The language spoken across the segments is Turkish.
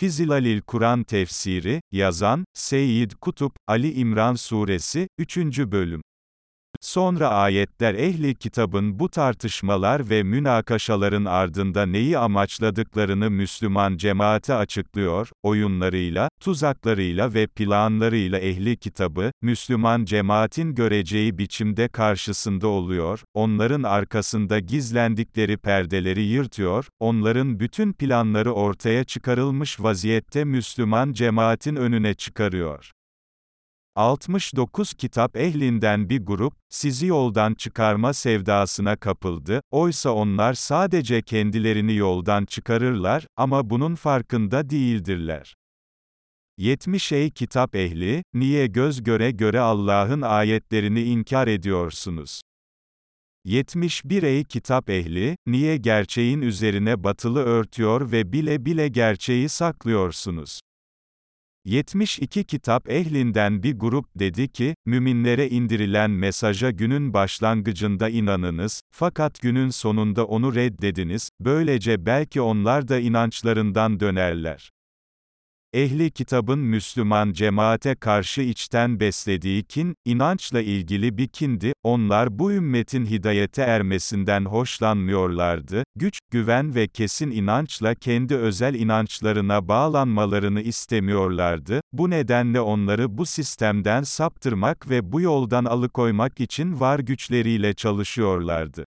Fizilalil Kur'an Tefsiri, yazan, Seyyid Kutup, Ali İmran Suresi, 3. bölüm. Sonra ayetler ehli kitabın bu tartışmalar ve münakaşaların ardında neyi amaçladıklarını Müslüman cemaate açıklıyor, oyunlarıyla, tuzaklarıyla ve planlarıyla ehli kitabı, Müslüman cemaatin göreceği biçimde karşısında oluyor, onların arkasında gizlendikleri perdeleri yırtıyor, onların bütün planları ortaya çıkarılmış vaziyette Müslüman cemaatin önüne çıkarıyor. 69 kitap ehlinden bir grup, sizi yoldan çıkarma sevdasına kapıldı, oysa onlar sadece kendilerini yoldan çıkarırlar, ama bunun farkında değildirler. 70 Ey kitap ehli, niye göz göre göre Allah'ın ayetlerini inkar ediyorsunuz? 71 Ey kitap ehli, niye gerçeğin üzerine batılı örtüyor ve bile bile gerçeği saklıyorsunuz? 72 kitap ehlinden bir grup dedi ki, müminlere indirilen mesaja günün başlangıcında inanınız, fakat günün sonunda onu reddediniz, böylece belki onlar da inançlarından dönerler. Ehli kitabın Müslüman cemaate karşı içten beslediği kin, inançla ilgili bir kindi, onlar bu ümmetin hidayete ermesinden hoşlanmıyorlardı, güç, güven ve kesin inançla kendi özel inançlarına bağlanmalarını istemiyorlardı, bu nedenle onları bu sistemden saptırmak ve bu yoldan alıkoymak için var güçleriyle çalışıyorlardı.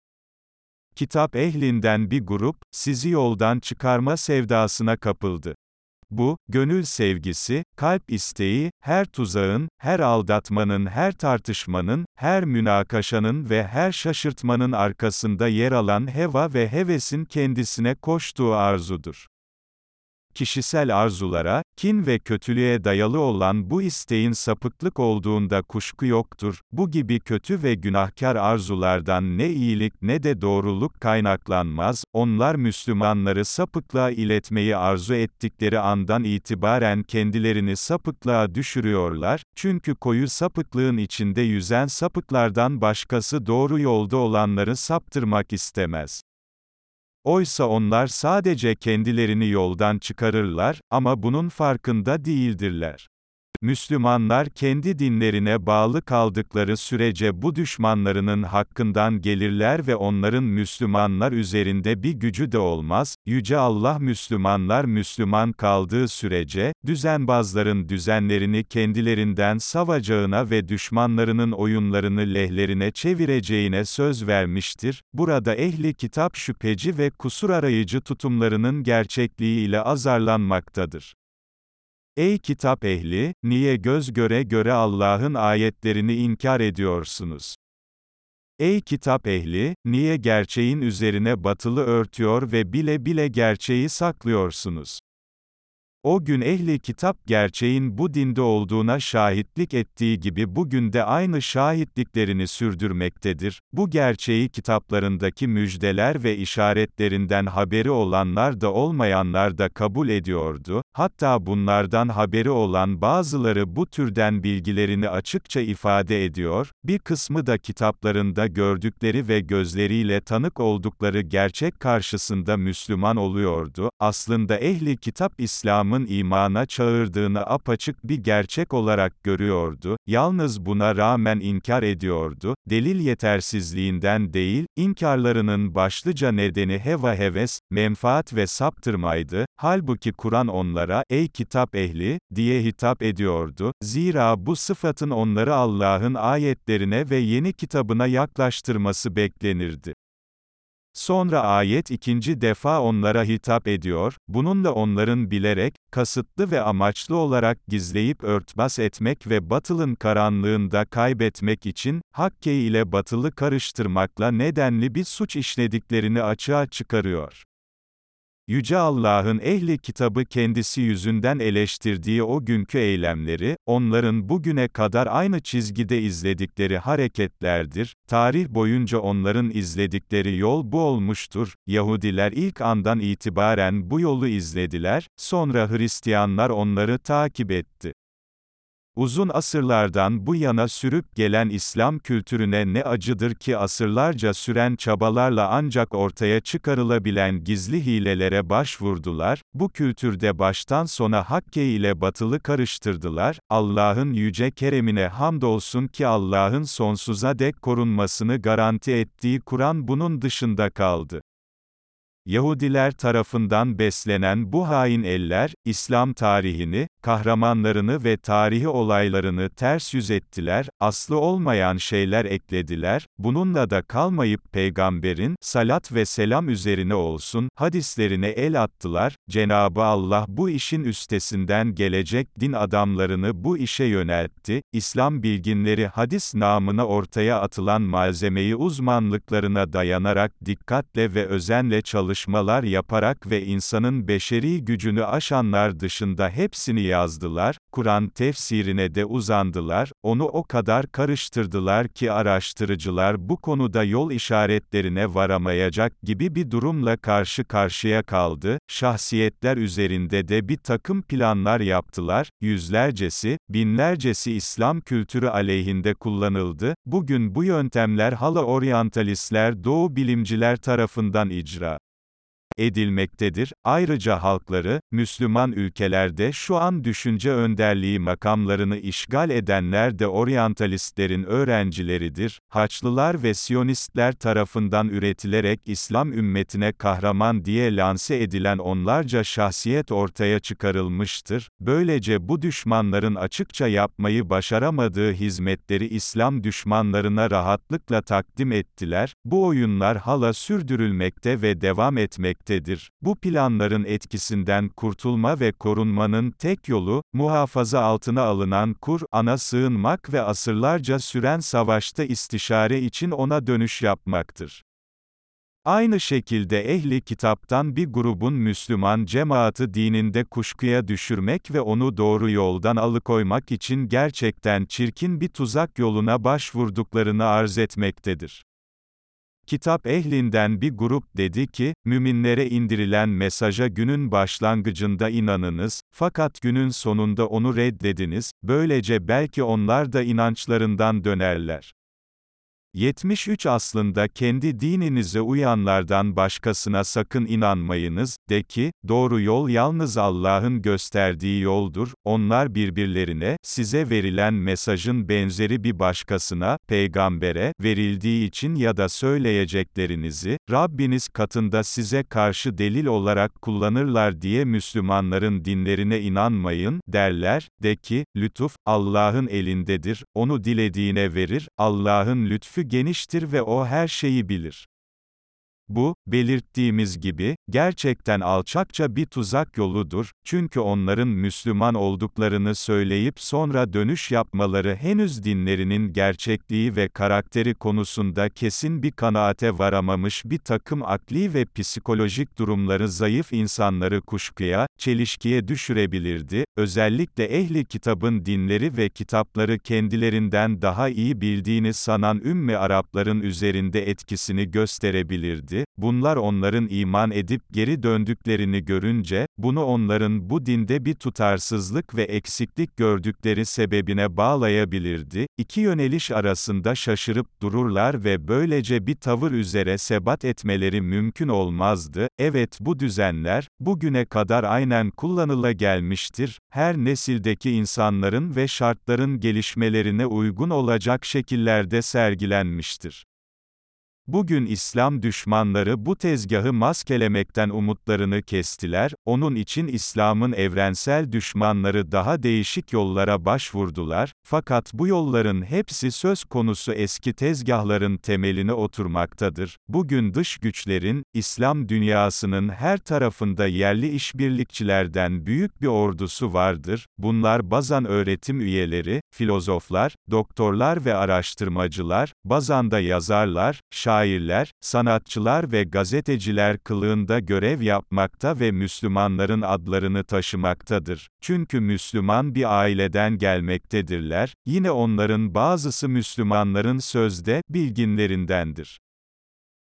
Kitap ehlinden bir grup, sizi yoldan çıkarma sevdasına kapıldı. Bu, gönül sevgisi, kalp isteği, her tuzağın, her aldatmanın, her tartışmanın, her münakaşanın ve her şaşırtmanın arkasında yer alan heva ve hevesin kendisine koştuğu arzudur. Kişisel arzulara, kin ve kötülüğe dayalı olan bu isteğin sapıklık olduğunda kuşku yoktur. Bu gibi kötü ve günahkar arzulardan ne iyilik ne de doğruluk kaynaklanmaz. Onlar Müslümanları sapıklığa iletmeyi arzu ettikleri andan itibaren kendilerini sapıklığa düşürüyorlar. Çünkü koyu sapıklığın içinde yüzen sapıklardan başkası doğru yolda olanları saptırmak istemez. Oysa onlar sadece kendilerini yoldan çıkarırlar, ama bunun farkında değildirler. Müslümanlar kendi dinlerine bağlı kaldıkları sürece bu düşmanlarının hakkından gelirler ve onların Müslümanlar üzerinde bir gücü de olmaz, Yüce Allah Müslümanlar Müslüman kaldığı sürece, düzenbazların düzenlerini kendilerinden savacağına ve düşmanlarının oyunlarını lehlerine çevireceğine söz vermiştir, burada ehli kitap şüpheci ve kusur arayıcı tutumlarının gerçekliğiyle azarlanmaktadır. Ey kitap ehli, niye göz göre göre Allah'ın ayetlerini inkar ediyorsunuz? Ey kitap ehli, niye gerçeğin üzerine batılı örtüyor ve bile bile gerçeği saklıyorsunuz? O gün ehli kitap gerçeğin bu dinde olduğuna şahitlik ettiği gibi bugün de aynı şahitliklerini sürdürmektedir. Bu gerçeği kitaplarındaki müjdeler ve işaretlerinden haberi olanlar da olmayanlar da kabul ediyordu. Hatta bunlardan haberi olan bazıları bu türden bilgilerini açıkça ifade ediyor. Bir kısmı da kitaplarında gördükleri ve gözleriyle tanık oldukları gerçek karşısında Müslüman oluyordu. Aslında ehli kitap İslam'ın İslam'ın imana çağırdığını apaçık bir gerçek olarak görüyordu, yalnız buna rağmen inkar ediyordu, delil yetersizliğinden değil, inkarlarının başlıca nedeni heva heves, menfaat ve saptırmaydı, halbuki Kur'an onlara, ey kitap ehli, diye hitap ediyordu, zira bu sıfatın onları Allah'ın ayetlerine ve yeni kitabına yaklaştırması beklenirdi. Sonra ayet ikinci defa onlara hitap ediyor, bununla onların bilerek, kasıtlı ve amaçlı olarak gizleyip örtbas etmek ve batılın karanlığında kaybetmek için, hakke ile batılı karıştırmakla nedenli bir suç işlediklerini açığa çıkarıyor. Yüce Allah'ın ehli kitabı kendisi yüzünden eleştirdiği o günkü eylemleri, onların bugüne kadar aynı çizgide izledikleri hareketlerdir, tarih boyunca onların izledikleri yol bu olmuştur, Yahudiler ilk andan itibaren bu yolu izlediler, sonra Hristiyanlar onları takip etti. Uzun asırlardan bu yana sürüp gelen İslam kültürüne ne acıdır ki asırlarca süren çabalarla ancak ortaya çıkarılabilen gizli hilelere başvurdular, bu kültürde baştan sona Hakke ile batılı karıştırdılar, Allah'ın yüce keremine hamdolsun ki Allah'ın sonsuza dek korunmasını garanti ettiği Kur'an bunun dışında kaldı. Yahudiler tarafından beslenen bu hain eller, İslam tarihini, kahramanlarını ve tarihi olaylarını ters yüz ettiler, aslı olmayan şeyler eklediler, bununla da kalmayıp peygamberin, salat ve selam üzerine olsun, hadislerine el attılar, Cenabı Allah bu işin üstesinden gelecek din adamlarını bu işe yöneltti, İslam bilginleri hadis namına ortaya atılan malzemeyi uzmanlıklarına dayanarak dikkatle ve özenle çalışmalar yaparak ve insanın beşeri gücünü aşanlar dışında hepsini yazdılar, Kur'an tefsirine de uzandılar, onu o kadar karıştırdılar ki araştırıcılar bu konuda yol işaretlerine varamayacak gibi bir durumla karşı karşıya kaldı, şahsiyetler üzerinde de bir takım planlar yaptılar, yüzlercesi, binlercesi İslam kültürü aleyhinde kullanıldı, bugün bu yöntemler hala oryantalistler doğu bilimciler tarafından icra edilmektedir. Ayrıca halkları, Müslüman ülkelerde şu an düşünce önderliği makamlarını işgal edenler de oryantalistlerin öğrencileridir. Haçlılar ve Siyonistler tarafından üretilerek İslam ümmetine kahraman diye lanse edilen onlarca şahsiyet ortaya çıkarılmıştır. Böylece bu düşmanların açıkça yapmayı başaramadığı hizmetleri İslam düşmanlarına rahatlıkla takdim ettiler. Bu oyunlar hala sürdürülmekte ve devam etmektedir etmektedir. Bu planların etkisinden kurtulma ve korunmanın tek yolu, muhafaza altına alınan Kur'an'a sığınmak ve asırlarca süren savaşta istişare için ona dönüş yapmaktır. Aynı şekilde ehli kitaptan bir grubun Müslüman cemaati dininde kuşkuya düşürmek ve onu doğru yoldan alıkoymak için gerçekten çirkin bir tuzak yoluna başvurduklarını arz etmektedir. Kitap ehlinden bir grup dedi ki, müminlere indirilen mesaja günün başlangıcında inanınız, fakat günün sonunda onu reddediniz, böylece belki onlar da inançlarından dönerler. 73 Aslında kendi dininize uyanlardan başkasına sakın inanmayınız, de ki, doğru yol yalnız Allah'ın gösterdiği yoldur, onlar birbirlerine, size verilen mesajın benzeri bir başkasına, peygambere, verildiği için ya da söyleyeceklerinizi, Rabbiniz katında size karşı delil olarak kullanırlar diye Müslümanların dinlerine inanmayın, derler, de ki, lütuf, Allah'ın elindedir, onu dilediğine verir, Allah'ın lütfu geniştir ve o her şeyi bilir. Bu, belirttiğimiz gibi, gerçekten alçakça bir tuzak yoludur, çünkü onların Müslüman olduklarını söyleyip sonra dönüş yapmaları henüz dinlerinin gerçekliği ve karakteri konusunda kesin bir kanaate varamamış bir takım akli ve psikolojik durumları zayıf insanları kuşkuya, çelişkiye düşürebilirdi, özellikle ehli kitabın dinleri ve kitapları kendilerinden daha iyi bildiğini sanan Ümmü Arapların üzerinde etkisini gösterebilirdi edildi, bunlar onların iman edip geri döndüklerini görünce, bunu onların bu dinde bir tutarsızlık ve eksiklik gördükleri sebebine bağlayabilirdi, iki yöneliş arasında şaşırıp dururlar ve böylece bir tavır üzere sebat etmeleri mümkün olmazdı, evet bu düzenler, bugüne kadar aynen kullanıla gelmiştir, her nesildeki insanların ve şartların gelişmelerine uygun olacak şekillerde sergilenmiştir. Bugün İslam düşmanları bu tezgahı maskelemekten umutlarını kestiler, onun için İslam'ın evrensel düşmanları daha değişik yollara başvurdular, fakat bu yolların hepsi söz konusu eski tezgahların temeline oturmaktadır. Bugün dış güçlerin, İslam dünyasının her tarafında yerli işbirlikçilerden büyük bir ordusu vardır, bunlar bazan öğretim üyeleri, filozoflar, doktorlar ve araştırmacılar, bazan da yazarlar, şairler, şairler, sanatçılar ve gazeteciler kılığında görev yapmakta ve Müslümanların adlarını taşımaktadır. Çünkü Müslüman bir aileden gelmektedirler, yine onların bazısı Müslümanların sözde, bilginlerindendir.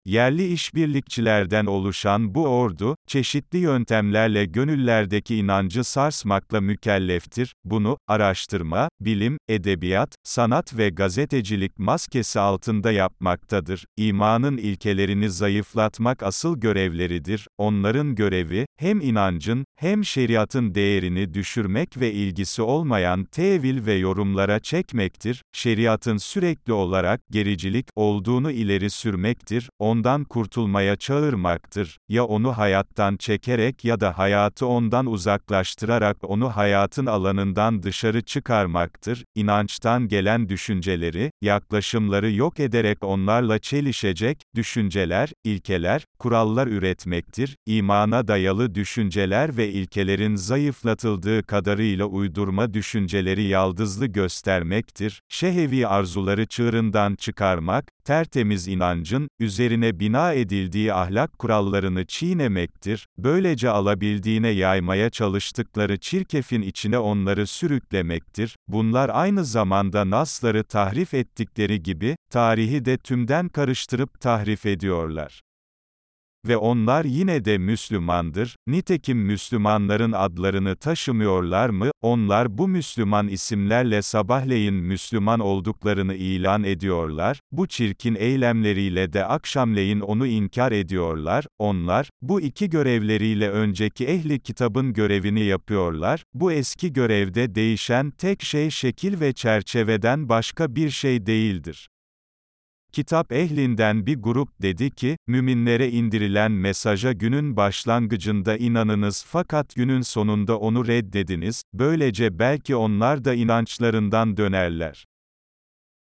Yerli işbirlikçilerden oluşan bu ordu, çeşitli yöntemlerle gönüllerdeki inancı sarsmakla mükelleftir, bunu, araştırma, bilim, edebiyat, sanat ve gazetecilik maskesi altında yapmaktadır. İmanın ilkelerini zayıflatmak asıl görevleridir, onların görevi, hem inancın, hem şeriatın değerini düşürmek ve ilgisi olmayan tevil ve yorumlara çekmektir, şeriatın sürekli olarak, gericilik, olduğunu ileri sürmektir, ondan kurtulmaya çağırmaktır, ya onu hayattan çekerek ya da hayatı ondan uzaklaştırarak onu hayatın alanından dışarı çıkarmaktır, inançtan gelen düşünceleri, yaklaşımları yok ederek onlarla çelişecek, düşünceler, ilkeler, kurallar üretmektir, imana dayalı düşünceler ve ilkelerin zayıflatıldığı kadarıyla uydurma düşünceleri yaldızlı göstermektir, şehevi arzuları çığırından çıkarmak, tertemiz inancın, üzerine bina edildiği ahlak kurallarını çiğnemektir, böylece alabildiğine yaymaya çalıştıkları çirkefin içine onları sürüklemektir, bunlar aynı zamanda nasları tahrif ettikleri gibi, tarihi de tümden karıştırıp tahrif ediyorlar. Ve onlar yine de Müslümandır, nitekim Müslümanların adlarını taşımıyorlar mı, onlar bu Müslüman isimlerle sabahleyin Müslüman olduklarını ilan ediyorlar, bu çirkin eylemleriyle de akşamleyin onu inkar ediyorlar, onlar, bu iki görevleriyle önceki ehli kitabın görevini yapıyorlar, bu eski görevde değişen tek şey şekil ve çerçeveden başka bir şey değildir. Kitap ehlinden bir grup dedi ki, müminlere indirilen mesaja günün başlangıcında inanınız fakat günün sonunda onu reddediniz, böylece belki onlar da inançlarından dönerler.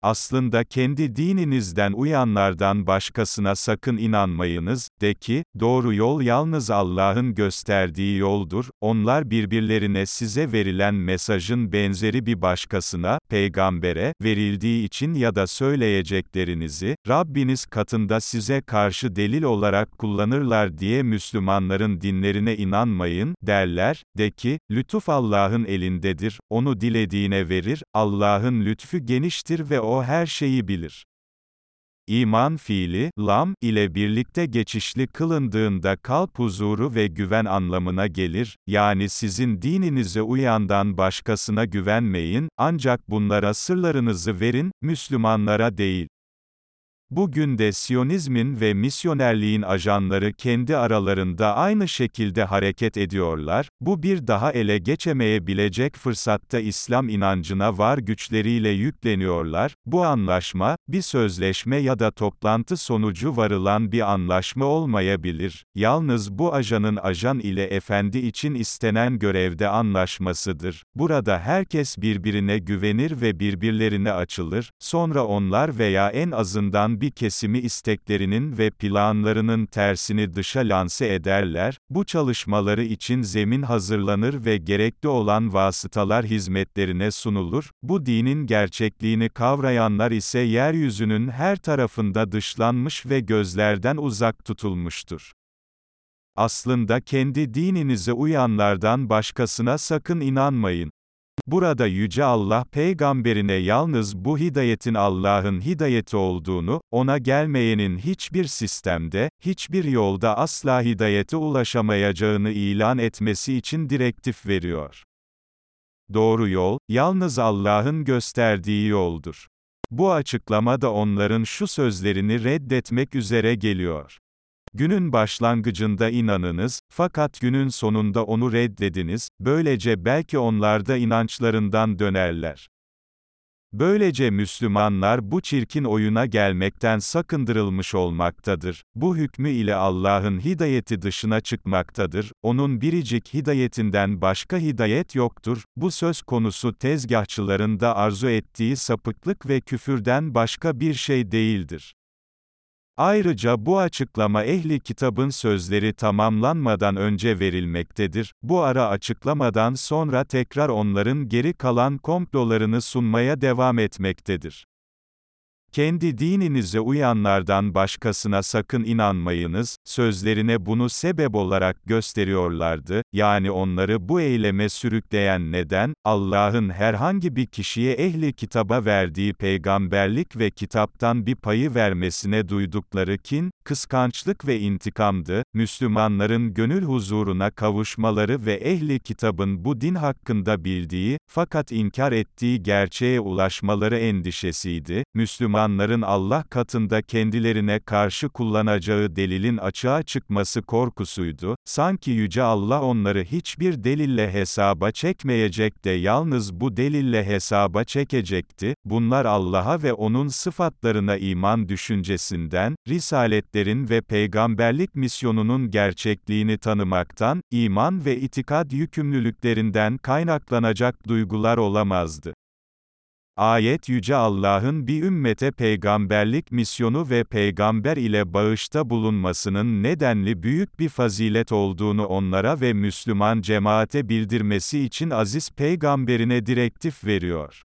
Aslında kendi dininizden uyanlardan başkasına sakın inanmayınız, de ki, doğru yol yalnız Allah'ın gösterdiği yoldur, onlar birbirlerine size verilen mesajın benzeri bir başkasına, peygambere, verildiği için ya da söyleyeceklerinizi, Rabbiniz katında size karşı delil olarak kullanırlar diye Müslümanların dinlerine inanmayın, derler, de ki, lütuf Allah'ın elindedir, onu dilediğine verir, Allah'ın lütfu geniştir ve o her şeyi bilir. İman fiili, lam, ile birlikte geçişli kılındığında kalp huzuru ve güven anlamına gelir, yani sizin dininize uyandan başkasına güvenmeyin, ancak bunlara sırlarınızı verin, Müslümanlara değil. Bugün de Siyonizmin ve misyonerliğin ajanları kendi aralarında aynı şekilde hareket ediyorlar, bu bir daha ele geçemeyebilecek fırsatta İslam inancına var güçleriyle yükleniyorlar, bu anlaşma, bir sözleşme ya da toplantı sonucu varılan bir anlaşma olmayabilir, yalnız bu ajanın ajan ile efendi için istenen görevde anlaşmasıdır. Burada herkes birbirine güvenir ve birbirlerine açılır, sonra onlar veya en azından bir kesimi isteklerinin ve planlarının tersini dışa lanse ederler, bu çalışmaları için zemin hazırlanır ve gerekli olan vasıtalar hizmetlerine sunulur, bu dinin gerçekliğini kavrayanlar ise yeryüzünün her tarafında dışlanmış ve gözlerden uzak tutulmuştur. Aslında kendi dininize uyanlardan başkasına sakın inanmayın. Burada Yüce Allah peygamberine yalnız bu hidayetin Allah'ın hidayeti olduğunu, ona gelmeyenin hiçbir sistemde, hiçbir yolda asla hidayete ulaşamayacağını ilan etmesi için direktif veriyor. Doğru yol, yalnız Allah'ın gösterdiği yoldur. Bu açıklama da onların şu sözlerini reddetmek üzere geliyor. Günün başlangıcında inanınız, fakat günün sonunda onu reddediniz, böylece belki onlar da inançlarından dönerler. Böylece Müslümanlar bu çirkin oyuna gelmekten sakındırılmış olmaktadır. Bu hükmü ile Allah'ın hidayeti dışına çıkmaktadır. Onun biricik hidayetinden başka hidayet yoktur. Bu söz konusu tezgahçıların da arzu ettiği sapıklık ve küfürden başka bir şey değildir. Ayrıca bu açıklama ehli kitabın sözleri tamamlanmadan önce verilmektedir. Bu ara açıklamadan sonra tekrar onların geri kalan komplolarını sunmaya devam etmektedir. Kendi dininize uyanlardan başkasına sakın inanmayınız, sözlerine bunu sebep olarak gösteriyorlardı, yani onları bu eyleme sürükleyen neden, Allah'ın herhangi bir kişiye ehli kitaba verdiği peygamberlik ve kitaptan bir payı vermesine duydukları kin, kıskançlık ve intikamdı, Müslümanların gönül huzuruna kavuşmaları ve ehli kitabın bu din hakkında bildiği, fakat inkar ettiği gerçeğe ulaşmaları endişesiydi, Müslümanların Allah katında kendilerine karşı kullanacağı delilin açığa çıkması korkusuydu, sanki Yüce Allah onları hiçbir delille hesaba çekmeyecek de yalnız bu delille hesaba çekecekti, bunlar Allah'a ve O'nun sıfatlarına iman düşüncesinden, risaletlerin ve peygamberlik misyonunun gerçekliğini tanımaktan, iman ve itikad yükümlülüklerinden kaynaklanacak duygular olamazdı. Ayet Yüce Allah'ın bir ümmete peygamberlik misyonu ve peygamber ile bağışta bulunmasının nedenli büyük bir fazilet olduğunu onlara ve Müslüman cemaate bildirmesi için aziz peygamberine direktif veriyor.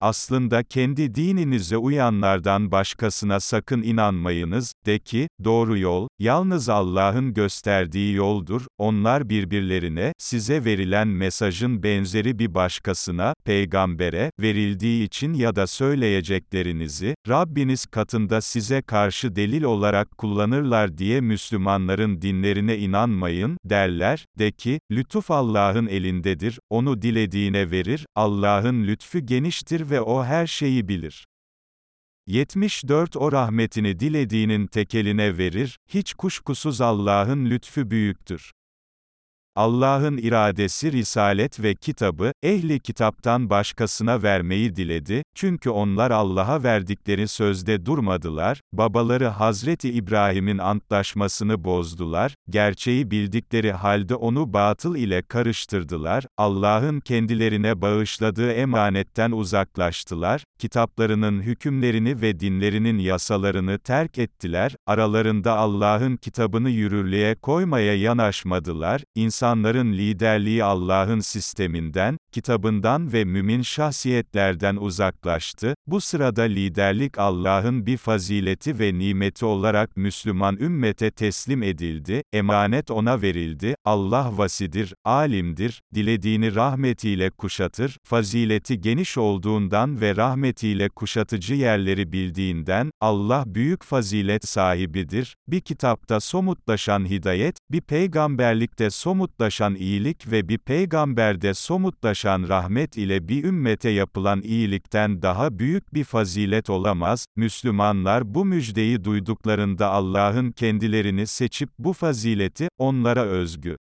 Aslında kendi dininize uyanlardan başkasına sakın inanmayınız, de ki, doğru yol, yalnız Allah'ın gösterdiği yoldur, onlar birbirlerine, size verilen mesajın benzeri bir başkasına, peygambere, verildiği için ya da söyleyeceklerinizi, Rabbiniz katında size karşı delil olarak kullanırlar diye Müslümanların dinlerine inanmayın, derler, de ki, lütuf Allah'ın elindedir, onu dilediğine verir, Allah'ın lütfu geniştir ve O her şeyi bilir. 74 O rahmetini dilediğinin tekeline verir, hiç kuşkusuz Allah'ın lütfu büyüktür. Allah'ın iradesi risalet ve kitabı, ehli kitaptan başkasına vermeyi diledi, çünkü onlar Allah'a verdikleri sözde durmadılar, babaları Hazreti İbrahim'in antlaşmasını bozdular, gerçeği bildikleri halde onu batıl ile karıştırdılar, Allah'ın kendilerine bağışladığı emanetten uzaklaştılar, kitaplarının hükümlerini ve dinlerinin yasalarını terk ettiler, aralarında Allah'ın kitabını yürürlüğe koymaya yanaşmadılar, insan insanların liderliği Allah'ın sisteminden, kitabından ve mümin şahsiyetlerden uzaklaştı, bu sırada liderlik Allah'ın bir fazileti ve nimeti olarak Müslüman ümmete teslim edildi, emanet ona verildi, Allah vasidir, alimdir, dilediğini rahmetiyle kuşatır, fazileti geniş olduğundan ve rahmetiyle kuşatıcı yerleri bildiğinden, Allah büyük fazilet sahibidir, bir kitapta somutlaşan hidayet, bir peygamberlikte somutlaşan iyilik ve bir peygamberde somutlaşan rahmet ile bir ümmete yapılan iyilikten daha büyük bir fazilet olamaz, Müslümanlar bu müjdeyi duyduklarında Allah'ın kendilerini seçip bu fazileti, onlara özgü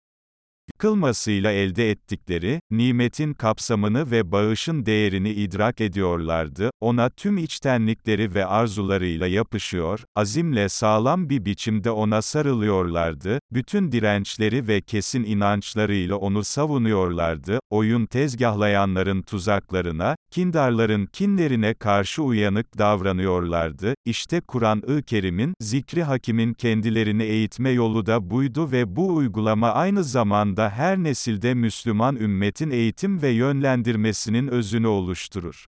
kılmasıyla elde ettikleri, nimetin kapsamını ve bağışın değerini idrak ediyorlardı, ona tüm içtenlikleri ve arzularıyla yapışıyor, azimle sağlam bir biçimde ona sarılıyorlardı, bütün dirençleri ve kesin inançlarıyla onu savunuyorlardı, oyun tezgahlayanların tuzaklarına, kindarların kinlerine karşı uyanık davranıyorlardı, işte Kur'an-ı Kerim'in, zikri hakimin kendilerini eğitme yolu da buydu ve bu uygulama aynı zamanda her nesilde Müslüman ümmetin eğitim ve yönlendirmesinin özünü oluşturur.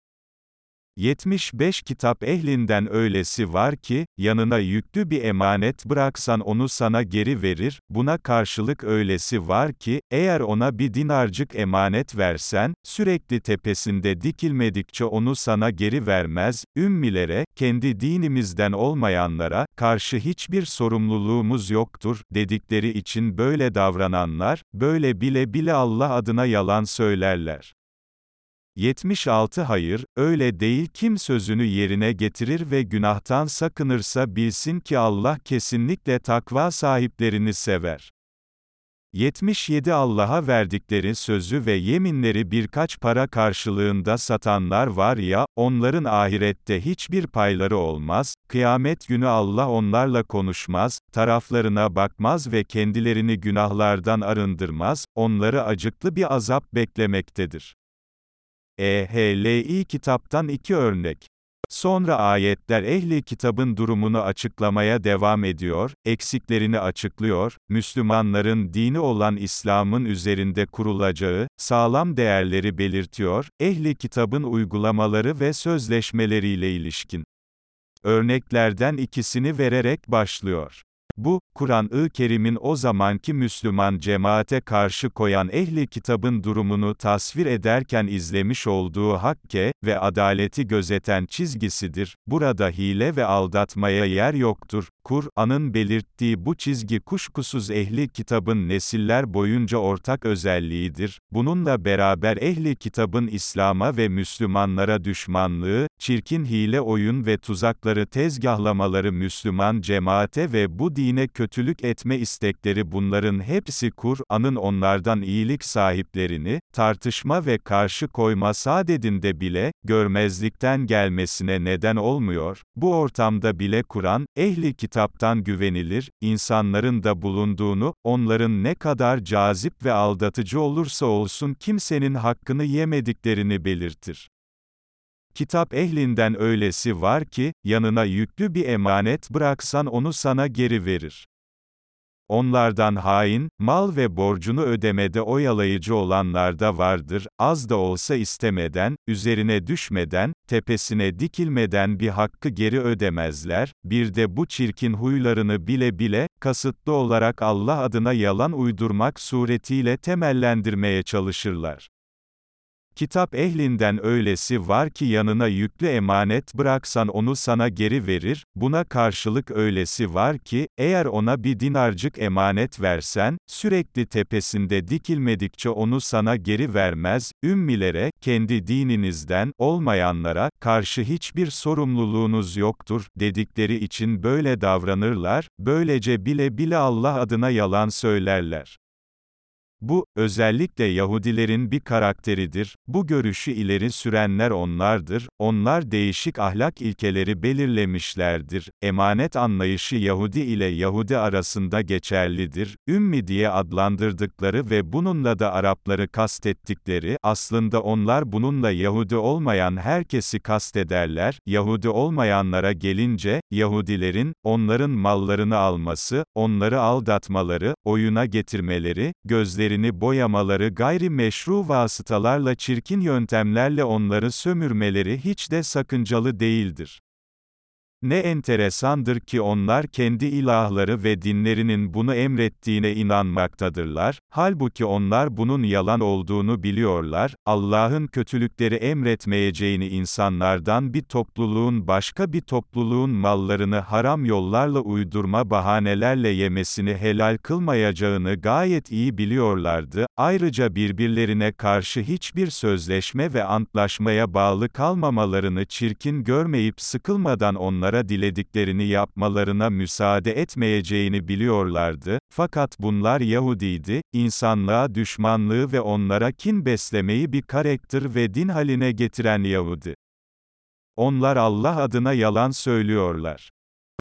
75 kitap ehlinden öylesi var ki, yanına yüklü bir emanet bıraksan onu sana geri verir, buna karşılık öylesi var ki, eğer ona bir dinarcık emanet versen, sürekli tepesinde dikilmedikçe onu sana geri vermez, ümmilere, kendi dinimizden olmayanlara, karşı hiçbir sorumluluğumuz yoktur, dedikleri için böyle davrananlar, böyle bile bile Allah adına yalan söylerler. 76 Hayır, öyle değil kim sözünü yerine getirir ve günahtan sakınırsa bilsin ki Allah kesinlikle takva sahiplerini sever. 77 Allah'a verdikleri sözü ve yeminleri birkaç para karşılığında satanlar var ya, onların ahirette hiçbir payları olmaz, kıyamet günü Allah onlarla konuşmaz, taraflarına bakmaz ve kendilerini günahlardan arındırmaz, onları acıklı bir azap beklemektedir. EHLİ kitaptan iki örnek. Sonra ayetler ehli kitabın durumunu açıklamaya devam ediyor, eksiklerini açıklıyor, Müslümanların dini olan İslam'ın üzerinde kurulacağı, sağlam değerleri belirtiyor, ehli kitabın uygulamaları ve sözleşmeleriyle ilişkin. Örneklerden ikisini vererek başlıyor. Bu, Kur'an-ı Kerim'in o zamanki Müslüman cemaate karşı koyan ehli kitabın durumunu tasvir ederken izlemiş olduğu hakke ve adaleti gözeten çizgisidir. Burada hile ve aldatmaya yer yoktur. Kur'an'ın belirttiği bu çizgi kuşkusuz ehli kitabın nesiller boyunca ortak özelliğidir. Bununla beraber ehli kitabın İslam'a ve Müslümanlara düşmanlığı, çirkin hile oyun ve tuzakları tezgahlamaları Müslüman cemaate ve bu dine kötülük etme istekleri bunların hepsi Kur'an'ın onlardan iyilik sahiplerini, tartışma ve karşı koyma saadetinde bile, görmezlikten gelmesine neden olmuyor, bu ortamda bile Kur'an, ehli kitaptan güvenilir, insanların da bulunduğunu, onların ne kadar cazip ve aldatıcı olursa olsun kimsenin hakkını yemediklerini belirtir. Kitap ehlinden öylesi var ki, yanına yüklü bir emanet bıraksan onu sana geri verir. Onlardan hain, mal ve borcunu ödemede oyalayıcı olanlar da vardır, az da olsa istemeden, üzerine düşmeden, tepesine dikilmeden bir hakkı geri ödemezler, bir de bu çirkin huylarını bile bile, kasıtlı olarak Allah adına yalan uydurmak suretiyle temellendirmeye çalışırlar. Kitap ehlinden öylesi var ki yanına yüklü emanet bıraksan onu sana geri verir, buna karşılık öylesi var ki, eğer ona bir dinarcık emanet versen, sürekli tepesinde dikilmedikçe onu sana geri vermez, ümmilere, kendi dininizden, olmayanlara, karşı hiçbir sorumluluğunuz yoktur, dedikleri için böyle davranırlar, böylece bile bile Allah adına yalan söylerler. Bu, özellikle Yahudilerin bir karakteridir, bu görüşü ileri sürenler onlardır, onlar değişik ahlak ilkeleri belirlemişlerdir, emanet anlayışı Yahudi ile Yahudi arasında geçerlidir, ümmi diye adlandırdıkları ve bununla da Arapları kastettikleri, aslında onlar bununla Yahudi olmayan herkesi kastederler, Yahudi olmayanlara gelince, Yahudilerin, onların mallarını alması, onları aldatmaları, oyuna getirmeleri, gözleri yüzlerini boyamaları gayri meşru vasıtalarla çirkin yöntemlerle onları sömürmeleri hiç de sakıncalı değildir. Ne enteresandır ki onlar kendi ilahları ve dinlerinin bunu emrettiğine inanmaktadırlar, halbuki onlar bunun yalan olduğunu biliyorlar, Allah'ın kötülükleri emretmeyeceğini insanlardan bir topluluğun başka bir topluluğun mallarını haram yollarla uydurma bahanelerle yemesini helal kılmayacağını gayet iyi biliyorlardı, ayrıca birbirlerine karşı hiçbir sözleşme ve antlaşmaya bağlı kalmamalarını çirkin görmeyip sıkılmadan onlara onlara dilediklerini yapmalarına müsaade etmeyeceğini biliyorlardı, fakat bunlar Yahudiydi, insanlığa düşmanlığı ve onlara kin beslemeyi bir karakter ve din haline getiren Yahudi. Onlar Allah adına yalan söylüyorlar.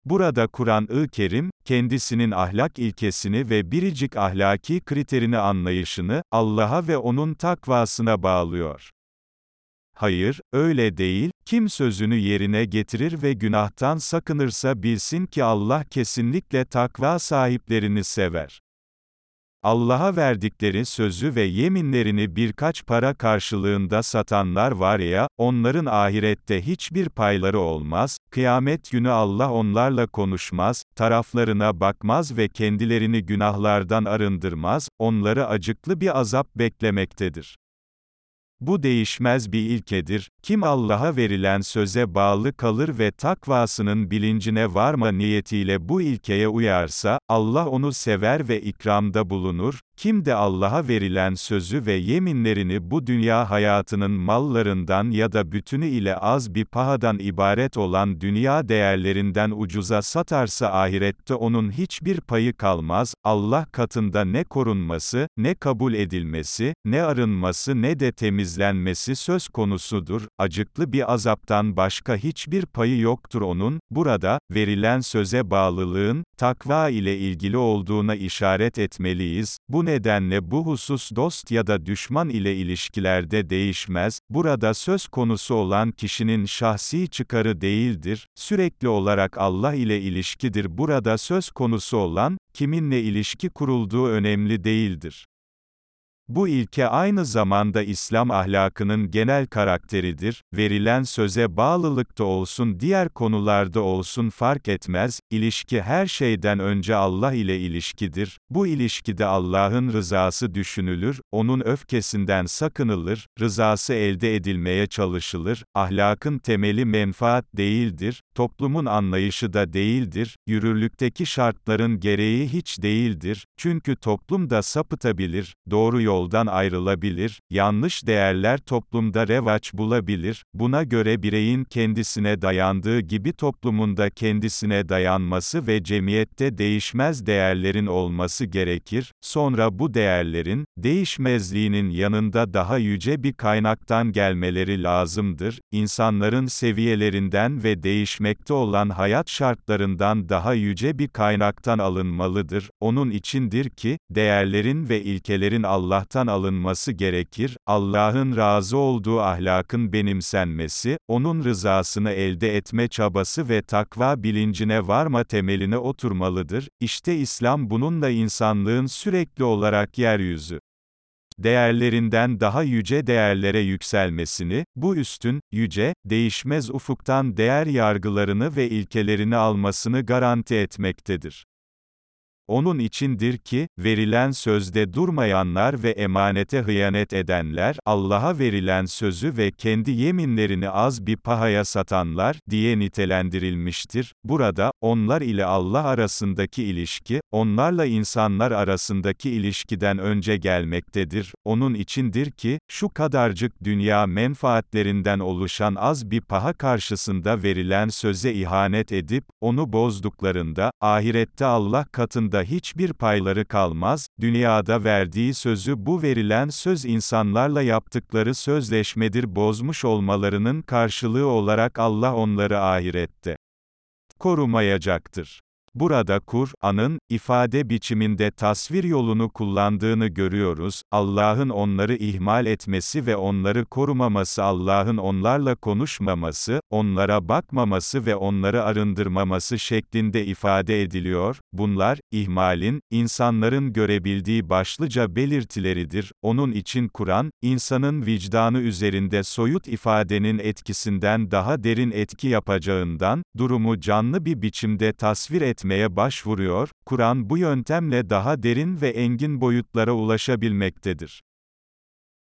Burada Kur'an-ı Kerim, kendisinin ahlak ilkesini ve biricik ahlaki kriterini anlayışını, Allah'a ve onun takvasına bağlıyor. Hayır, öyle değil, kim sözünü yerine getirir ve günahtan sakınırsa bilsin ki Allah kesinlikle takva sahiplerini sever. Allah'a verdikleri sözü ve yeminlerini birkaç para karşılığında satanlar var ya, onların ahirette hiçbir payları olmaz, kıyamet günü Allah onlarla konuşmaz, taraflarına bakmaz ve kendilerini günahlardan arındırmaz, onları acıklı bir azap beklemektedir. Bu değişmez bir ilkedir, kim Allah'a verilen söze bağlı kalır ve takvasının bilincine varma niyetiyle bu ilkeye uyarsa, Allah onu sever ve ikramda bulunur, kim de Allah'a verilen sözü ve yeminlerini bu dünya hayatının mallarından ya da bütünü ile az bir pahadan ibaret olan dünya değerlerinden ucuza satarsa ahirette onun hiçbir payı kalmaz, Allah katında ne korunması, ne kabul edilmesi, ne arınması ne de temizlenmesi söz konusudur, acıklı bir azaptan başka hiçbir payı yoktur onun, burada, verilen söze bağlılığın, takva ile ilgili olduğuna işaret etmeliyiz, bu nedenle bu husus dost ya da düşman ile ilişkilerde değişmez, burada söz konusu olan kişinin şahsi çıkarı değildir, sürekli olarak Allah ile ilişkidir. Burada söz konusu olan, kiminle ilişki kurulduğu önemli değildir. Bu ilke aynı zamanda İslam ahlakının genel karakteridir, verilen söze bağlılıkta olsun diğer konularda olsun fark etmez, ilişki her şeyden önce Allah ile ilişkidir, bu ilişkide Allah'ın rızası düşünülür, onun öfkesinden sakınılır, rızası elde edilmeye çalışılır, ahlakın temeli menfaat değildir, toplumun anlayışı da değildir, yürürlükteki şartların gereği hiç değildir, çünkü toplum da sapıtabilir, doğru yol yoldan ayrılabilir, yanlış değerler toplumda revaç bulabilir, buna göre bireyin kendisine dayandığı gibi toplumunda kendisine dayanması ve cemiyette değişmez değerlerin olması gerekir, sonra bu değerlerin, değişmezliğinin yanında daha yüce bir kaynaktan gelmeleri lazımdır, insanların seviyelerinden ve değişmekte olan hayat şartlarından daha yüce bir kaynaktan alınmalıdır, onun içindir ki, değerlerin ve ilkelerin Allah Allah'tan alınması gerekir, Allah'ın razı olduğu ahlakın benimsenmesi, onun rızasını elde etme çabası ve takva bilincine varma temeline oturmalıdır, İşte İslam bununla insanlığın sürekli olarak yeryüzü değerlerinden daha yüce değerlere yükselmesini, bu üstün, yüce, değişmez ufuktan değer yargılarını ve ilkelerini almasını garanti etmektedir. Onun içindir ki, verilen sözde durmayanlar ve emanete hıyanet edenler, Allah'a verilen sözü ve kendi yeminlerini az bir pahaya satanlar, diye nitelendirilmiştir. Burada, onlar ile Allah arasındaki ilişki, onlarla insanlar arasındaki ilişkiden önce gelmektedir. Onun içindir ki, şu kadarcık dünya menfaatlerinden oluşan az bir paha karşısında verilen söze ihanet edip, onu bozduklarında, ahirette Allah katında dünyada hiçbir payları kalmaz, dünyada verdiği sözü bu verilen söz insanlarla yaptıkları sözleşmedir bozmuş olmalarının karşılığı olarak Allah onları ahirette korumayacaktır. Burada Kur'an'ın, ifade biçiminde tasvir yolunu kullandığını görüyoruz, Allah'ın onları ihmal etmesi ve onları korumaması Allah'ın onlarla konuşmaması, onlara bakmaması ve onları arındırmaması şeklinde ifade ediliyor, bunlar, ihmalin, insanların görebildiği başlıca belirtileridir, onun için Kur'an, insanın vicdanı üzerinde soyut ifadenin etkisinden daha derin etki yapacağından, durumu canlı bir biçimde tasvir etmektedir etmeye başvuruyor, Kur'an bu yöntemle daha derin ve engin boyutlara ulaşabilmektedir.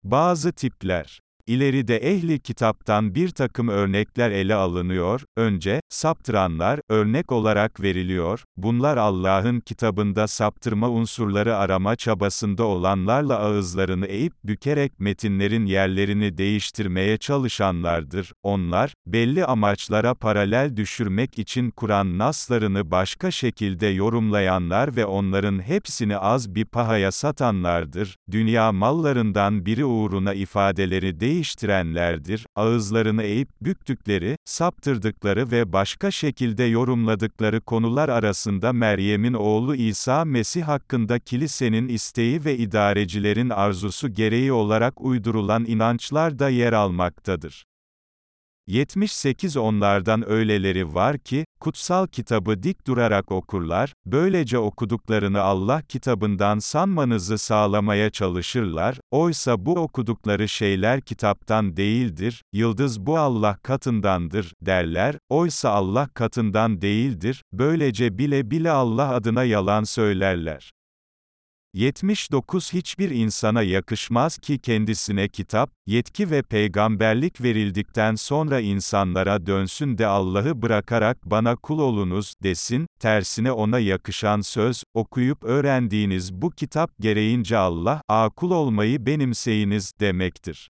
Bazı tipler İleride ehli kitaptan bir takım örnekler ele alınıyor, önce, saptıranlar, örnek olarak veriliyor, bunlar Allah'ın kitabında saptırma unsurları arama çabasında olanlarla ağızlarını eğip bükerek metinlerin yerlerini değiştirmeye çalışanlardır, onlar, belli amaçlara paralel düşürmek için Kur'an naslarını başka şekilde yorumlayanlar ve onların hepsini az bir pahaya satanlardır, dünya mallarından biri uğruna ifadeleri değil, değiştirenlerdir, ağızlarını eğip büktükleri, saptırdıkları ve başka şekilde yorumladıkları konular arasında Meryem'in oğlu İsa Mesih hakkında kilisenin isteği ve idarecilerin arzusu gereği olarak uydurulan inançlar da yer almaktadır. 78 onlardan öyleleri var ki, kutsal kitabı dik durarak okurlar, böylece okuduklarını Allah kitabından sanmanızı sağlamaya çalışırlar, oysa bu okudukları şeyler kitaptan değildir, yıldız bu Allah katındandır, derler, oysa Allah katından değildir, böylece bile bile Allah adına yalan söylerler. 79 Hiçbir insana yakışmaz ki kendisine kitap, yetki ve peygamberlik verildikten sonra insanlara dönsün de Allah'ı bırakarak bana kul olunuz, desin, tersine ona yakışan söz, okuyup öğrendiğiniz bu kitap gereğince Allah, a kul olmayı benimseyiniz, demektir.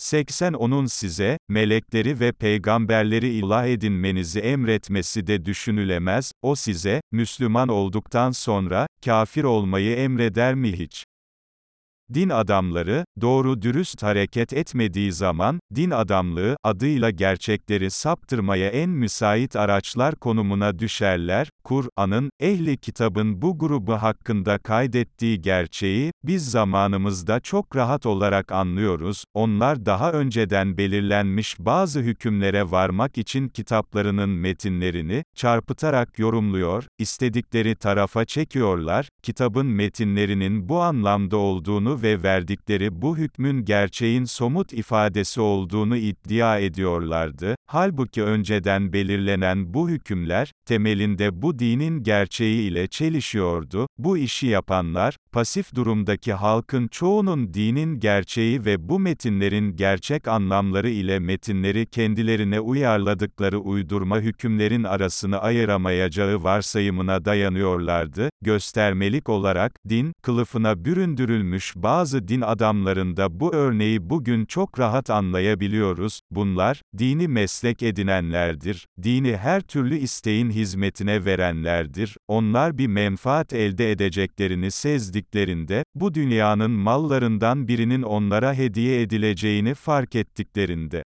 80 Onun size, melekleri ve peygamberleri ilah edinmenizi emretmesi de düşünülemez, o size, Müslüman olduktan sonra, kafir olmayı emreder mi hiç? Din adamları, doğru dürüst hareket etmediği zaman, din adamlığı, adıyla gerçekleri saptırmaya en müsait araçlar konumuna düşerler, Kur'an'ın, ehli kitabın bu grubu hakkında kaydettiği gerçeği, biz zamanımızda çok rahat olarak anlıyoruz, onlar daha önceden belirlenmiş bazı hükümlere varmak için kitaplarının metinlerini, çarpıtarak yorumluyor, istedikleri tarafa çekiyorlar, kitabın metinlerinin bu anlamda olduğunu ve verdikleri bu hükmün gerçeğin somut ifadesi olduğunu iddia ediyorlardı, halbuki önceden belirlenen bu hükümler, temelinde bu dinin gerçeği ile çelişiyordu, bu işi yapanlar, pasif durumdaki halkın çoğunun dinin gerçeği ve bu metinlerin gerçek anlamları ile metinleri kendilerine uyarladıkları uydurma hükümlerin arasını ayıramayacağı varsayımına dayanıyorlardı, göstermelik olarak, din, kılıfına büründürülmüş bazı din adamlarında bu örneği bugün çok rahat anlayabiliyoruz, bunlar, dini meslek edinenlerdir, dini her türlü isteğin hizmetine verenlerdir, onlar bir menfaat elde edeceklerini sezdiklerinde, bu dünyanın mallarından birinin onlara hediye edileceğini fark ettiklerinde,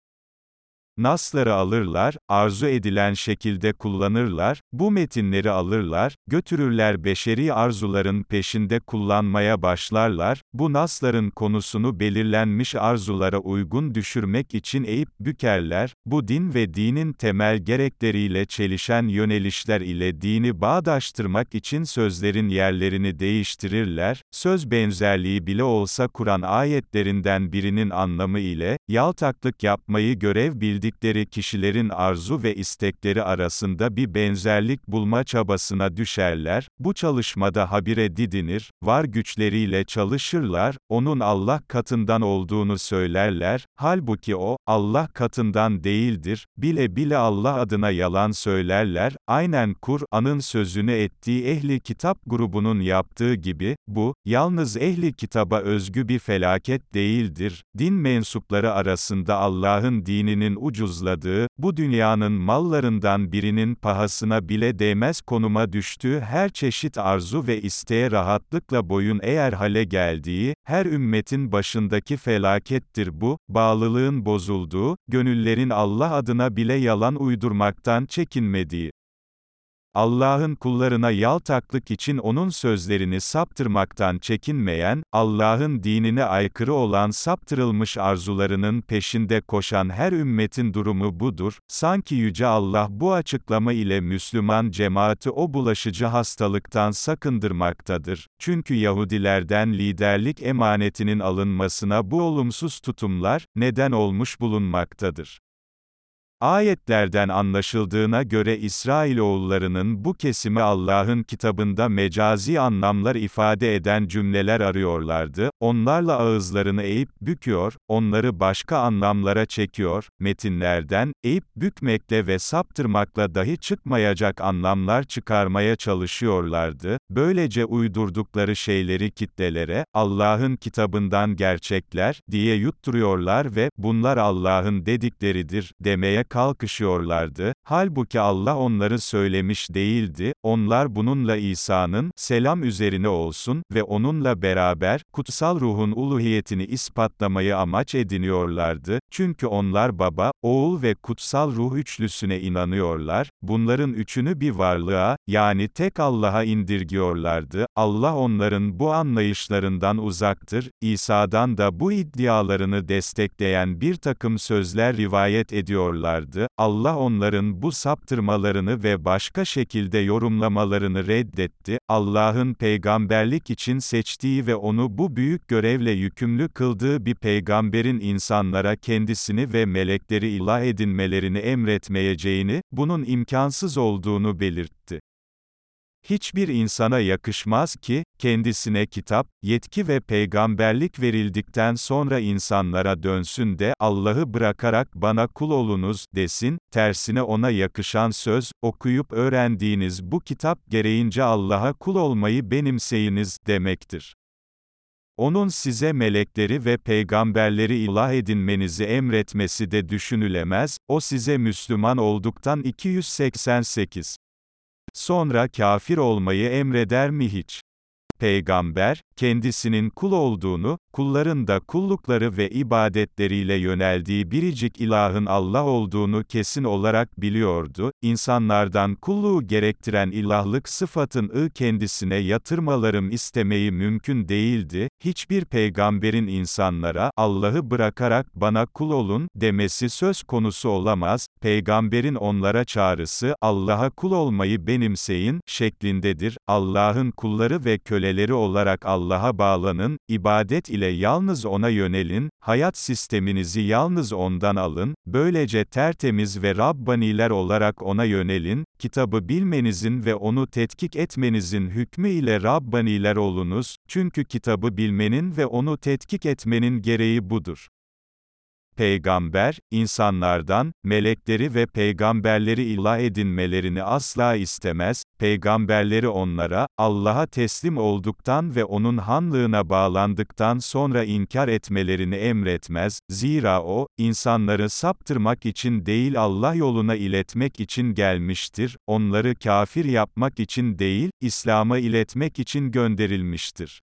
Nasları alırlar, arzu edilen şekilde kullanırlar, bu metinleri alırlar, götürürler beşeri arzuların peşinde kullanmaya başlarlar, bu nasların konusunu belirlenmiş arzulara uygun düşürmek için eğip bükerler, bu din ve dinin temel gerekleriyle çelişen yönelişler ile dini bağdaştırmak için sözlerin yerlerini değiştirirler, söz benzerliği bile olsa Kur'an ayetlerinden birinin anlamı ile, yaltaklık yapmayı görev bildirdikleri bildikleri kişilerin arzu ve istekleri arasında bir benzerlik bulma çabasına düşerler, bu çalışmada habire didinir, var güçleriyle çalışırlar, onun Allah katından olduğunu söylerler, halbuki o, Allah katından değildir, bile bile Allah adına yalan söylerler, aynen Kur'an'ın sözünü ettiği ehli kitap grubunun yaptığı gibi, bu, yalnız ehli kitaba özgü bir felaket değildir, din mensupları arasında Allah'ın dininin ucuzladığı, bu dünyanın mallarından birinin pahasına bile değmez konuma düştüğü her çeşit arzu ve isteğe rahatlıkla boyun eğer hale geldiği, her ümmetin başındaki felakettir bu, bağlılığın bozulduğu, gönüllerin Allah adına bile yalan uydurmaktan çekinmediği. Allah'ın kullarına yaltaklık için onun sözlerini saptırmaktan çekinmeyen, Allah'ın dinine aykırı olan saptırılmış arzularının peşinde koşan her ümmetin durumu budur. Sanki Yüce Allah bu açıklama ile Müslüman cemaati o bulaşıcı hastalıktan sakındırmaktadır. Çünkü Yahudilerden liderlik emanetinin alınmasına bu olumsuz tutumlar, neden olmuş bulunmaktadır. Ayetlerden anlaşıldığına göre İsrailoğullarının bu kesimi Allah'ın kitabında mecazi anlamlar ifade eden cümleler arıyorlardı, onlarla ağızlarını eğip büküyor, onları başka anlamlara çekiyor, metinlerden, eğip bükmekle ve saptırmakla dahi çıkmayacak anlamlar çıkarmaya çalışıyorlardı, böylece uydurdukları şeyleri kitlelere, Allah'ın kitabından gerçekler, diye yutturuyorlar ve, bunlar Allah'ın dedikleridir, demeye kalkışıyorlardı, halbuki Allah onları söylemiş değildi, onlar bununla İsa'nın, selam üzerine olsun ve onunla beraber, kutsal ruhun uluhiyetini ispatlamayı amaç ediniyorlardı, çünkü onlar baba, oğul ve kutsal ruh üçlüsüne inanıyorlar, bunların üçünü bir varlığa, yani tek Allah'a indirgiyorlardı, Allah onların bu anlayışlarından uzaktır, İsa'dan da bu iddialarını destekleyen bir takım sözler rivayet ediyorlar vardı, Allah onların bu saptırmalarını ve başka şekilde yorumlamalarını reddetti, Allah'ın peygamberlik için seçtiği ve onu bu büyük görevle yükümlü kıldığı bir peygamberin insanlara kendisini ve melekleri ilah edinmelerini emretmeyeceğini, bunun imkansız olduğunu belirtti. Hiçbir insana yakışmaz ki, kendisine kitap, yetki ve peygamberlik verildikten sonra insanlara dönsün de, Allah'ı bırakarak bana kul olunuz, desin, tersine ona yakışan söz, okuyup öğrendiğiniz bu kitap gereğince Allah'a kul olmayı benimseyiniz, demektir. Onun size melekleri ve peygamberleri ilah edinmenizi emretmesi de düşünülemez, o size Müslüman olduktan 288. Sonra kafir olmayı emreder mi hiç? Peygamber, kendisinin kul olduğunu, kulların da kullukları ve ibadetleriyle yöneldiği biricik ilahın Allah olduğunu kesin olarak biliyordu, insanlardan kulluğu gerektiren ilahlık sıfatın ı kendisine yatırmalarım istemeyi mümkün değildi, hiçbir peygamberin insanlara, Allah'ı bırakarak bana kul olun, demesi söz konusu olamaz, peygamberin onlara çağrısı, Allah'a kul olmayı benimseyin, şeklindedir, Allah'ın kulları ve köleleri olarak Allah'a bağlanın, ibadet ile ile yalnız ona yönelin, hayat sisteminizi yalnız ondan alın, böylece tertemiz ve Rabbaniler olarak ona yönelin, kitabı bilmenizin ve onu tetkik etmenizin hükmü ile Rabbaniler olunuz, çünkü kitabı bilmenin ve onu tetkik etmenin gereği budur. Peygamber, insanlardan, melekleri ve peygamberleri ilah edinmelerini asla istemez, peygamberleri onlara, Allah'a teslim olduktan ve O'nun hanlığına bağlandıktan sonra inkar etmelerini emretmez, zira O, insanları saptırmak için değil Allah yoluna iletmek için gelmiştir, onları kafir yapmak için değil, İslam'a iletmek için gönderilmiştir.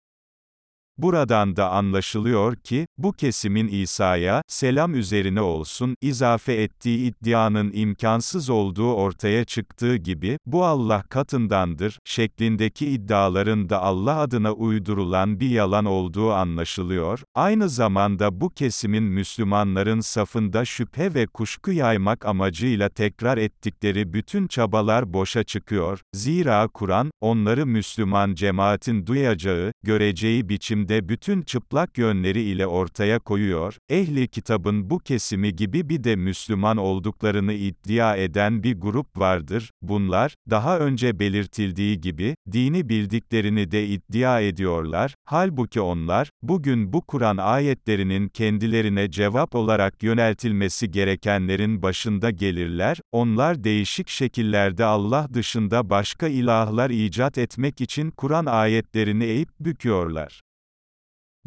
Buradan da anlaşılıyor ki, bu kesimin İsa'ya, selam üzerine olsun, izafe ettiği iddianın imkansız olduğu ortaya çıktığı gibi, bu Allah katındandır, şeklindeki iddiaların da Allah adına uydurulan bir yalan olduğu anlaşılıyor, aynı zamanda bu kesimin Müslümanların safında şüphe ve kuşku yaymak amacıyla tekrar ettikleri bütün çabalar boşa çıkıyor, zira Kur'an, onları Müslüman cemaatin duyacağı, göreceği biçimde de bütün çıplak yönleri ile ortaya koyuyor, ehli kitabın bu kesimi gibi bir de Müslüman olduklarını iddia eden bir grup vardır, bunlar, daha önce belirtildiği gibi, dini bildiklerini de iddia ediyorlar, halbuki onlar, bugün bu Kur'an ayetlerinin kendilerine cevap olarak yöneltilmesi gerekenlerin başında gelirler, onlar değişik şekillerde Allah dışında başka ilahlar icat etmek için Kur'an ayetlerini eğip büküyorlar.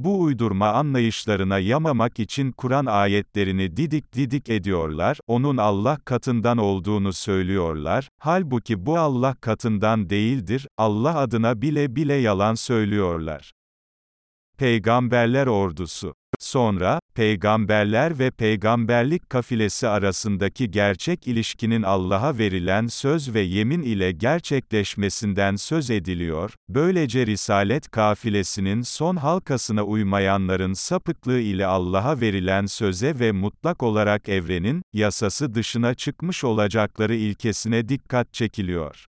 Bu uydurma anlayışlarına yamamak için Kur'an ayetlerini didik didik ediyorlar, onun Allah katından olduğunu söylüyorlar, halbuki bu Allah katından değildir, Allah adına bile bile yalan söylüyorlar. Peygamberler Ordusu Sonra, peygamberler ve peygamberlik kafilesi arasındaki gerçek ilişkinin Allah'a verilen söz ve yemin ile gerçekleşmesinden söz ediliyor, böylece Risalet kafilesinin son halkasına uymayanların sapıklığı ile Allah'a verilen söze ve mutlak olarak evrenin, yasası dışına çıkmış olacakları ilkesine dikkat çekiliyor.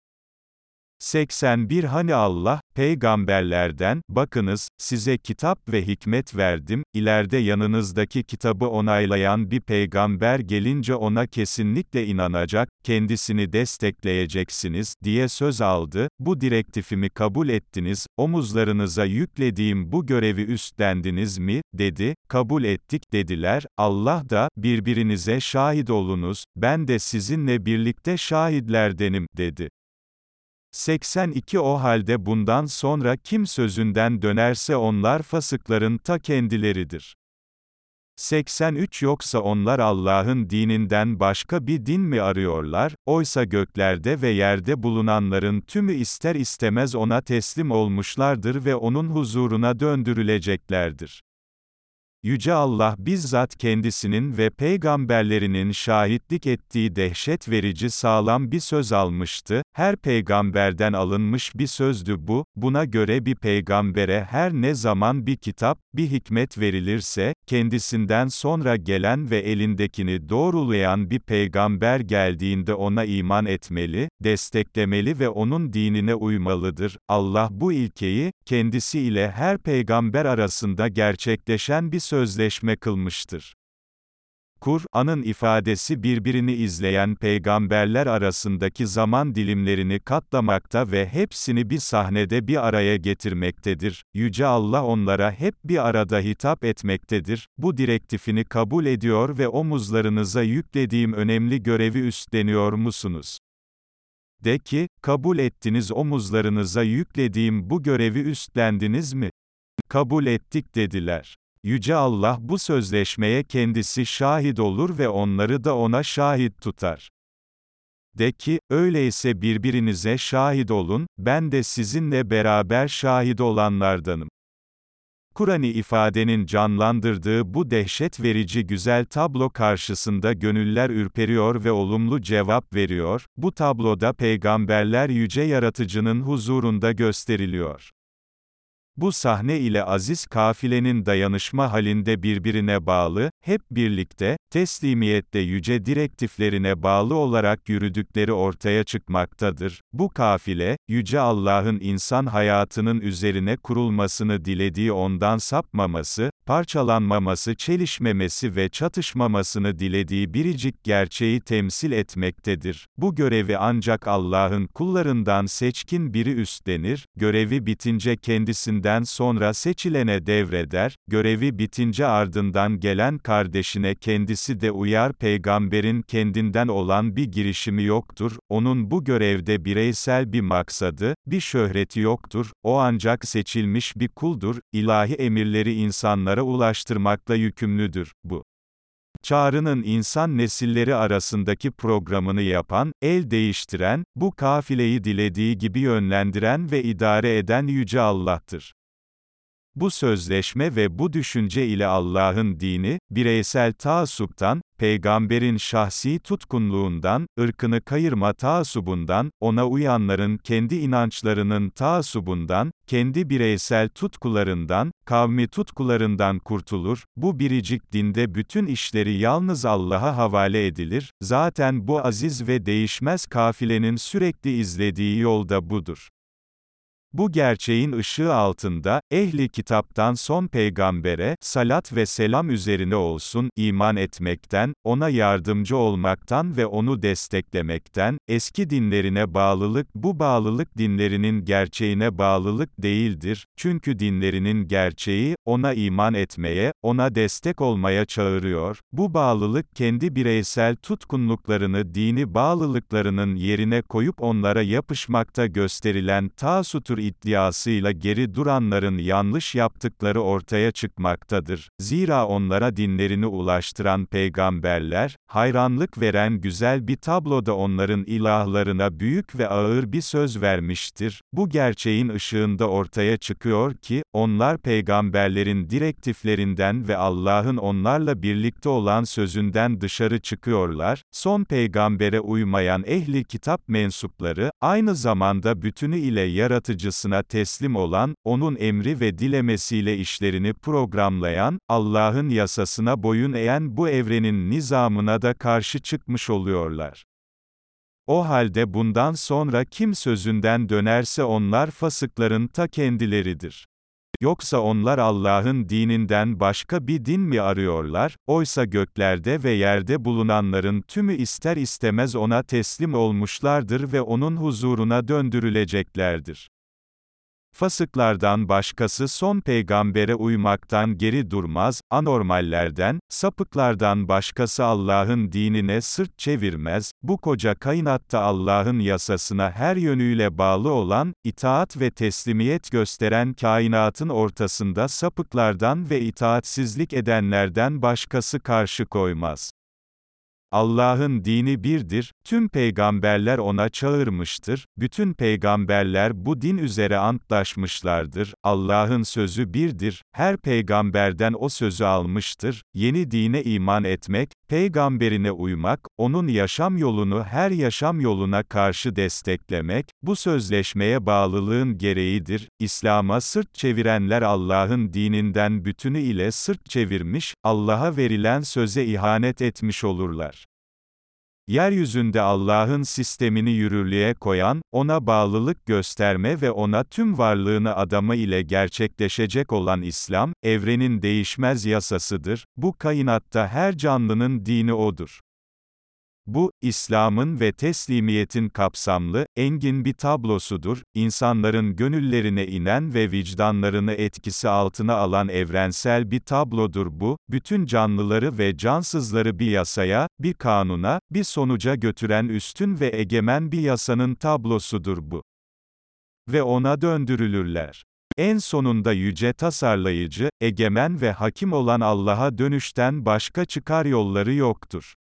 81 Hani Allah, peygamberlerden, bakınız, size kitap ve hikmet verdim, ileride yanınızdaki kitabı onaylayan bir peygamber gelince ona kesinlikle inanacak, kendisini destekleyeceksiniz, diye söz aldı, bu direktifimi kabul ettiniz, omuzlarınıza yüklediğim bu görevi üstlendiniz mi, dedi, kabul ettik, dediler, Allah da, birbirinize şahit olunuz, ben de sizinle birlikte şahitlerdenim, dedi. 82 O halde bundan sonra kim sözünden dönerse onlar fasıkların ta kendileridir. 83 Yoksa onlar Allah'ın dininden başka bir din mi arıyorlar, oysa göklerde ve yerde bulunanların tümü ister istemez ona teslim olmuşlardır ve onun huzuruna döndürüleceklerdir. Yüce Allah bizzat kendisinin ve peygamberlerinin şahitlik ettiği dehşet verici sağlam bir söz almıştı, her peygamberden alınmış bir sözdü bu, buna göre bir peygambere her ne zaman bir kitap, bir hikmet verilirse, kendisinden sonra gelen ve elindekini doğrulayan bir peygamber geldiğinde ona iman etmeli, desteklemeli ve onun dinine uymalıdır. Allah bu ilkeyi, kendisi ile her peygamber arasında gerçekleşen bir sözleşme kılmıştır. Kur'an'ın ifadesi birbirini izleyen peygamberler arasındaki zaman dilimlerini katlamakta ve hepsini bir sahnede bir araya getirmektedir. Yüce Allah onlara hep bir arada hitap etmektedir. Bu direktifini kabul ediyor ve omuzlarınıza yüklediğim önemli görevi üstleniyor musunuz? De ki, kabul ettiniz omuzlarınıza yüklediğim bu görevi üstlendiniz mi? Kabul ettik dediler. Yüce Allah bu sözleşmeye kendisi şahit olur ve onları da ona şahit tutar. De ki, öyleyse birbirinize şahit olun, ben de sizinle beraber şahit olanlardanım. Kur'an'ı ifadenin canlandırdığı bu dehşet verici güzel tablo karşısında gönüller ürperiyor ve olumlu cevap veriyor, bu tabloda peygamberler yüce yaratıcının huzurunda gösteriliyor. Bu sahne ile aziz kafilenin dayanışma halinde birbirine bağlı, hep birlikte, teslimiyette yüce direktiflerine bağlı olarak yürüdükleri ortaya çıkmaktadır. Bu kafile, yüce Allah'ın insan hayatının üzerine kurulmasını dilediği ondan sapmaması, parçalanmaması çelişmemesi ve çatışmamasını dilediği biricik gerçeği temsil etmektedir. Bu görevi ancak Allah'ın kullarından seçkin biri üstlenir, görevi bitince kendisinden sonra seçilene devreder, görevi bitince ardından gelen kardeşine kendisi de uyar peygamberin kendinden olan bir girişimi yoktur, onun bu görevde bireysel bir maksadı, bir şöhreti yoktur, o ancak seçilmiş bir kuldur, ilahi emirleri insanlara ulaştırmakla yükümlüdür, bu. Çağrı'nın insan nesilleri arasındaki programını yapan, el değiştiren, bu kafileyi dilediği gibi yönlendiren ve idare eden Yüce Allah'tır. Bu sözleşme ve bu düşünce ile Allah'ın dini, bireysel taassuptan, peygamberin şahsi tutkunluğundan, ırkını kayırma taassubundan, ona uyanların kendi inançlarının taassubundan, kendi bireysel tutkularından, kavmi tutkularından kurtulur, bu biricik dinde bütün işleri yalnız Allah'a havale edilir, zaten bu aziz ve değişmez kafilenin sürekli izlediği yolda budur. Bu gerçeğin ışığı altında, ehli kitaptan son peygambere, salat ve selam üzerine olsun, iman etmekten, ona yardımcı olmaktan ve onu desteklemekten, eski dinlerine bağlılık, bu bağlılık dinlerinin gerçeğine bağlılık değildir, çünkü dinlerinin gerçeği, ona iman etmeye, ona destek olmaya çağırıyor, bu bağlılık kendi bireysel tutkunluklarını dini bağlılıklarının yerine koyup onlara yapışmakta gösterilen tasutur iddiasıyla geri duranların yanlış yaptıkları ortaya çıkmaktadır. Zira onlara dinlerini ulaştıran peygamberler, hayranlık veren güzel bir tabloda onların ilahlarına büyük ve ağır bir söz vermiştir. Bu gerçeğin ışığında ortaya çıkıyor ki, onlar peygamberlerin direktiflerinden ve Allah'ın onlarla birlikte olan sözünden dışarı çıkıyorlar, son peygambere uymayan ehli kitap mensupları, aynı zamanda bütünü ile yaratıcı yaratıcısına teslim olan, onun emri ve dilemesiyle işlerini programlayan, Allah'ın yasasına boyun eğen bu evrenin nizamına da karşı çıkmış oluyorlar. O halde bundan sonra kim sözünden dönerse onlar fasıkların ta kendileridir. Yoksa onlar Allah'ın dininden başka bir din mi arıyorlar? Oysa göklerde ve yerde bulunanların tümü ister istemez ona teslim olmuşlardır ve onun huzuruna döndürüleceklerdir. Fasıklardan başkası son peygambere uymaktan geri durmaz, anormallerden, sapıklardan başkası Allah'ın dinine sırt çevirmez, bu koca kainatta Allah'ın yasasına her yönüyle bağlı olan, itaat ve teslimiyet gösteren kainatın ortasında sapıklardan ve itaatsizlik edenlerden başkası karşı koymaz. Allah'ın dini birdir, tüm peygamberler ona çağırmıştır, bütün peygamberler bu din üzere antlaşmışlardır, Allah'ın sözü birdir, her peygamberden o sözü almıştır, yeni dine iman etmek, peygamberine uymak, onun yaşam yolunu her yaşam yoluna karşı desteklemek, bu sözleşmeye bağlılığın gereğidir, İslam'a sırt çevirenler Allah'ın dininden bütünü ile sırt çevirmiş, Allah'a verilen söze ihanet etmiş olurlar. Yeryüzünde Allah'ın sistemini yürürlüğe koyan, ona bağlılık gösterme ve ona tüm varlığını adamı ile gerçekleşecek olan İslam, evrenin değişmez yasasıdır, bu kainatta her canlının dini odur. Bu, İslam'ın ve teslimiyetin kapsamlı, engin bir tablosudur, insanların gönüllerine inen ve vicdanlarını etkisi altına alan evrensel bir tablodur bu, bütün canlıları ve cansızları bir yasaya, bir kanuna, bir sonuca götüren üstün ve egemen bir yasanın tablosudur bu. Ve ona döndürülürler. En sonunda yüce tasarlayıcı, egemen ve hakim olan Allah'a dönüşten başka çıkar yolları yoktur.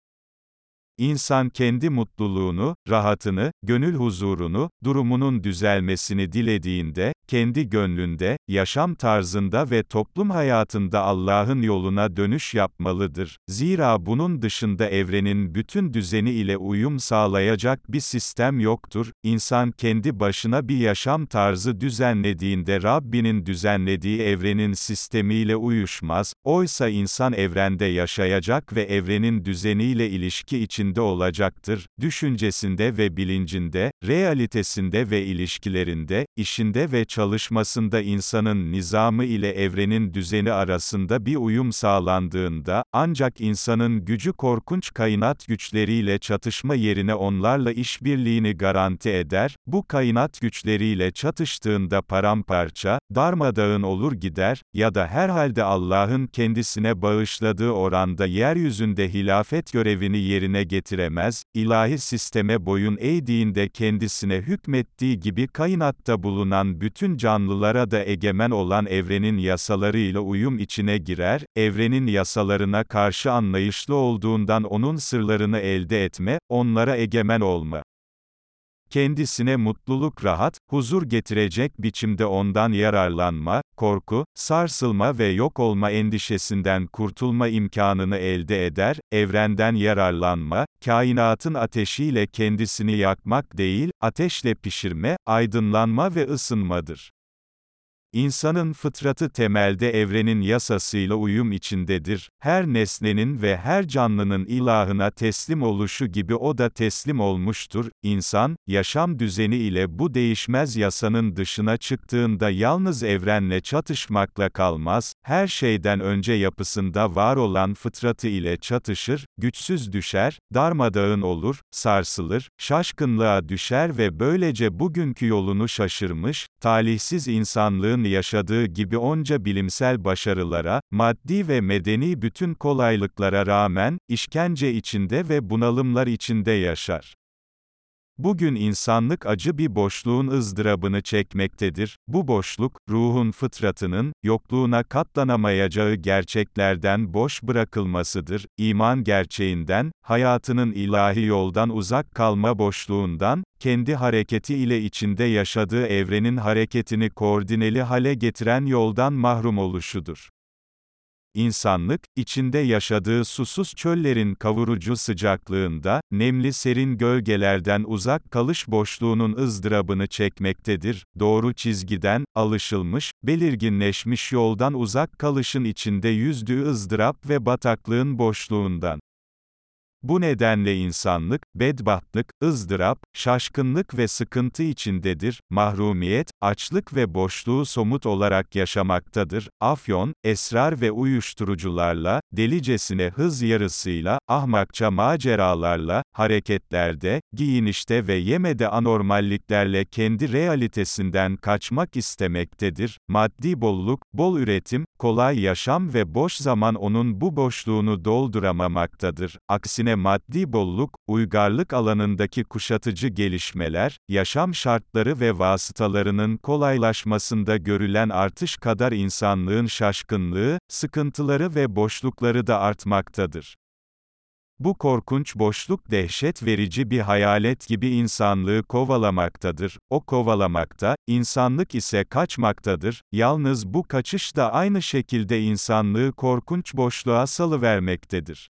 İnsan kendi mutluluğunu, rahatını, gönül huzurunu, durumunun düzelmesini dilediğinde, kendi gönlünde, yaşam tarzında ve toplum hayatında Allah'ın yoluna dönüş yapmalıdır. Zira bunun dışında evrenin bütün düzeni ile uyum sağlayacak bir sistem yoktur. İnsan kendi başına bir yaşam tarzı düzenlediğinde Rabbinin düzenlediği evrenin sistemiyle uyuşmaz. Oysa insan evrende yaşayacak ve evrenin düzeniyle ilişki için üzerinde olacaktır, düşüncesinde ve bilincinde, realitesinde ve ilişkilerinde, işinde ve çalışmasında insanın nizamı ile evrenin düzeni arasında bir uyum sağlandığında, ancak insanın gücü korkunç kainat güçleriyle çatışma yerine onlarla işbirliğini garanti eder, bu kainat güçleriyle çatıştığında paramparça, darmadağın olur gider, ya da herhalde Allah'ın kendisine bağışladığı oranda yeryüzünde hilafet görevini yerine getiremez, ilahi sisteme boyun eğdiğinde kendisine hükmettiği gibi kainatta bulunan bütün canlılara da egemen olan evrenin yasalarıyla uyum içine girer, evrenin yasalarına karşı anlayışlı olduğundan onun sırlarını elde etme, onlara egemen olma kendisine mutluluk rahat, huzur getirecek biçimde ondan yararlanma, korku, sarsılma ve yok olma endişesinden kurtulma imkanını elde eder, evrenden yararlanma, kainatın ateşiyle kendisini yakmak değil, ateşle pişirme, aydınlanma ve ısınmadır. İnsanın fıtratı temelde evrenin yasasıyla uyum içindedir. Her nesnenin ve her canlının ilahına teslim oluşu gibi o da teslim olmuştur. İnsan, yaşam düzeni ile bu değişmez yasanın dışına çıktığında yalnız evrenle çatışmakla kalmaz, her şeyden önce yapısında var olan fıtratı ile çatışır, güçsüz düşer, darmadağın olur, sarsılır, şaşkınlığa düşer ve böylece bugünkü yolunu şaşırmış, talihsiz insanlığın insanlığın yaşadığı gibi onca bilimsel başarılara, maddi ve medeni bütün kolaylıklara rağmen, işkence içinde ve bunalımlar içinde yaşar. Bugün insanlık acı bir boşluğun ızdırabını çekmektedir. Bu boşluk, ruhun fıtratının, yokluğuna katlanamayacağı gerçeklerden boş bırakılmasıdır. İman gerçeğinden, hayatının ilahi yoldan uzak kalma boşluğundan, kendi hareketi ile içinde yaşadığı evrenin hareketini koordineli hale getiren yoldan mahrum oluşudur. İnsanlık, içinde yaşadığı susuz çöllerin kavurucu sıcaklığında, nemli serin gölgelerden uzak kalış boşluğunun ızdırabını çekmektedir, doğru çizgiden, alışılmış, belirginleşmiş yoldan uzak kalışın içinde yüzdüğü ızdırap ve bataklığın boşluğundan. Bu nedenle insanlık, bedbahtlık, ızdırap, şaşkınlık ve sıkıntı içindedir, mahrumiyet, açlık ve boşluğu somut olarak yaşamaktadır, afyon, esrar ve uyuşturucularla, delicesine hız yarısıyla, ahmakça maceralarla, hareketlerde, giyinişte ve yemede anormalliklerle kendi realitesinden kaçmak istemektedir, maddi bolluk, bol üretim, kolay yaşam ve boş zaman onun bu boşluğunu dolduramamaktadır, aksine Aksine maddi bolluk, uygarlık alanındaki kuşatıcı gelişmeler, yaşam şartları ve vasıtalarının kolaylaşmasında görülen artış kadar insanlığın şaşkınlığı, sıkıntıları ve boşlukları da artmaktadır. Bu korkunç boşluk dehşet verici bir hayalet gibi insanlığı kovalamaktadır. O kovalamakta, insanlık ise kaçmaktadır. Yalnız bu kaçış da aynı şekilde insanlığı korkunç boşluğa salıvermektedir.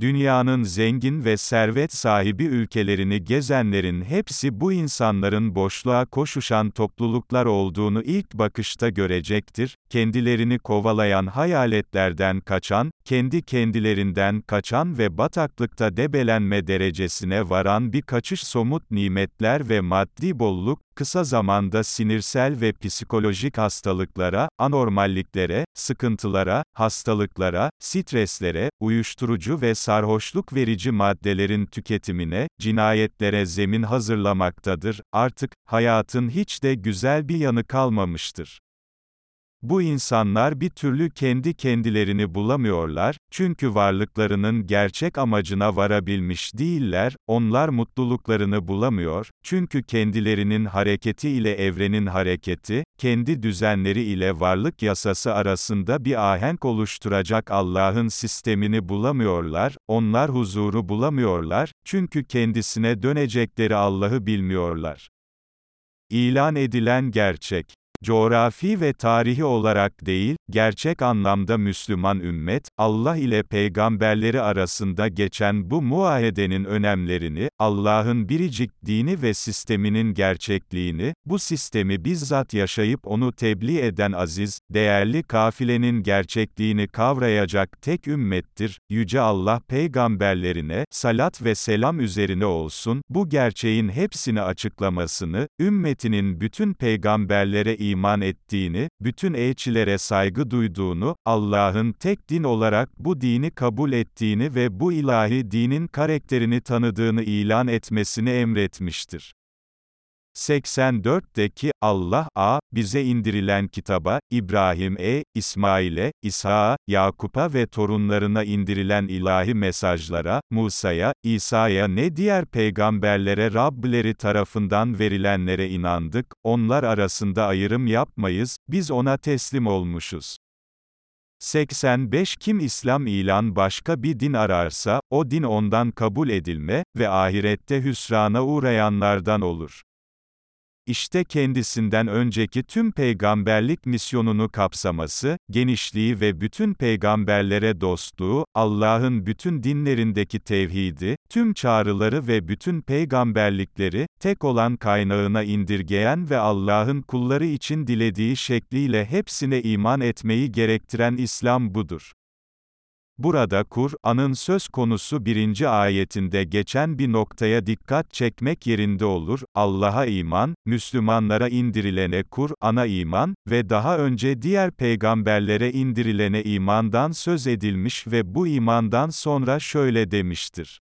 Dünyanın zengin ve servet sahibi ülkelerini gezenlerin hepsi bu insanların boşluğa koşuşan topluluklar olduğunu ilk bakışta görecektir, kendilerini kovalayan hayaletlerden kaçan, kendi kendilerinden kaçan ve bataklıkta debelenme derecesine varan bir kaçış somut nimetler ve maddi bolluk, kısa zamanda sinirsel ve psikolojik hastalıklara, anormalliklere, sıkıntılara, hastalıklara, streslere, uyuşturucu ve sarhoşluk verici maddelerin tüketimine, cinayetlere zemin hazırlamaktadır. Artık, hayatın hiç de güzel bir yanı kalmamıştır. Bu insanlar bir türlü kendi kendilerini bulamıyorlar, çünkü varlıklarının gerçek amacına varabilmiş değiller, onlar mutluluklarını bulamıyor, çünkü kendilerinin hareketi ile evrenin hareketi, kendi düzenleri ile varlık yasası arasında bir ahenk oluşturacak Allah'ın sistemini bulamıyorlar, onlar huzuru bulamıyorlar, çünkü kendisine dönecekleri Allah'ı bilmiyorlar. İlan edilen gerçek Coğrafi ve tarihi olarak değil, gerçek anlamda Müslüman ümmet, Allah ile peygamberleri arasında geçen bu muahedenin önemlerini, Allah'ın biricik dini ve sisteminin gerçekliğini, bu sistemi bizzat yaşayıp onu tebliğ eden aziz, değerli kafilenin gerçekliğini kavrayacak tek ümmettir. Yüce Allah peygamberlerine, salat ve selam üzerine olsun, bu gerçeğin hepsini açıklamasını, ümmetinin bütün peygamberlere iman ettiğini, bütün elçilere saygı duyduğunu, Allah'ın tek din olarak bu dini kabul ettiğini ve bu ilahi dinin karakterini tanıdığını ilan etmesini emretmiştir. 84'deki Allah a bize indirilen kitaba, İbrahim'e, İsmail'e, İsa'ya, Yakup'a ve torunlarına indirilen ilahi mesajlara, Musa'ya, İsa'ya ne diğer peygamberlere Rableri tarafından verilenlere inandık, onlar arasında ayrım yapmayız, biz ona teslim olmuşuz. 85 Kim İslam ilan başka bir din ararsa, o din ondan kabul edilme ve ahirette hüsrana uğrayanlardan olur. İşte kendisinden önceki tüm peygamberlik misyonunu kapsaması, genişliği ve bütün peygamberlere dostluğu, Allah'ın bütün dinlerindeki tevhidi, tüm çağrıları ve bütün peygamberlikleri, tek olan kaynağına indirgeyen ve Allah'ın kulları için dilediği şekliyle hepsine iman etmeyi gerektiren İslam budur. Burada Kur'an'ın söz konusu birinci ayetinde geçen bir noktaya dikkat çekmek yerinde olur, Allah'a iman, Müslümanlara indirilene Kur'an'a iman ve daha önce diğer peygamberlere indirilene imandan söz edilmiş ve bu imandan sonra şöyle demiştir.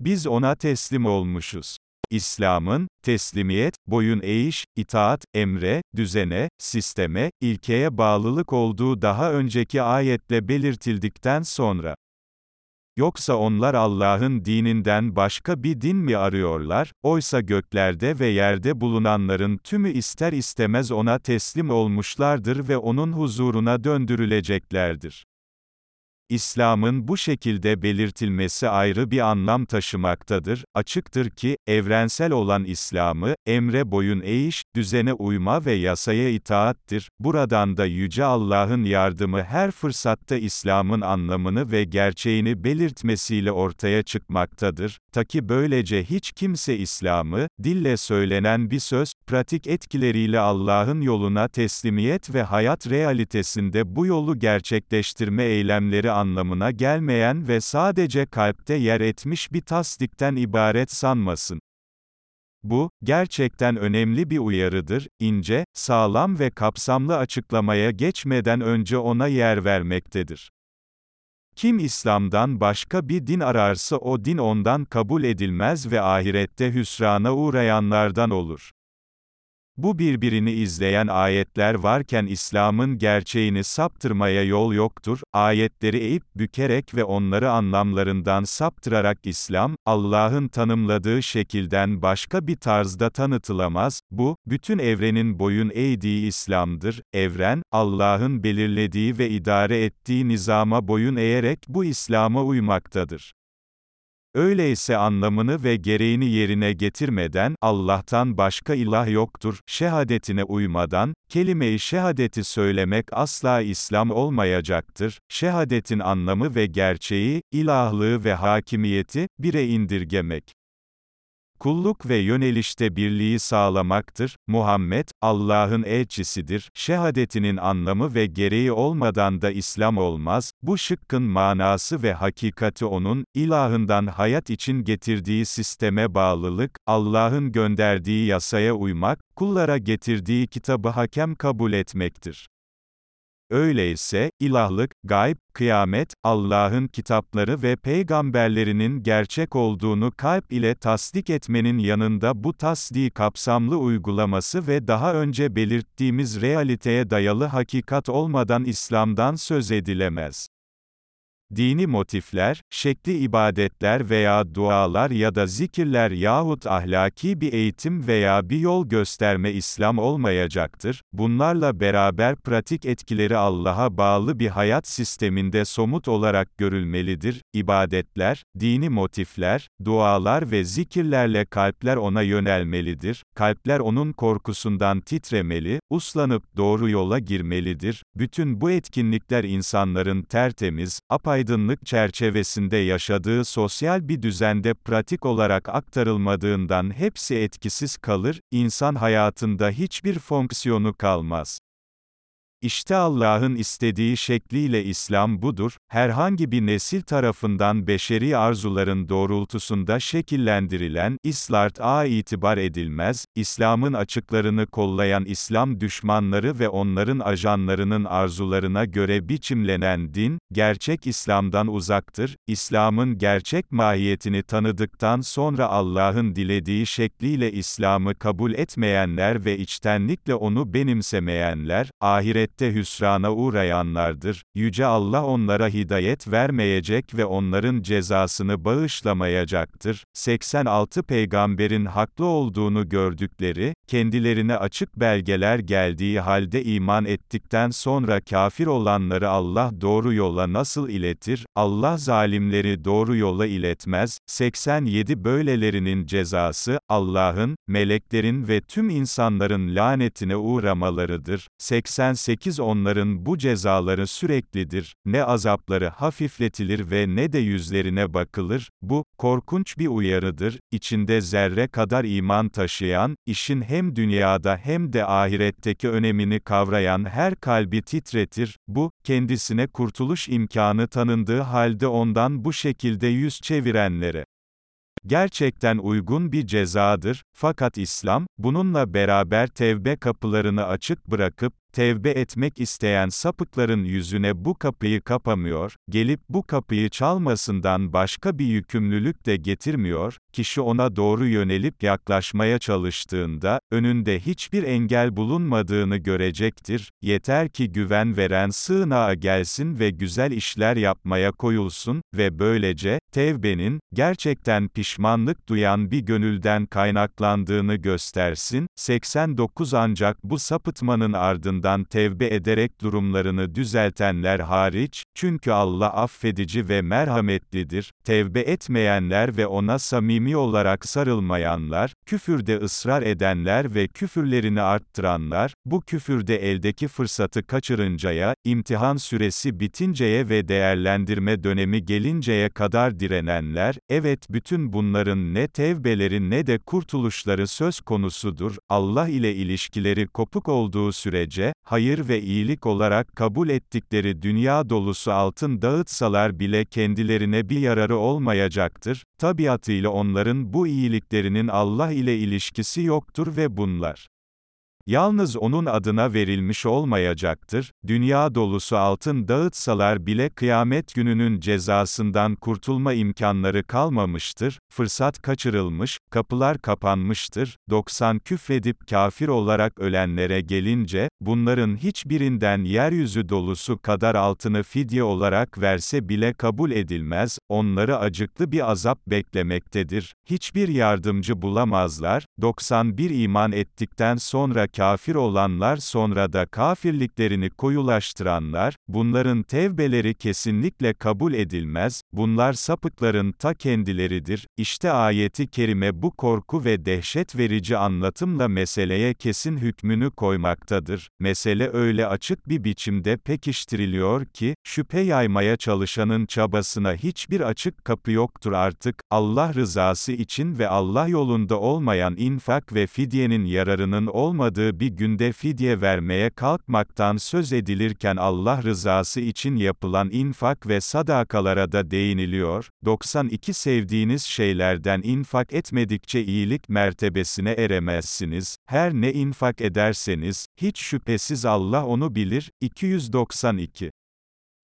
Biz ona teslim olmuşuz. İslam'ın, teslimiyet, boyun eğiş, itaat, emre, düzene, sisteme, ilkeye bağlılık olduğu daha önceki ayetle belirtildikten sonra, Yoksa onlar Allah'ın dininden başka bir din mi arıyorlar? Oysa göklerde ve yerde bulunanların tümü ister istemez ona teslim olmuşlardır ve onun huzuruna döndürüleceklerdir. İslam'ın bu şekilde belirtilmesi ayrı bir anlam taşımaktadır. Açıktır ki, evrensel olan İslam'ı, emre boyun eğiş, düzene uyma ve yasaya itaattir. Buradan da Yüce Allah'ın yardımı her fırsatta İslam'ın anlamını ve gerçeğini belirtmesiyle ortaya çıkmaktadır. Ta ki böylece hiç kimse İslam'ı, dille söylenen bir söz, pratik etkileriyle Allah'ın yoluna teslimiyet ve hayat realitesinde bu yolu gerçekleştirme eylemleri anlamına gelmeyen ve sadece kalpte yer etmiş bir tasdikten ibaret sanmasın. Bu, gerçekten önemli bir uyarıdır, ince, sağlam ve kapsamlı açıklamaya geçmeden önce ona yer vermektedir. Kim İslam'dan başka bir din ararsa o din ondan kabul edilmez ve ahirette hüsrana uğrayanlardan olur. Bu birbirini izleyen ayetler varken İslam'ın gerçeğini saptırmaya yol yoktur, ayetleri eğip bükerek ve onları anlamlarından saptırarak İslam, Allah'ın tanımladığı şekilden başka bir tarzda tanıtılamaz, bu, bütün evrenin boyun eğdiği İslam'dır, evren, Allah'ın belirlediği ve idare ettiği nizama boyun eğerek bu İslam'a uymaktadır. Öyleyse anlamını ve gereğini yerine getirmeden, Allah'tan başka ilah yoktur, şehadetine uymadan, kelime-i şehadeti söylemek asla İslam olmayacaktır. Şehadetin anlamı ve gerçeği, ilahlığı ve hakimiyeti, bire indirgemek kulluk ve yönelişte birliği sağlamaktır. Muhammed, Allah'ın elçisidir. Şehadetinin anlamı ve gereği olmadan da İslam olmaz. Bu şıkkın manası ve hakikati onun, ilahından hayat için getirdiği sisteme bağlılık, Allah'ın gönderdiği yasaya uymak, kullara getirdiği kitabı hakem kabul etmektir. Öyleyse, ilahlık, gayb, kıyamet, Allah'ın kitapları ve peygamberlerinin gerçek olduğunu kalp ile tasdik etmenin yanında bu tasdiği kapsamlı uygulaması ve daha önce belirttiğimiz realiteye dayalı hakikat olmadan İslam'dan söz edilemez. Dini motifler, şekli ibadetler veya dualar ya da zikirler yahut ahlaki bir eğitim veya bir yol gösterme İslam olmayacaktır. Bunlarla beraber pratik etkileri Allah'a bağlı bir hayat sisteminde somut olarak görülmelidir. İbadetler, dini motifler, dualar ve zikirlerle kalpler ona yönelmelidir. Kalpler onun korkusundan titremeli, uslanıp doğru yola girmelidir. Bütün bu etkinlikler insanların tertemiz, apaydınlık çerçevesinde yaşadığı sosyal bir düzende pratik olarak aktarılmadığından hepsi etkisiz kalır, insan hayatında hiçbir fonksiyonu kalmaz. İşte Allah'ın istediği şekliyle İslam budur, herhangi bir nesil tarafından beşeri arzuların doğrultusunda şekillendirilen, İslart a itibar edilmez, İslam'ın açıklarını kollayan İslam düşmanları ve onların ajanlarının arzularına göre biçimlenen din, gerçek İslam'dan uzaktır, İslam'ın gerçek mahiyetini tanıdıktan sonra Allah'ın dilediği şekliyle İslam'ı kabul etmeyenler ve içtenlikle onu benimsemeyenler, ahiret ahirette hüsrana uğrayanlardır. Yüce Allah onlara hidayet vermeyecek ve onların cezasını bağışlamayacaktır. 86 Peygamberin haklı olduğunu gördükleri, kendilerine açık belgeler geldiği halde iman ettikten sonra kafir olanları Allah doğru yola nasıl iletir? Allah zalimleri doğru yola iletmez. 87 Böylelerinin cezası, Allah'ın, meleklerin ve tüm insanların lanetine uğramalarıdır. 88 8 Onların bu cezaları süreklidir, ne azapları hafifletilir ve ne de yüzlerine bakılır, bu, korkunç bir uyarıdır, içinde zerre kadar iman taşıyan, işin hem dünyada hem de ahiretteki önemini kavrayan her kalbi titretir, bu, kendisine kurtuluş imkanı tanındığı halde ondan bu şekilde yüz çevirenlere. Gerçekten uygun bir cezadır, fakat İslam, bununla beraber tevbe kapılarını açık bırakıp, tevbe etmek isteyen sapıkların yüzüne bu kapıyı kapamıyor, gelip bu kapıyı çalmasından başka bir yükümlülük de getirmiyor, kişi ona doğru yönelip yaklaşmaya çalıştığında, önünde hiçbir engel bulunmadığını görecektir, yeter ki güven veren sığınağa gelsin ve güzel işler yapmaya koyulsun, ve böylece, tevbenin, gerçekten pişmanlık duyan bir gönülden kaynaklandığını göstersin, 89 ancak bu sapıtmanın ardından, tevbe ederek durumlarını düzeltenler hariç, çünkü Allah affedici ve merhametlidir, tevbe etmeyenler ve ona samimi olarak sarılmayanlar, küfürde ısrar edenler ve küfürlerini arttıranlar, bu küfürde eldeki fırsatı kaçırıncaya, imtihan süresi bitinceye ve değerlendirme dönemi gelinceye kadar direnenler, evet bütün bunların ne tevbeleri ne de kurtuluşları söz konusudur, Allah ile ilişkileri kopuk olduğu sürece, hayır ve iyilik olarak kabul ettikleri dünya dolusu altın dağıtsalar bile kendilerine bir yararı olmayacaktır, tabiatıyla onların bu iyiliklerinin Allah ile ilişkisi yoktur ve bunlar Yalnız onun adına verilmiş olmayacaktır, dünya dolusu altın dağıtsalar bile kıyamet gününün cezasından kurtulma imkanları kalmamıştır, fırsat kaçırılmış, kapılar kapanmıştır, 90 küfredip kafir olarak ölenlere gelince, bunların hiçbirinden yeryüzü dolusu kadar altını fidye olarak verse bile kabul edilmez, onları acıklı bir azap beklemektedir, hiçbir yardımcı bulamazlar, 91 iman ettikten sonra kafir olanlar sonra da kafirliklerini koyulaştıranlar, bunların tevbeleri kesinlikle kabul edilmez, bunlar sapıkların ta kendileridir. İşte ayeti kerime bu korku ve dehşet verici anlatımla meseleye kesin hükmünü koymaktadır. Mesele öyle açık bir biçimde pekiştiriliyor ki, şüphe yaymaya çalışanın çabasına hiçbir açık kapı yoktur artık, Allah rızası için ve Allah yolunda olmayan infak ve fidyenin yararının olmadığı olmadığı bir günde fidye vermeye kalkmaktan söz edilirken Allah rızası için yapılan infak ve sadakalara da değiniliyor. 92 Sevdiğiniz şeylerden infak etmedikçe iyilik mertebesine eremezsiniz. Her ne infak ederseniz, hiç şüphesiz Allah onu bilir. 292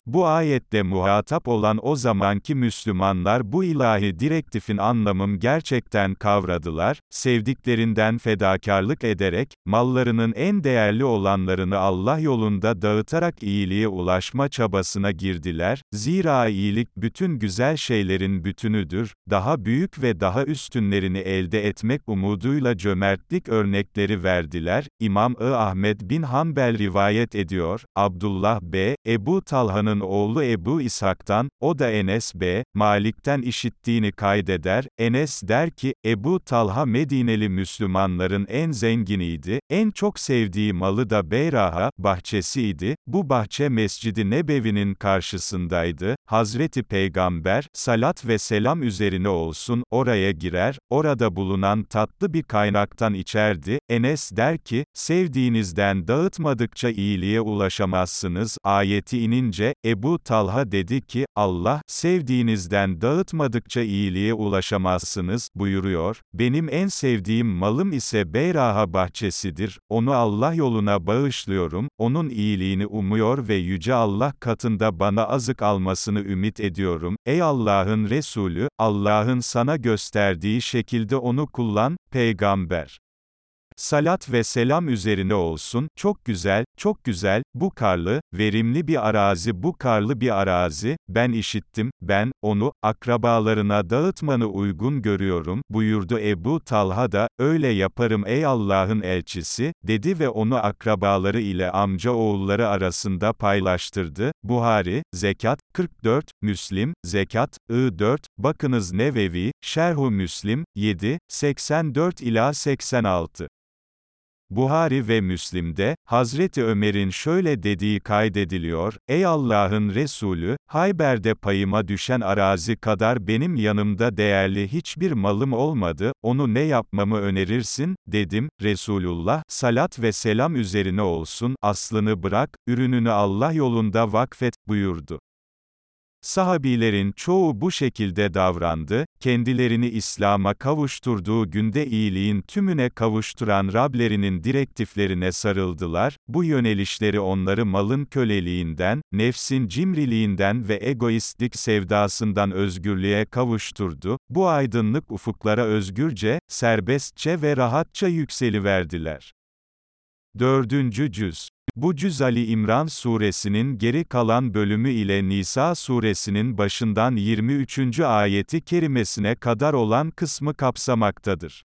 Bu ayette muhatap olan o zamanki Müslümanlar bu ilahi direktifin anlamım gerçekten kavradılar, sevdiklerinden fedakarlık ederek, mallarının en değerli olanlarını Allah yolunda dağıtarak iyiliğe ulaşma çabasına girdiler, zira iyilik bütün güzel şeylerin bütünüdür, daha büyük ve daha üstünlerini elde etmek umuduyla cömertlik örnekleri verdiler, İmam-ı Ahmed bin Hanbel rivayet ediyor, Abdullah B. Ebu Talha'nın oğlu Ebu İshak'tan, o da Enes B. Malik'ten işittiğini kaydeder, Enes der ki, Ebu Talha Medineli Müslümanların en zenginiydi, en çok sevdiği malı da Beyraha, bahçesiydi, bu bahçe Mescid-i Nebevi'nin karşısındaydı, Hazreti Peygamber, salat ve selam üzerine olsun, oraya girer, orada bulunan tatlı bir kaynaktan içerdi, Enes der ki, sevdiğinizden dağıtmadıkça iyiliğe ulaşamazsınız, ayeti inince, Ebu Talha dedi ki, Allah, sevdiğinizden dağıtmadıkça iyiliğe ulaşamazsınız, buyuruyor, benim en sevdiğim malım ise Beyraha bahçesidir, onu Allah yoluna bağışlıyorum, onun iyiliğini umuyor ve Yüce Allah katında bana azık almasını ümit ediyorum, ey Allah'ın Resulü, Allah'ın sana gösterdiği şekilde onu kullan, peygamber. Salat ve selam üzerine olsun, çok güzel, çok güzel, bu karlı, verimli bir arazi bu karlı bir arazi, ben işittim, ben, onu, akrabalarına dağıtmanı uygun görüyorum, buyurdu Ebu Talha da, öyle yaparım ey Allah'ın elçisi, dedi ve onu akrabaları ile amca oğulları arasında paylaştırdı, Buhari, Zekat, 44, Müslim, Zekat, I4, bakınız Nevevi, Şerhu Müslim, 7, 84 ila 86. Buhari ve Müslim'de, Hazreti Ömer'in şöyle dediği kaydediliyor, Ey Allah'ın Resulü, Hayber'de payıma düşen arazi kadar benim yanımda değerli hiçbir malım olmadı, onu ne yapmamı önerirsin, dedim, Resulullah, salat ve selam üzerine olsun, aslını bırak, ürününü Allah yolunda vakfet, buyurdu. Sahabilerin çoğu bu şekilde davrandı, kendilerini İslam'a kavuşturduğu günde iyiliğin tümüne kavuşturan Rablerinin direktiflerine sarıldılar, bu yönelişleri onları malın köleliğinden, nefsin cimriliğinden ve egoistlik sevdasından özgürlüğe kavuşturdu, bu aydınlık ufuklara özgürce, serbestçe ve rahatça yükseliverdiler. Dördüncü Cüz bu cüz Ali İmran suresinin geri kalan bölümü ile Nisa suresinin başından 23. ayeti kerimesine kadar olan kısmı kapsamaktadır.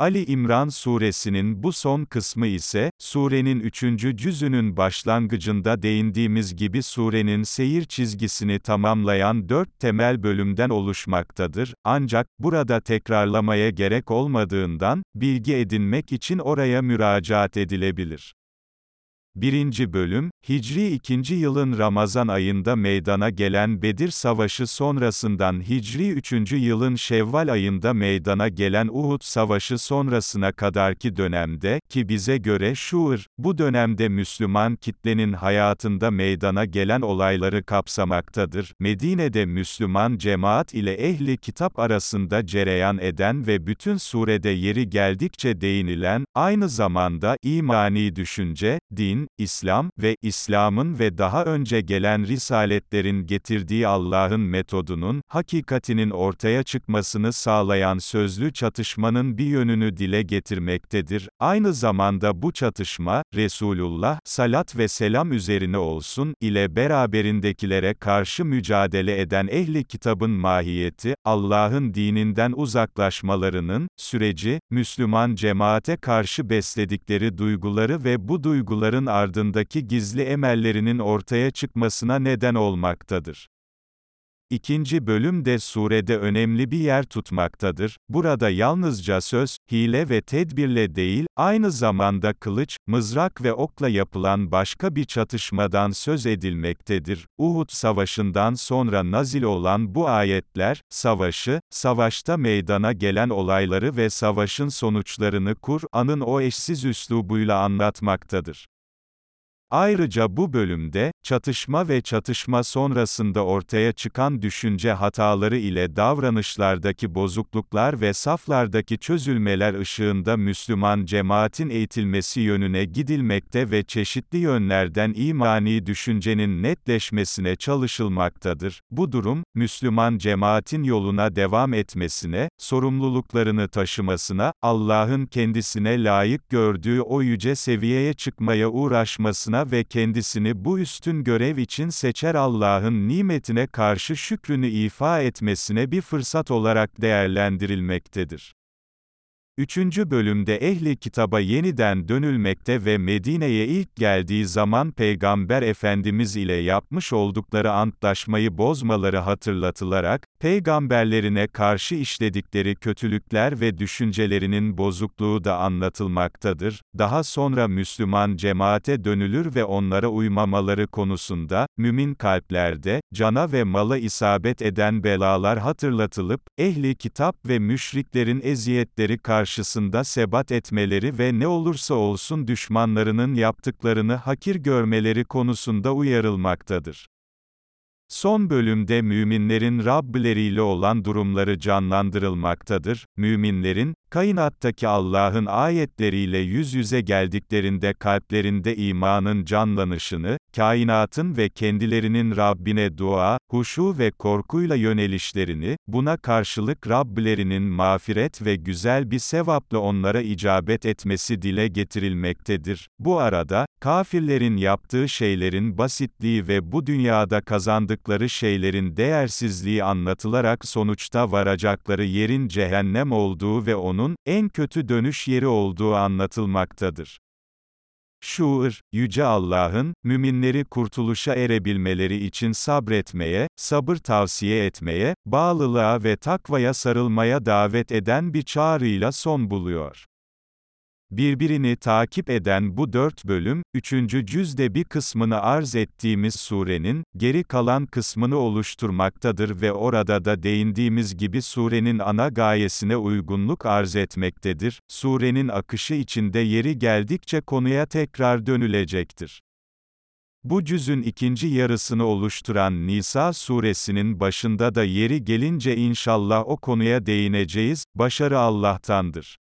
Ali İmran suresinin bu son kısmı ise, surenin üçüncü cüzünün başlangıcında değindiğimiz gibi surenin seyir çizgisini tamamlayan dört temel bölümden oluşmaktadır, ancak, burada tekrarlamaya gerek olmadığından, bilgi edinmek için oraya müracaat edilebilir. 1. Bölüm, Hicri 2. yılın Ramazan ayında meydana gelen Bedir Savaşı sonrasından Hicri 3. yılın Şevval ayında meydana gelen Uhud Savaşı sonrasına kadarki dönemde, ki bize göre şuur, bu dönemde Müslüman kitlenin hayatında meydana gelen olayları kapsamaktadır. Medine'de Müslüman cemaat ile ehli kitap arasında cereyan eden ve bütün surede yeri geldikçe değinilen, aynı zamanda imani düşünce, din, din, İslam ve İslam'ın ve daha önce gelen risaletlerin getirdiği Allah'ın metodunun, hakikatinin ortaya çıkmasını sağlayan sözlü çatışmanın bir yönünü dile getirmektedir. Aynı zamanda bu çatışma, Resulullah, salat ve selam üzerine olsun, ile beraberindekilere karşı mücadele eden ehli kitabın mahiyeti, Allah'ın dininden uzaklaşmalarının, süreci, Müslüman cemaate karşı besledikleri duyguları ve bu duyguların ardındaki gizli emellerinin ortaya çıkmasına neden olmaktadır. İkinci bölüm de surede önemli bir yer tutmaktadır. Burada yalnızca söz, hile ve tedbirle değil, aynı zamanda kılıç, mızrak ve okla yapılan başka bir çatışmadan söz edilmektedir. Uhud Savaşı'ndan sonra nazil olan bu ayetler, savaşı, savaşta meydana gelen olayları ve savaşın sonuçlarını Kur'an'ın o eşsiz üslubuyla anlatmaktadır. Ayrıca bu bölümde, çatışma ve çatışma sonrasında ortaya çıkan düşünce hataları ile davranışlardaki bozukluklar ve saflardaki çözülmeler ışığında Müslüman cemaatin eğitilmesi yönüne gidilmekte ve çeşitli yönlerden imani düşüncenin netleşmesine çalışılmaktadır. Bu durum, Müslüman cemaatin yoluna devam etmesine, sorumluluklarını taşımasına, Allah'ın kendisine layık gördüğü o yüce seviyeye çıkmaya uğraşmasına ve kendisini bu üstün görev için seçer Allah'ın nimetine karşı şükrünü ifa etmesine bir fırsat olarak değerlendirilmektedir. Üçüncü bölümde ehli kitaba yeniden dönülmekte ve Medine'ye ilk geldiği zaman Peygamber Efendimiz ile yapmış oldukları antlaşmayı bozmaları hatırlatılarak, peygamberlerine karşı işledikleri kötülükler ve düşüncelerinin bozukluğu da anlatılmaktadır. Daha sonra Müslüman cemaate dönülür ve onlara uymamaları konusunda, mümin kalplerde, cana ve mala isabet eden belalar hatırlatılıp, ehli kitap ve müşriklerin eziyetleri karşısında sebat etmeleri ve ne olursa olsun düşmanlarının yaptıklarını hakir görmeleri konusunda uyarılmaktadır. Son bölümde müminlerin Rabbleriyle olan durumları canlandırılmaktadır. Müminlerin, kainattaki Allah'ın ayetleriyle yüz yüze geldiklerinde kalplerinde imanın canlanışını, kainatın ve kendilerinin Rabbine dua, huşu ve korkuyla yönelişlerini, buna karşılık Rablerinin mağfiret ve güzel bir sevapla onlara icabet etmesi dile getirilmektedir. Bu arada, kafirlerin yaptığı şeylerin basitliği ve bu dünyada kazandıkları şeylerin değersizliği anlatılarak sonuçta varacakları yerin cehennem olduğu ve onun, en kötü dönüş yeri olduğu anlatılmaktadır. Şuur, Yüce Allah'ın, müminleri kurtuluşa erebilmeleri için sabretmeye, sabır tavsiye etmeye, bağlılığa ve takvaya sarılmaya davet eden bir çağrıyla son buluyor. Birbirini takip eden bu dört bölüm, üçüncü cüzde bir kısmını arz ettiğimiz surenin, geri kalan kısmını oluşturmaktadır ve orada da değindiğimiz gibi surenin ana gayesine uygunluk arz etmektedir. Surenin akışı içinde yeri geldikçe konuya tekrar dönülecektir. Bu cüzün ikinci yarısını oluşturan Nisa suresinin başında da yeri gelince inşallah o konuya değineceğiz, başarı Allah'tandır.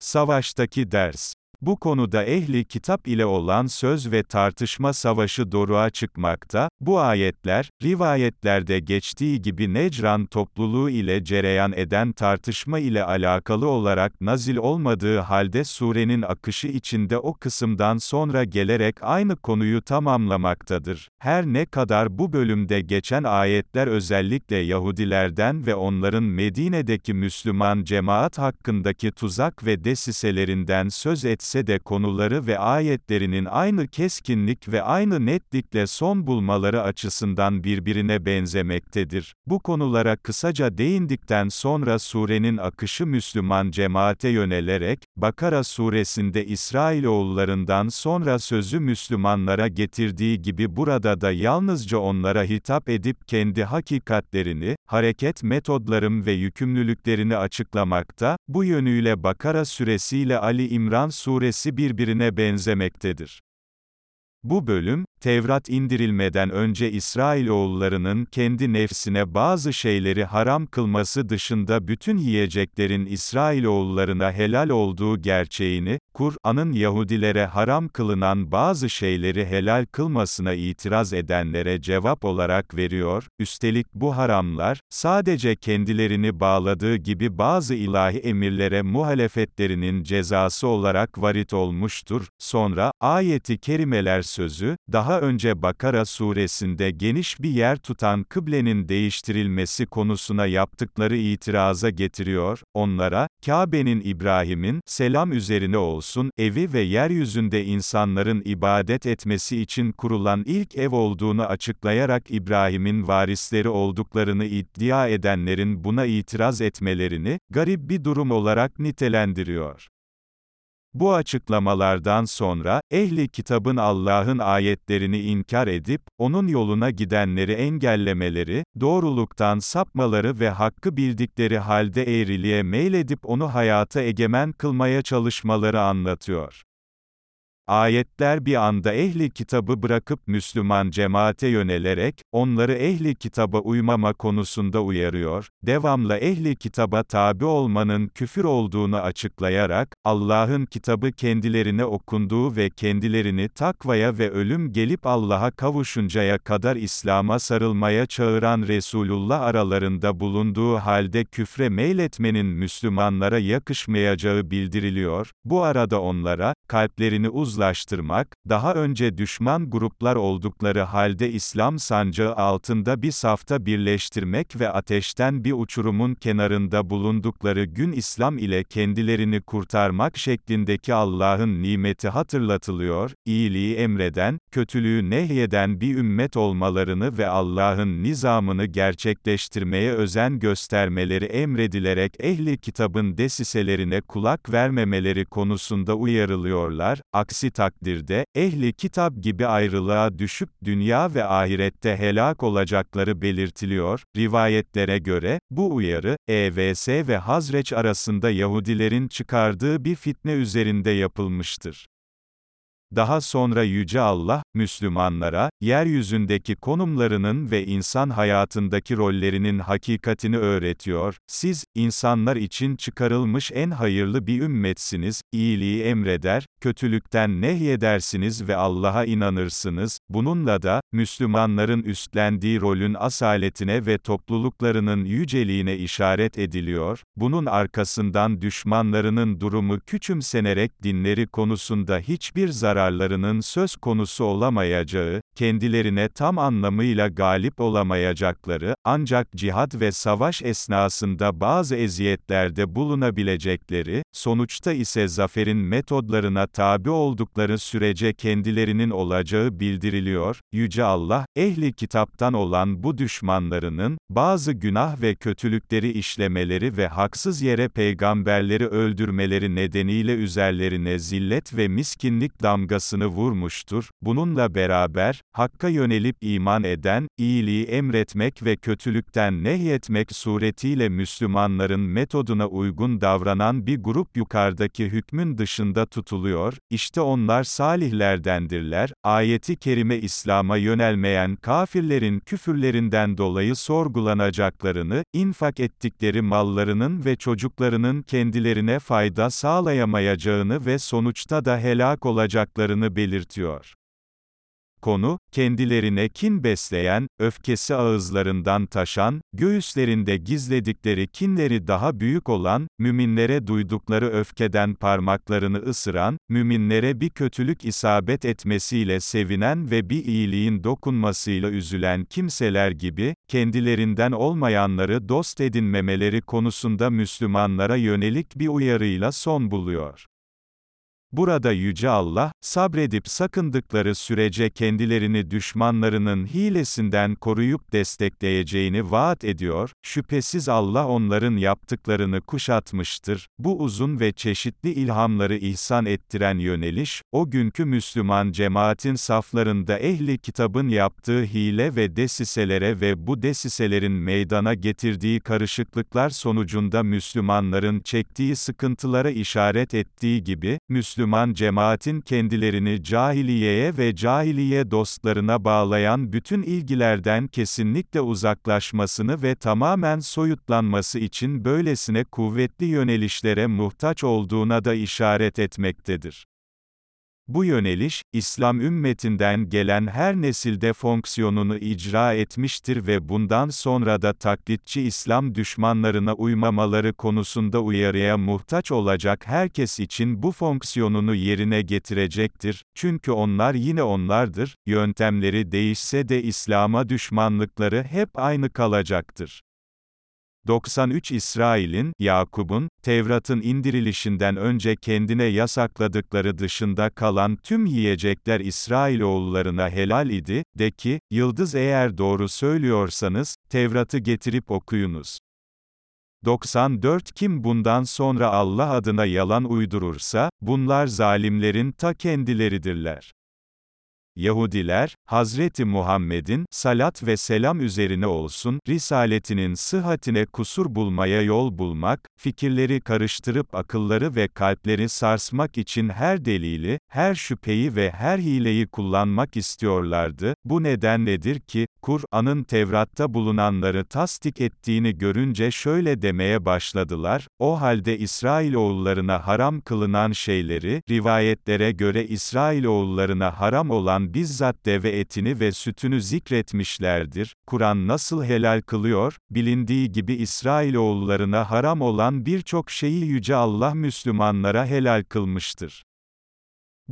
Savaştaki ders bu konuda ehli kitap ile olan söz ve tartışma savaşı doruğa çıkmakta, bu ayetler, rivayetlerde geçtiği gibi Necran topluluğu ile cereyan eden tartışma ile alakalı olarak nazil olmadığı halde surenin akışı içinde o kısımdan sonra gelerek aynı konuyu tamamlamaktadır. Her ne kadar bu bölümde geçen ayetler özellikle Yahudilerden ve onların Medine'deki Müslüman cemaat hakkındaki tuzak ve desiselerinden söz etse etse de konuları ve ayetlerinin aynı keskinlik ve aynı netlikle son bulmaları açısından birbirine benzemektedir. Bu konulara kısaca değindikten sonra surenin akışı Müslüman cemaate yönelerek, Bakara suresinde İsrailoğullarından sonra sözü Müslümanlara getirdiği gibi burada da yalnızca onlara hitap edip kendi hakikatlerini, hareket metodlarım ve yükümlülüklerini açıklamakta, bu yönüyle Bakara suresiyle Ali İmran suresi suresi birbirine benzemektedir. Bu bölüm, Tevrat indirilmeden önce İsrailoğullarının kendi nefsine bazı şeyleri haram kılması dışında bütün yiyeceklerin İsrailoğullarına helal olduğu gerçeğini, Kur'an'ın Yahudilere haram kılınan bazı şeyleri helal kılmasına itiraz edenlere cevap olarak veriyor, üstelik bu haramlar, sadece kendilerini bağladığı gibi bazı ilahi emirlere muhalefetlerinin cezası olarak varit olmuştur. Sonra, ayeti kerimeler sözü, daha önce Bakara suresinde geniş bir yer tutan kıblenin değiştirilmesi konusuna yaptıkları itiraza getiriyor, onlara, Kabe'nin İbrahim'in, selam üzerine olsun, evi ve yeryüzünde insanların ibadet etmesi için kurulan ilk ev olduğunu açıklayarak İbrahim'in varisleri olduklarını iddia edenlerin buna itiraz etmelerini, garip bir durum olarak nitelendiriyor. Bu açıklamalardan sonra, ehli kitabın Allah'ın ayetlerini inkar edip, onun yoluna gidenleri engellemeleri, doğruluktan sapmaları ve hakkı bildikleri halde eğriliğe meyledip onu hayata egemen kılmaya çalışmaları anlatıyor. Ayetler bir anda ehli kitabı bırakıp Müslüman cemaate yönelerek, onları ehli kitaba uymama konusunda uyarıyor, devamla ehli kitaba tabi olmanın küfür olduğunu açıklayarak, Allah'ın kitabı kendilerine okunduğu ve kendilerini takvaya ve ölüm gelip Allah'a kavuşuncaya kadar İslam'a sarılmaya çağıran Resulullah aralarında bulunduğu halde küfre meyletmenin Müslümanlara yakışmayacağı bildiriliyor, bu arada onlara, kalplerini uzlaştırmak, daha önce düşman gruplar oldukları halde İslam sancağı altında bir safta birleştirmek ve ateşten bir uçurumun kenarında bulundukları gün İslam ile kendilerini kurtarmak şeklindeki Allah'ın nimeti hatırlatılıyor, iyiliği emreden, kötülüğü nehyeden bir ümmet olmalarını ve Allah'ın nizamını gerçekleştirmeye özen göstermeleri emredilerek ehli kitabın desiselerine kulak vermemeleri konusunda uyarılıyorlar, aksi takdirde, ehli kitap gibi ayrılığa düşüp dünya ve ahirette helak olacakları belirtiliyor, rivayetlere göre, bu uyarı, EVS ve Hazreç arasında Yahudilerin çıkardığı bir fitne üzerinde yapılmıştır. Daha sonra Yüce Allah, Müslümanlara, yeryüzündeki konumlarının ve insan hayatındaki rollerinin hakikatini öğretiyor, siz, insanlar için çıkarılmış en hayırlı bir ümmetsiniz, iyiliği emreder, kötülükten nehyedersiniz ve Allah'a inanırsınız, bununla da, Müslümanların üstlendiği rolün asaletine ve topluluklarının yüceliğine işaret ediliyor, bunun arkasından düşmanlarının durumu küçümsenerek dinleri konusunda hiçbir zarar zararlarının söz konusu olamayacağı, kendilerine tam anlamıyla galip olamayacakları, ancak cihat ve savaş esnasında bazı eziyetlerde bulunabilecekleri, sonuçta ise zaferin metodlarına tabi oldukları sürece kendilerinin olacağı bildiriliyor, Yüce Allah, ehli kitaptan olan bu düşmanlarının, bazı günah ve kötülükleri işlemeleri ve haksız yere peygamberleri öldürmeleri nedeniyle üzerlerine zillet ve miskinlik damgası damgasını vurmuştur. Bununla beraber, Hakk'a yönelip iman eden, iyiliği emretmek ve kötülükten nehyetmek suretiyle Müslümanların metoduna uygun davranan bir grup yukarıdaki hükmün dışında tutuluyor, İşte onlar salihlerdendirler, ayeti kerime İslam'a yönelmeyen kafirlerin küfürlerinden dolayı sorgulanacaklarını, infak ettikleri mallarının ve çocuklarının kendilerine fayda sağlayamayacağını ve sonuçta da helak olacaklarını belirtiyor. Konu, kendilerine kin besleyen, öfkesi ağızlarından taşan, göğüslerinde gizledikleri kinleri daha büyük olan, müminlere duydukları öfkeden parmaklarını ısıran, müminlere bir kötülük isabet etmesiyle sevinen ve bir iyiliğin dokunmasıyla üzülen kimseler gibi, kendilerinden olmayanları dost edinmemeleri konusunda Müslümanlara yönelik bir uyarıyla son buluyor. Burada Yüce Allah, sabredip sakındıkları sürece kendilerini düşmanlarının hilesinden koruyup destekleyeceğini vaat ediyor, şüphesiz Allah onların yaptıklarını kuşatmıştır, bu uzun ve çeşitli ilhamları ihsan ettiren yöneliş, o günkü Müslüman cemaatin saflarında ehli kitabın yaptığı hile ve desiselere ve bu desiselerin meydana getirdiği karışıklıklar sonucunda Müslümanların çektiği sıkıntılara işaret ettiği gibi, Müslüman Müslüman cemaatin kendilerini cahiliyeye ve cahiliye dostlarına bağlayan bütün ilgilerden kesinlikle uzaklaşmasını ve tamamen soyutlanması için böylesine kuvvetli yönelişlere muhtaç olduğuna da işaret etmektedir. Bu yöneliş, İslam ümmetinden gelen her nesilde fonksiyonunu icra etmiştir ve bundan sonra da taklitçi İslam düşmanlarına uymamaları konusunda uyarıya muhtaç olacak herkes için bu fonksiyonunu yerine getirecektir, çünkü onlar yine onlardır, yöntemleri değişse de İslam'a düşmanlıkları hep aynı kalacaktır. 93 İsrail'in, Yakub'un, Tevrat'ın indirilişinden önce kendine yasakladıkları dışında kalan tüm yiyecekler İsrailoğullarına helal idi, de ki, yıldız eğer doğru söylüyorsanız, Tevrat'ı getirip okuyunuz. 94 Kim bundan sonra Allah adına yalan uydurursa, bunlar zalimlerin ta kendileridirler. Yahudiler, Hazreti Muhammed'in, salat ve selam üzerine olsun, risaletinin sıhhatine kusur bulmaya yol bulmak, fikirleri karıştırıp akılları ve kalpleri sarsmak için her delili, her şüpheyi ve her hileyi kullanmak istiyorlardı, bu nedenledir ki, Kur'an'ın Tevrat'ta bulunanları tasdik ettiğini görünce şöyle demeye başladılar, o halde İsrailoğullarına haram kılınan şeyleri, rivayetlere göre İsrailoğullarına haram olan bizzat deve etini ve sütünü zikretmişlerdir. Kur'an nasıl helal kılıyor? Bilindiği gibi İsrailoğullarına haram olan birçok şeyi Yüce Allah Müslümanlara helal kılmıştır.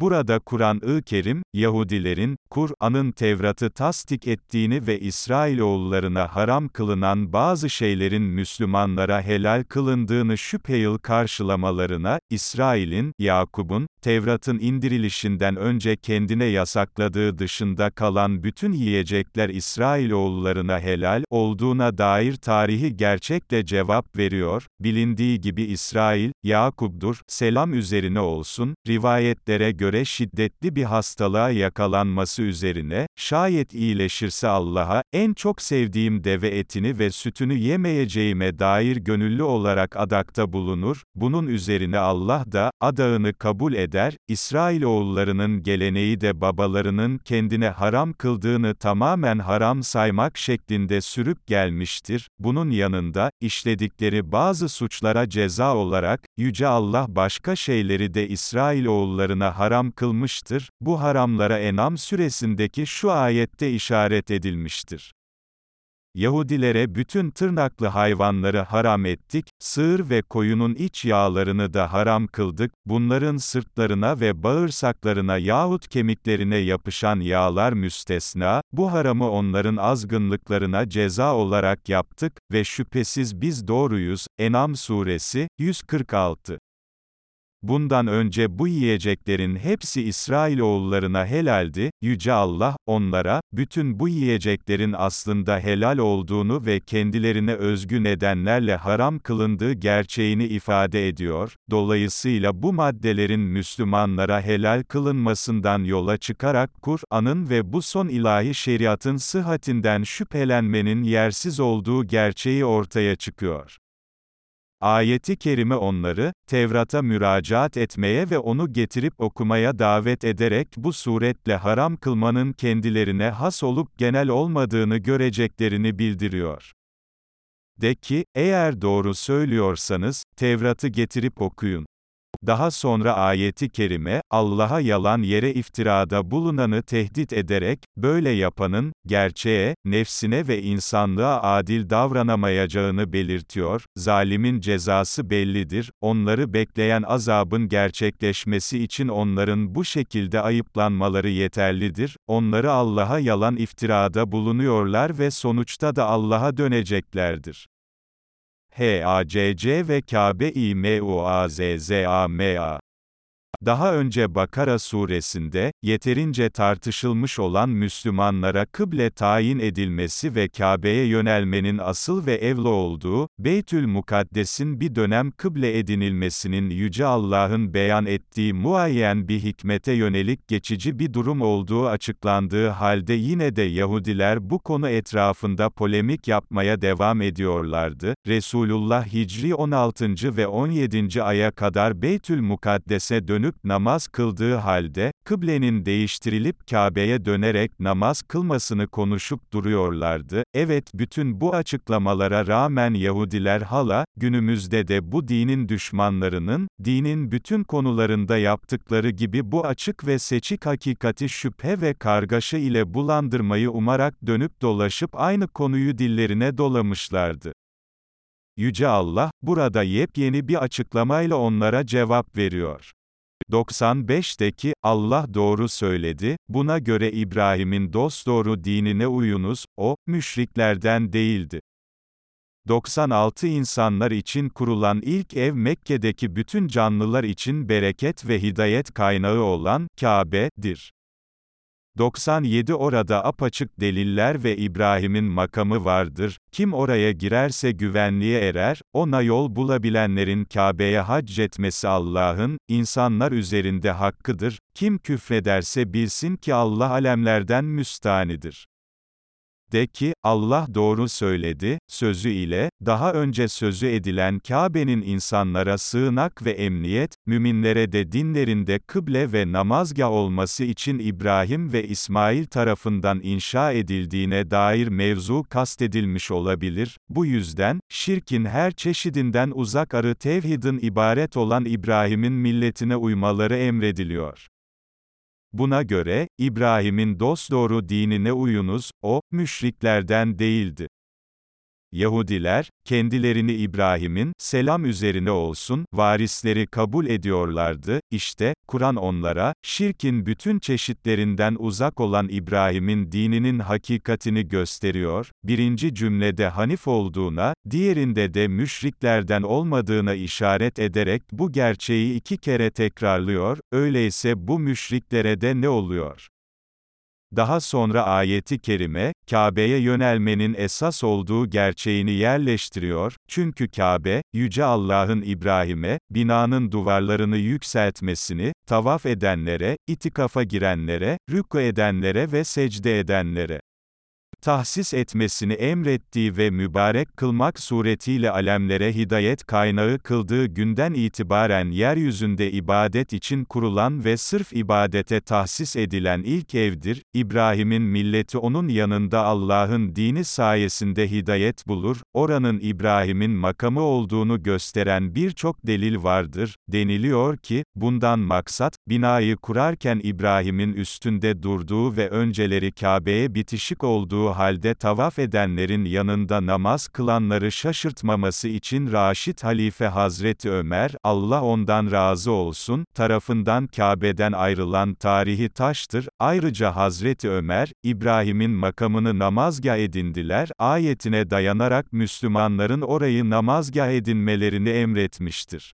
Burada Kur'an-ı Kerim, Yahudilerin, Kur'an'ın Tevrat'ı tasdik ettiğini ve İsrailoğullarına haram kılınan bazı şeylerin Müslümanlara helal kılındığını şüpheyil karşılamalarına, İsrail'in, Yakub'un, Tevrat'ın indirilişinden önce kendine yasakladığı dışında kalan bütün yiyecekler İsrailoğullarına helal olduğuna dair tarihi gerçekle cevap veriyor, bilindiği gibi İsrail, Yakub'dur, selam üzerine olsun, rivayetlere göre şiddetli bir hastalığa yakalanması üzerine, şayet iyileşirse Allah'a, en çok sevdiğim deve etini ve sütünü yemeyeceğime dair gönüllü olarak adakta bulunur, bunun üzerine Allah da, adağını kabul eder, İsrailoğullarının geleneği de babalarının kendine haram kıldığını tamamen haram saymak şeklinde sürüp gelmiştir. Bunun yanında, işledikleri bazı suçlara ceza olarak, Yüce Allah başka şeyleri de İsrailoğullarına haram kılmıştır. Bu haramlara Enam süresindeki şu ayette işaret edilmiştir. Yahudilere bütün tırnaklı hayvanları haram ettik, sığır ve koyunun iç yağlarını da haram kıldık, bunların sırtlarına ve bağırsaklarına yahut kemiklerine yapışan yağlar müstesna, bu haramı onların azgınlıklarına ceza olarak yaptık ve şüphesiz biz doğruyuz. Enam suresi 146 Bundan önce bu yiyeceklerin hepsi İsrailoğullarına helaldi, Yüce Allah, onlara, bütün bu yiyeceklerin aslında helal olduğunu ve kendilerine özgü nedenlerle haram kılındığı gerçeğini ifade ediyor, dolayısıyla bu maddelerin Müslümanlara helal kılınmasından yola çıkarak Kur'an'ın ve bu son ilahi şeriatın sıhhatinden şüphelenmenin yersiz olduğu gerçeği ortaya çıkıyor. Ayeti kerime onları, Tevrat'a müracaat etmeye ve onu getirip okumaya davet ederek bu suretle haram kılmanın kendilerine has olup genel olmadığını göreceklerini bildiriyor. De ki, eğer doğru söylüyorsanız, Tevrat'ı getirip okuyun. Daha sonra ayeti kerime, Allah'a yalan yere iftirada bulunanı tehdit ederek, böyle yapanın, gerçeğe, nefsine ve insanlığa adil davranamayacağını belirtiyor, zalimin cezası bellidir, onları bekleyen azabın gerçekleşmesi için onların bu şekilde ayıplanmaları yeterlidir, onları Allah'a yalan iftirada bulunuyorlar ve sonuçta da Allah'a döneceklerdir. HACC ve Kabe İMUAZZAMA daha önce Bakara suresinde, yeterince tartışılmış olan Müslümanlara kıble tayin edilmesi ve Kabe'ye yönelmenin asıl ve evli olduğu, Beytül Mukaddes'in bir dönem kıble edinilmesinin Yüce Allah'ın beyan ettiği muayyen bir hikmete yönelik geçici bir durum olduğu açıklandığı halde yine de Yahudiler bu konu etrafında polemik yapmaya devam ediyorlardı. Resulullah Hicri 16. ve 17. aya kadar Beytül Mukaddes'e dönüp dönüp namaz kıldığı halde, kıblenin değiştirilip Kabe'ye dönerek namaz kılmasını konuşup duruyorlardı. Evet bütün bu açıklamalara rağmen Yahudiler hala, günümüzde de bu dinin düşmanlarının, dinin bütün konularında yaptıkları gibi bu açık ve seçik hakikati şüphe ve kargaşa ile bulandırmayı umarak dönüp dolaşıp aynı konuyu dillerine dolamışlardı. Yüce Allah, burada yepyeni bir açıklamayla onlara cevap veriyor. 95'teki, Allah doğru söyledi, buna göre İbrahim'in dosdoğru dinine uyunuz, o, müşriklerden değildi. 96 insanlar için kurulan ilk ev Mekke'deki bütün canlılar için bereket ve hidayet kaynağı olan Kabe'dir. 97 Orada apaçık deliller ve İbrahim'in makamı vardır, kim oraya girerse güvenliğe erer, ona yol bulabilenlerin Kabe'ye hac etmesi Allah'ın, insanlar üzerinde hakkıdır, kim küfrederse bilsin ki Allah alemlerden müstanidir. De ki, Allah doğru söyledi, sözü ile, daha önce sözü edilen Kabe'nin insanlara sığınak ve emniyet, müminlere de dinlerinde kıble ve namazgah olması için İbrahim ve İsmail tarafından inşa edildiğine dair mevzu kastedilmiş olabilir, bu yüzden, şirkin her çeşidinden uzak arı tevhidin ibaret olan İbrahim'in milletine uymaları emrediliyor. Buna göre, İbrahim'in dosdoğru dinine uyunuz, o, müşriklerden değildi. Yahudiler, kendilerini İbrahim'in, selam üzerine olsun, varisleri kabul ediyorlardı, İşte Kur'an onlara, şirkin bütün çeşitlerinden uzak olan İbrahim'in dininin hakikatini gösteriyor, birinci cümlede Hanif olduğuna, diğerinde de müşriklerden olmadığına işaret ederek bu gerçeği iki kere tekrarlıyor, öyleyse bu müşriklere de ne oluyor? Daha sonra ayeti kerime, Kabe'ye yönelmenin esas olduğu gerçeğini yerleştiriyor, çünkü Kabe, Yüce Allah'ın İbrahim'e, binanın duvarlarını yükseltmesini, tavaf edenlere, itikafa girenlere, rükû edenlere ve secde edenlere, tahsis etmesini emrettiği ve mübarek kılmak suretiyle alemlere hidayet kaynağı kıldığı günden itibaren yeryüzünde ibadet için kurulan ve sırf ibadete tahsis edilen ilk evdir, İbrahim'in milleti onun yanında Allah'ın dini sayesinde hidayet bulur, oranın İbrahim'in makamı olduğunu gösteren birçok delil vardır, deniliyor ki, bundan maksat, binayı kurarken İbrahim'in üstünde durduğu ve önceleri Kabe'ye bitişik olduğu halde tavaf edenlerin yanında namaz kılanları şaşırtmaması için Raşid Halife Hazreti Ömer, Allah ondan razı olsun, tarafından Kabe'den ayrılan tarihi taştır. Ayrıca Hazreti Ömer, İbrahim'in makamını namazgah edindiler, ayetine dayanarak Müslümanların orayı namazgah edinmelerini emretmiştir.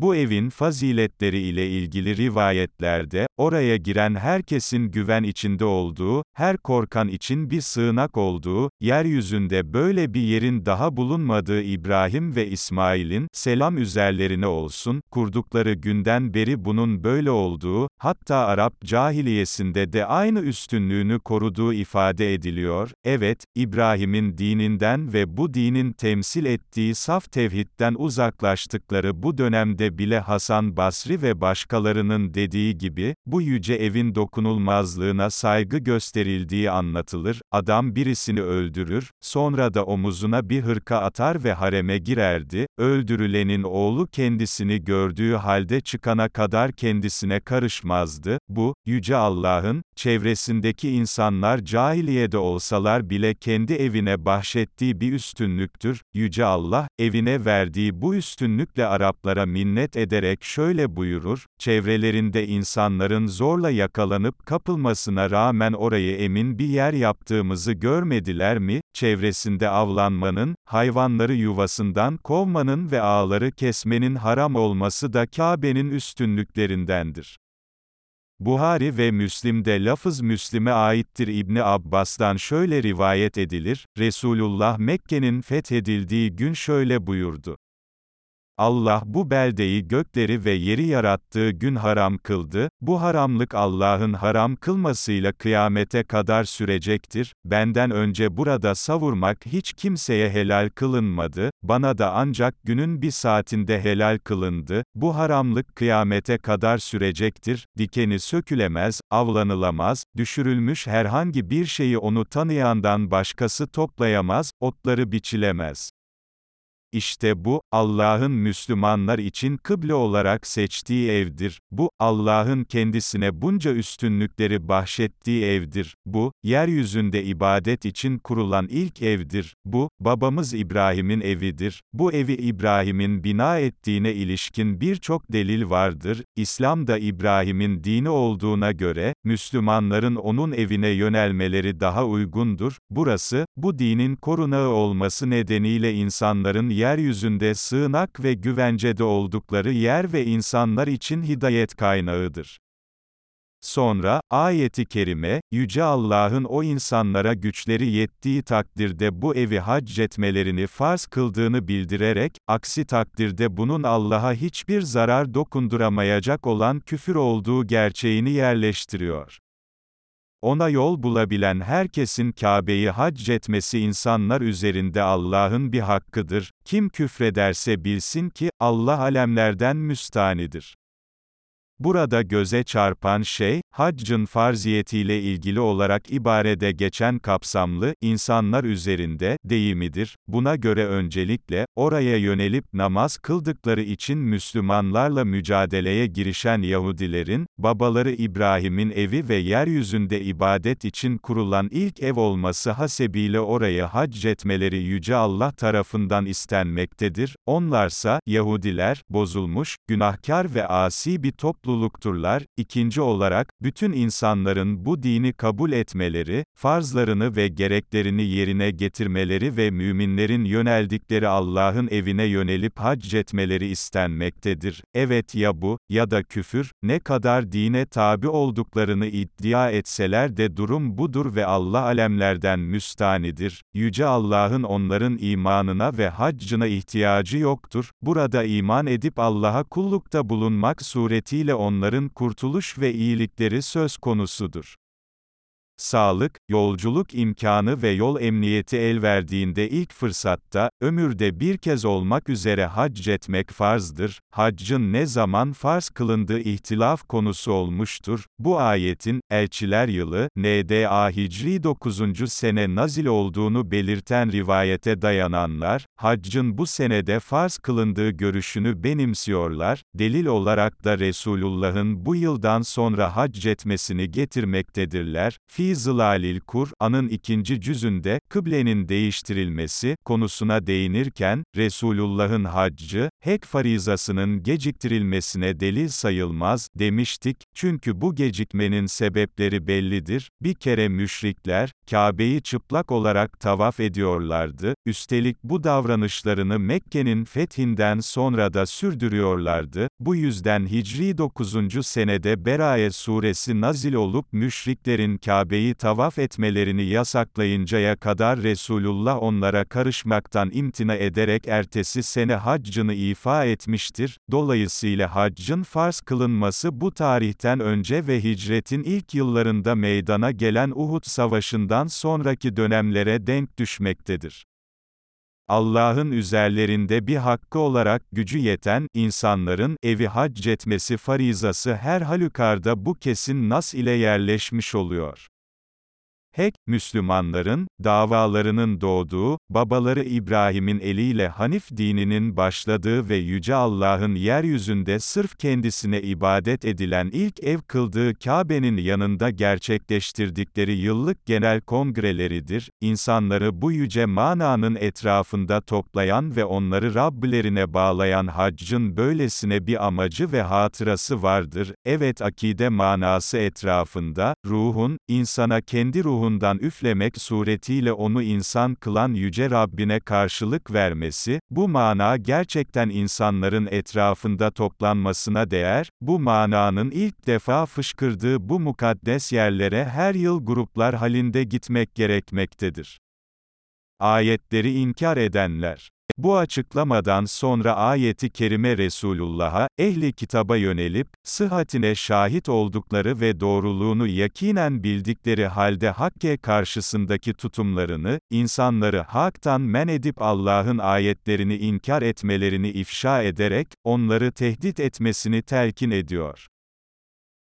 Bu evin faziletleri ile ilgili rivayetlerde, oraya giren herkesin güven içinde olduğu, her korkan için bir sığınak olduğu, yeryüzünde böyle bir yerin daha bulunmadığı İbrahim ve İsmail'in, selam üzerlerine olsun, kurdukları günden beri bunun böyle olduğu, hatta Arap cahiliyesinde de aynı üstünlüğünü koruduğu ifade ediliyor. Evet, İbrahim'in dininden ve bu dinin temsil ettiği saf tevhidden uzaklaştıkları bu dönemde bile Hasan Basri ve başkalarının dediği gibi, bu yüce evin dokunulmazlığına saygı gösterildiği anlatılır, adam birisini öldürür, sonra da omuzuna bir hırka atar ve hareme girerdi, öldürülenin oğlu kendisini gördüğü halde çıkana kadar kendisine karışmazdı, bu, yüce Allah'ın, çevresindeki insanlar cahiliyede olsalar bile kendi evine bahşettiği bir üstünlüktür, yüce Allah, evine verdiği bu üstünlükle Araplara minnet minnet ederek şöyle buyurur, çevrelerinde insanların zorla yakalanıp kapılmasına rağmen orayı emin bir yer yaptığımızı görmediler mi, çevresinde avlanmanın, hayvanları yuvasından kovmanın ve ağları kesmenin haram olması da Kabe'nin üstünlüklerindendir. Buhari ve Müslim'de lafız Müslim'e aittir İbni Abbas'tan şöyle rivayet edilir, Resulullah Mekke'nin fethedildiği gün şöyle buyurdu. Allah bu beldeyi gökleri ve yeri yarattığı gün haram kıldı, bu haramlık Allah'ın haram kılmasıyla kıyamete kadar sürecektir, benden önce burada savurmak hiç kimseye helal kılınmadı, bana da ancak günün bir saatinde helal kılındı, bu haramlık kıyamete kadar sürecektir, dikeni sökülemez, avlanılamaz, düşürülmüş herhangi bir şeyi onu tanıyandan başkası toplayamaz, otları biçilemez. İşte bu, Allah'ın Müslümanlar için kıble olarak seçtiği evdir. Bu, Allah'ın kendisine bunca üstünlükleri bahşettiği evdir. Bu, yeryüzünde ibadet için kurulan ilk evdir. Bu, babamız İbrahim'in evidir. Bu evi İbrahim'in bina ettiğine ilişkin birçok delil vardır. İslam da İbrahim'in dini olduğuna göre, Müslümanların onun evine yönelmeleri daha uygundur. Burası, bu dinin korunağı olması nedeniyle insanların yeryüzünde sığınak ve güvencede oldukları yer ve insanlar için hidayet kaynağıdır. Sonra, ayeti kerime, Yüce Allah'ın o insanlara güçleri yettiği takdirde bu evi hac etmelerini farz kıldığını bildirerek, aksi takdirde bunun Allah'a hiçbir zarar dokunduramayacak olan küfür olduğu gerçeğini yerleştiriyor. Ona yol bulabilen herkesin Kabe'yi hac etmesi insanlar üzerinde Allah'ın bir hakkıdır. Kim küfrederse bilsin ki, Allah alemlerden müstanidir. Burada göze çarpan şey, haccın farziyetiyle ilgili olarak ibarede geçen kapsamlı, insanlar üzerinde, deyimidir. Buna göre öncelikle, oraya yönelip namaz kıldıkları için Müslümanlarla mücadeleye girişen Yahudilerin, babaları İbrahim'in evi ve yeryüzünde ibadet için kurulan ilk ev olması hasebiyle oraya hac etmeleri Yüce Allah tarafından istenmektedir. Onlarsa, Yahudiler, bozulmuş, günahkar ve asi bir topluluk toplulukturlar. İkinci olarak, bütün insanların bu dini kabul etmeleri, farzlarını ve gereklerini yerine getirmeleri ve müminlerin yöneldikleri Allah'ın evine yönelip hac etmeleri istenmektedir. Evet ya bu, ya da küfür, ne kadar dine tabi olduklarını iddia etseler de durum budur ve Allah alemlerden müstanidir. Yüce Allah'ın onların imanına ve haccına ihtiyacı yoktur. Burada iman edip Allah'a kullukta bulunmak suretiyle onların kurtuluş ve iyilikleri söz konusudur sağlık, yolculuk imkanı ve yol emniyeti el verdiğinde ilk fırsatta, ömürde bir kez olmak üzere hac etmek farzdır. Haccın ne zaman farz kılındığı ihtilaf konusu olmuştur. Bu ayetin, Elçiler Yılı, NDA Hicri 9. sene nazil olduğunu belirten rivayete dayananlar, haccın bu senede farz kılındığı görüşünü benimsiyorlar, delil olarak da Resulullah'ın bu yıldan sonra hac etmesini getirmektedirler. Fi Fi Zılalil Kur'an'ın ikinci cüzünde, kıblenin değiştirilmesi, konusuna değinirken, Resulullah'ın haccı, hek farizasının geciktirilmesine delil sayılmaz, demiştik, çünkü bu gecikmenin sebepleri bellidir, bir kere müşrikler, Kabe'yi çıplak olarak tavaf ediyorlardı, üstelik bu davranışlarını Mekke'nin fethinden sonra da sürdürüyorlardı, bu yüzden Hicri 9. senede Beraye suresi nazil olup müşriklerin Kabe'yi tavaf etmelerini yasaklayıncaya kadar Resulullah onlara karışmaktan imtina ederek ertesi sene haccını ifa etmiştir. Dolayısıyla haccın farz kılınması bu tarihten önce ve hicretin ilk yıllarında meydana gelen Uhud Savaşı'ndan sonraki dönemlere denk düşmektedir. Allah'ın üzerlerinde bir hakkı olarak gücü yeten, insanların, evi hac etmesi farizası her halükarda bu kesin nas ile yerleşmiş oluyor. Hek, Müslümanların, davalarının doğduğu, babaları İbrahim'in eliyle Hanif dininin başladığı ve Yüce Allah'ın yeryüzünde sırf kendisine ibadet edilen ilk ev kıldığı Kabe'nin yanında gerçekleştirdikleri yıllık genel kongreleridir. İnsanları bu yüce mananın etrafında toplayan ve onları Rabbilerine bağlayan haccın böylesine bir amacı ve hatırası vardır. Evet akide manası etrafında, ruhun, insana kendi ruhunu ruhundan üflemek suretiyle onu insan kılan Yüce Rabbine karşılık vermesi, bu mana gerçekten insanların etrafında toplanmasına değer, bu mananın ilk defa fışkırdığı bu mukaddes yerlere her yıl gruplar halinde gitmek gerekmektedir. Ayetleri inkar edenler bu açıklamadan sonra ayeti kerime Resulullah'a, ehli kitaba yönelip, sıhhatine şahit oldukları ve doğruluğunu yakinen bildikleri halde Hakke karşısındaki tutumlarını, insanları haktan men edip Allah'ın ayetlerini inkar etmelerini ifşa ederek, onları tehdit etmesini telkin ediyor.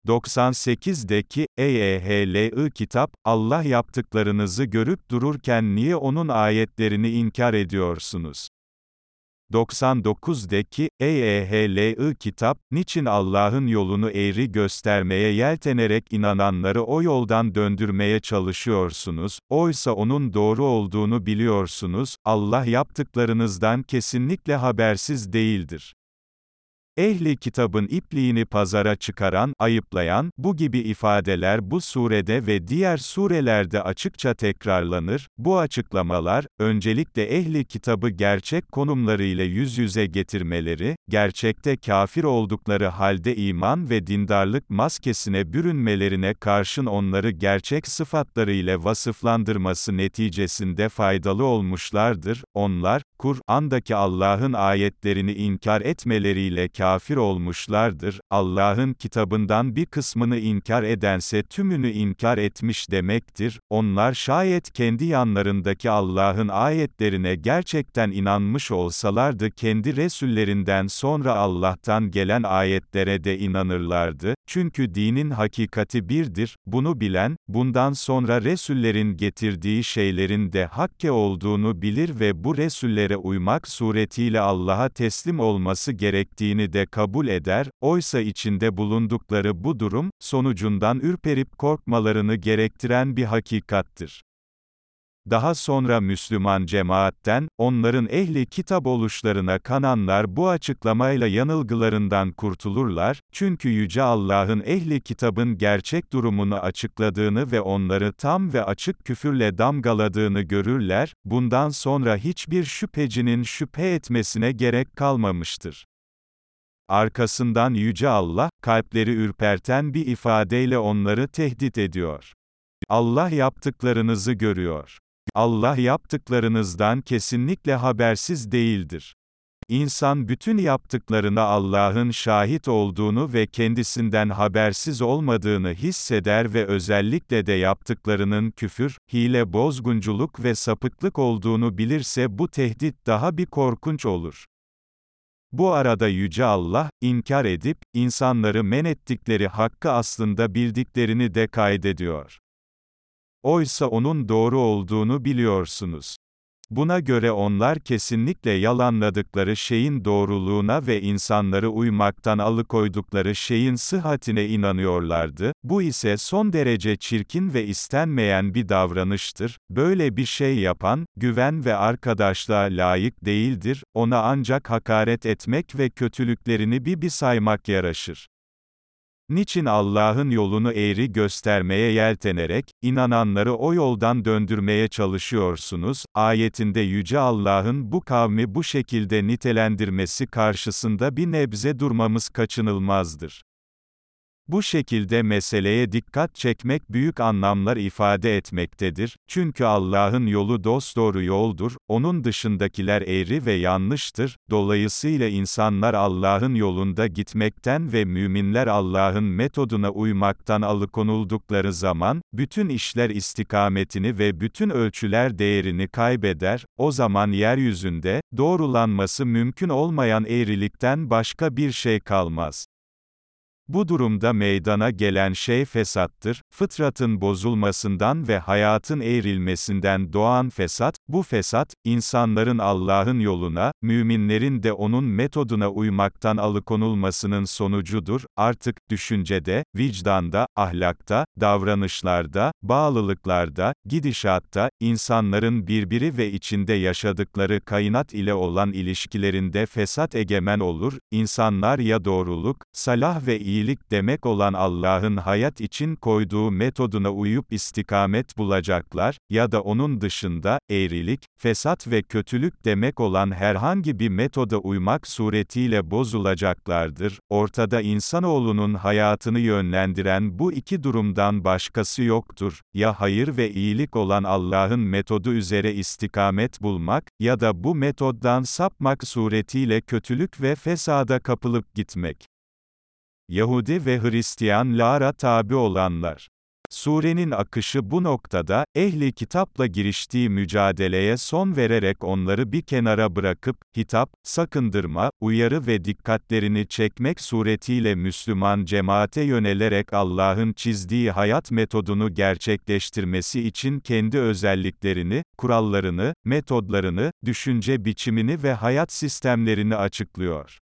98'deki, EYHLI kitap, Allah yaptıklarınızı görüp dururken niye onun ayetlerini inkar ediyorsunuz? 99'deki, EYHLI kitap, niçin Allah'ın yolunu eğri göstermeye yeltenerek inananları o yoldan döndürmeye çalışıyorsunuz, oysa onun doğru olduğunu biliyorsunuz, Allah yaptıklarınızdan kesinlikle habersiz değildir. Ehli kitabın ipliğini pazara çıkaran, ayıplayan, bu gibi ifadeler bu surede ve diğer surelerde açıkça tekrarlanır. Bu açıklamalar, öncelikle ehli kitabı gerçek konumlarıyla yüz yüze getirmeleri, gerçekte kafir oldukları halde iman ve dindarlık maskesine bürünmelerine karşın onları gerçek sıfatlarıyla vasıflandırması neticesinde faydalı olmuşlardır. Onlar, Kur'an'daki Allah'ın ayetlerini inkar etmeleriyle kafir olmuşlardır. Allah'ın kitabından bir kısmını inkar edense tümünü inkar etmiş demektir. Onlar şayet kendi yanlarındaki Allah'ın ayetlerine gerçekten inanmış olsalardı kendi Resullerinden sonra Allah'tan gelen ayetlere de inanırlardı. Çünkü dinin hakikati birdir. Bunu bilen, bundan sonra Resullerin getirdiği şeylerin de hakke olduğunu bilir ve bu Resullere uymak suretiyle Allah'a teslim olması gerektiğini de kabul eder, oysa içinde bulundukları bu durum, sonucundan ürperip korkmalarını gerektiren bir hakikattir. Daha sonra Müslüman cemaatten, onların ehli kitap oluşlarına kananlar bu açıklamayla yanılgılarından kurtulurlar, çünkü Yüce Allah'ın ehli kitabın gerçek durumunu açıkladığını ve onları tam ve açık küfürle damgaladığını görürler, bundan sonra hiçbir şüphecinin şüphe etmesine gerek kalmamıştır. Arkasından Yüce Allah, kalpleri ürperten bir ifadeyle onları tehdit ediyor. Allah yaptıklarınızı görüyor. Allah yaptıklarınızdan kesinlikle habersiz değildir. İnsan bütün yaptıklarına Allah'ın şahit olduğunu ve kendisinden habersiz olmadığını hisseder ve özellikle de yaptıklarının küfür, hile bozgunculuk ve sapıklık olduğunu bilirse bu tehdit daha bir korkunç olur. Bu arada Yüce Allah, inkar edip, insanları men ettikleri hakkı aslında bildiklerini de kaydediyor. Oysa onun doğru olduğunu biliyorsunuz. Buna göre onlar kesinlikle yalanladıkları şeyin doğruluğuna ve insanları uymaktan alıkoydukları şeyin sıhhatine inanıyorlardı, bu ise son derece çirkin ve istenmeyen bir davranıştır, böyle bir şey yapan, güven ve arkadaşlığa layık değildir, ona ancak hakaret etmek ve kötülüklerini bir bir saymak yaraşır. Niçin Allah'ın yolunu eğri göstermeye yeltenerek, inananları o yoldan döndürmeye çalışıyorsunuz? Ayetinde Yüce Allah'ın bu kavmi bu şekilde nitelendirmesi karşısında bir nebze durmamız kaçınılmazdır. Bu şekilde meseleye dikkat çekmek büyük anlamlar ifade etmektedir, çünkü Allah'ın yolu dosdoğru yoldur, onun dışındakiler eğri ve yanlıştır, dolayısıyla insanlar Allah'ın yolunda gitmekten ve müminler Allah'ın metoduna uymaktan alıkonuldukları zaman, bütün işler istikametini ve bütün ölçüler değerini kaybeder, o zaman yeryüzünde, doğrulanması mümkün olmayan eğrilikten başka bir şey kalmaz. Bu durumda meydana gelen şey fesattır, fıtratın bozulmasından ve hayatın eğrilmesinden doğan fesat, bu fesat, insanların Allah'ın yoluna, müminlerin de onun metoduna uymaktan alıkonulmasının sonucudur, artık, düşüncede, vicdanda, ahlakta, davranışlarda, bağlılıklarda, gidişatta, insanların birbiri ve içinde yaşadıkları kainat ile olan ilişkilerinde fesat egemen olur, insanlar ya doğruluk, salah ve iyi iyilik demek olan Allah'ın hayat için koyduğu metoduna uyup istikamet bulacaklar, ya da onun dışında, eğrilik, fesat ve kötülük demek olan herhangi bir metoda uymak suretiyle bozulacaklardır. Ortada insanoğlunun hayatını yönlendiren bu iki durumdan başkası yoktur. Ya hayır ve iyilik olan Allah'ın metodu üzere istikamet bulmak, ya da bu metoddan sapmak suretiyle kötülük ve fesada kapılıp gitmek. Yahudi ve Hristiyanlara tabi olanlar. Surenin akışı bu noktada, ehli kitapla giriştiği mücadeleye son vererek onları bir kenara bırakıp, hitap, sakındırma, uyarı ve dikkatlerini çekmek suretiyle Müslüman cemaate yönelerek Allah'ın çizdiği hayat metodunu gerçekleştirmesi için kendi özelliklerini, kurallarını, metodlarını, düşünce biçimini ve hayat sistemlerini açıklıyor.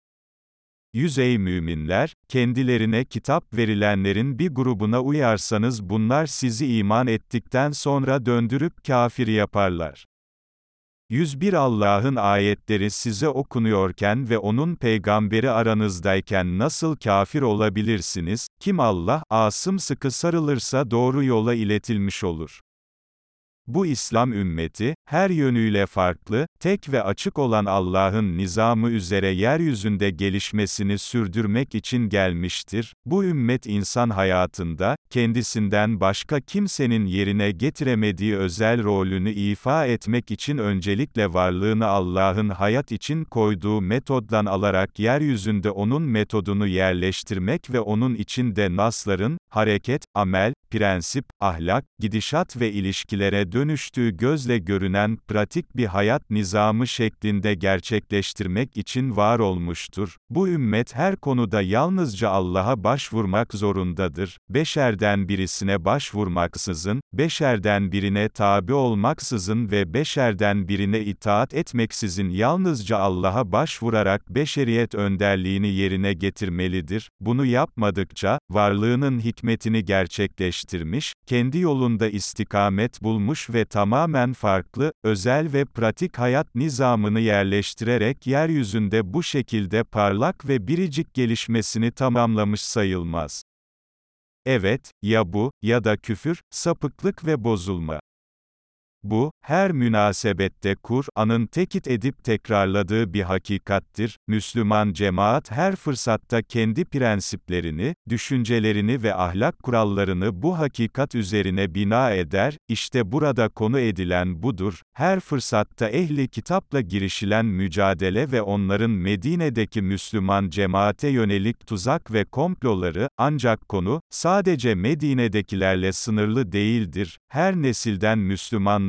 Yüzey müminler, kendilerine kitap verilenlerin bir grubuna uyarsanız bunlar sizi iman ettikten sonra döndürüp kafir yaparlar. 101 Allah'ın ayetleri size okunuyorken ve onun peygamberi aranızdayken nasıl kafir olabilirsiniz? Kim Allah, asım sıkı sarılırsa doğru yola iletilmiş olur. Bu İslam ümmeti, her yönüyle farklı, tek ve açık olan Allah'ın nizamı üzere yeryüzünde gelişmesini sürdürmek için gelmiştir. Bu ümmet insan hayatında, kendisinden başka kimsenin yerine getiremediği özel rolünü ifa etmek için öncelikle varlığını Allah'ın hayat için koyduğu metoddan alarak yeryüzünde onun metodunu yerleştirmek ve onun içinde nasların, hareket, amel, prensip, ahlak, gidişat ve ilişkilere dönüştüğü gözle görünen pratik bir hayat nizamı şeklinde gerçekleştirmek için var olmuştur. Bu ümmet her konuda yalnızca Allah'a başvurmak zorundadır. Beşerden birisine başvurmaksızın, beşerden birine tabi olmaksızın ve beşerden birine itaat etmeksizin yalnızca Allah'a başvurarak beşeriyet önderliğini yerine getirmelidir. Bunu yapmadıkça, varlığının hikmetini gerçekleştirmiş, kendi yolunda istikamet bulmuş ve tamamen farklı, özel ve pratik hayat nizamını yerleştirerek yeryüzünde bu şekilde parlak ve biricik gelişmesini tamamlamış sayılmaz. Evet, ya bu, ya da küfür, sapıklık ve bozulma. Bu, her münasebette Kur'an'ın tekit edip tekrarladığı bir hakikattir. Müslüman cemaat her fırsatta kendi prensiplerini, düşüncelerini ve ahlak kurallarını bu hakikat üzerine bina eder. İşte burada konu edilen budur. Her fırsatta ehli kitapla girişilen mücadele ve onların Medine'deki Müslüman cemaate yönelik tuzak ve komploları, ancak konu, sadece Medine'dekilerle sınırlı değildir. Her nesilden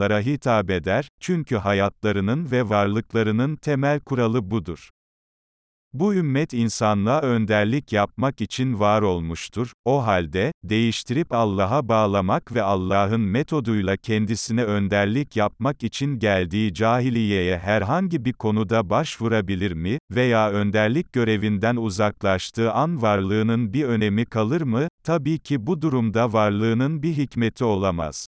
Müslümanlara hitap eder, çünkü hayatlarının ve varlıklarının temel kuralı budur. Bu ümmet insanlığa önderlik yapmak için var olmuştur, o halde, değiştirip Allah'a bağlamak ve Allah'ın metoduyla kendisine önderlik yapmak için geldiği cahiliyeye herhangi bir konuda başvurabilir mi, veya önderlik görevinden uzaklaştığı an varlığının bir önemi kalır mı? Tabii ki bu durumda varlığının bir hikmeti olamaz.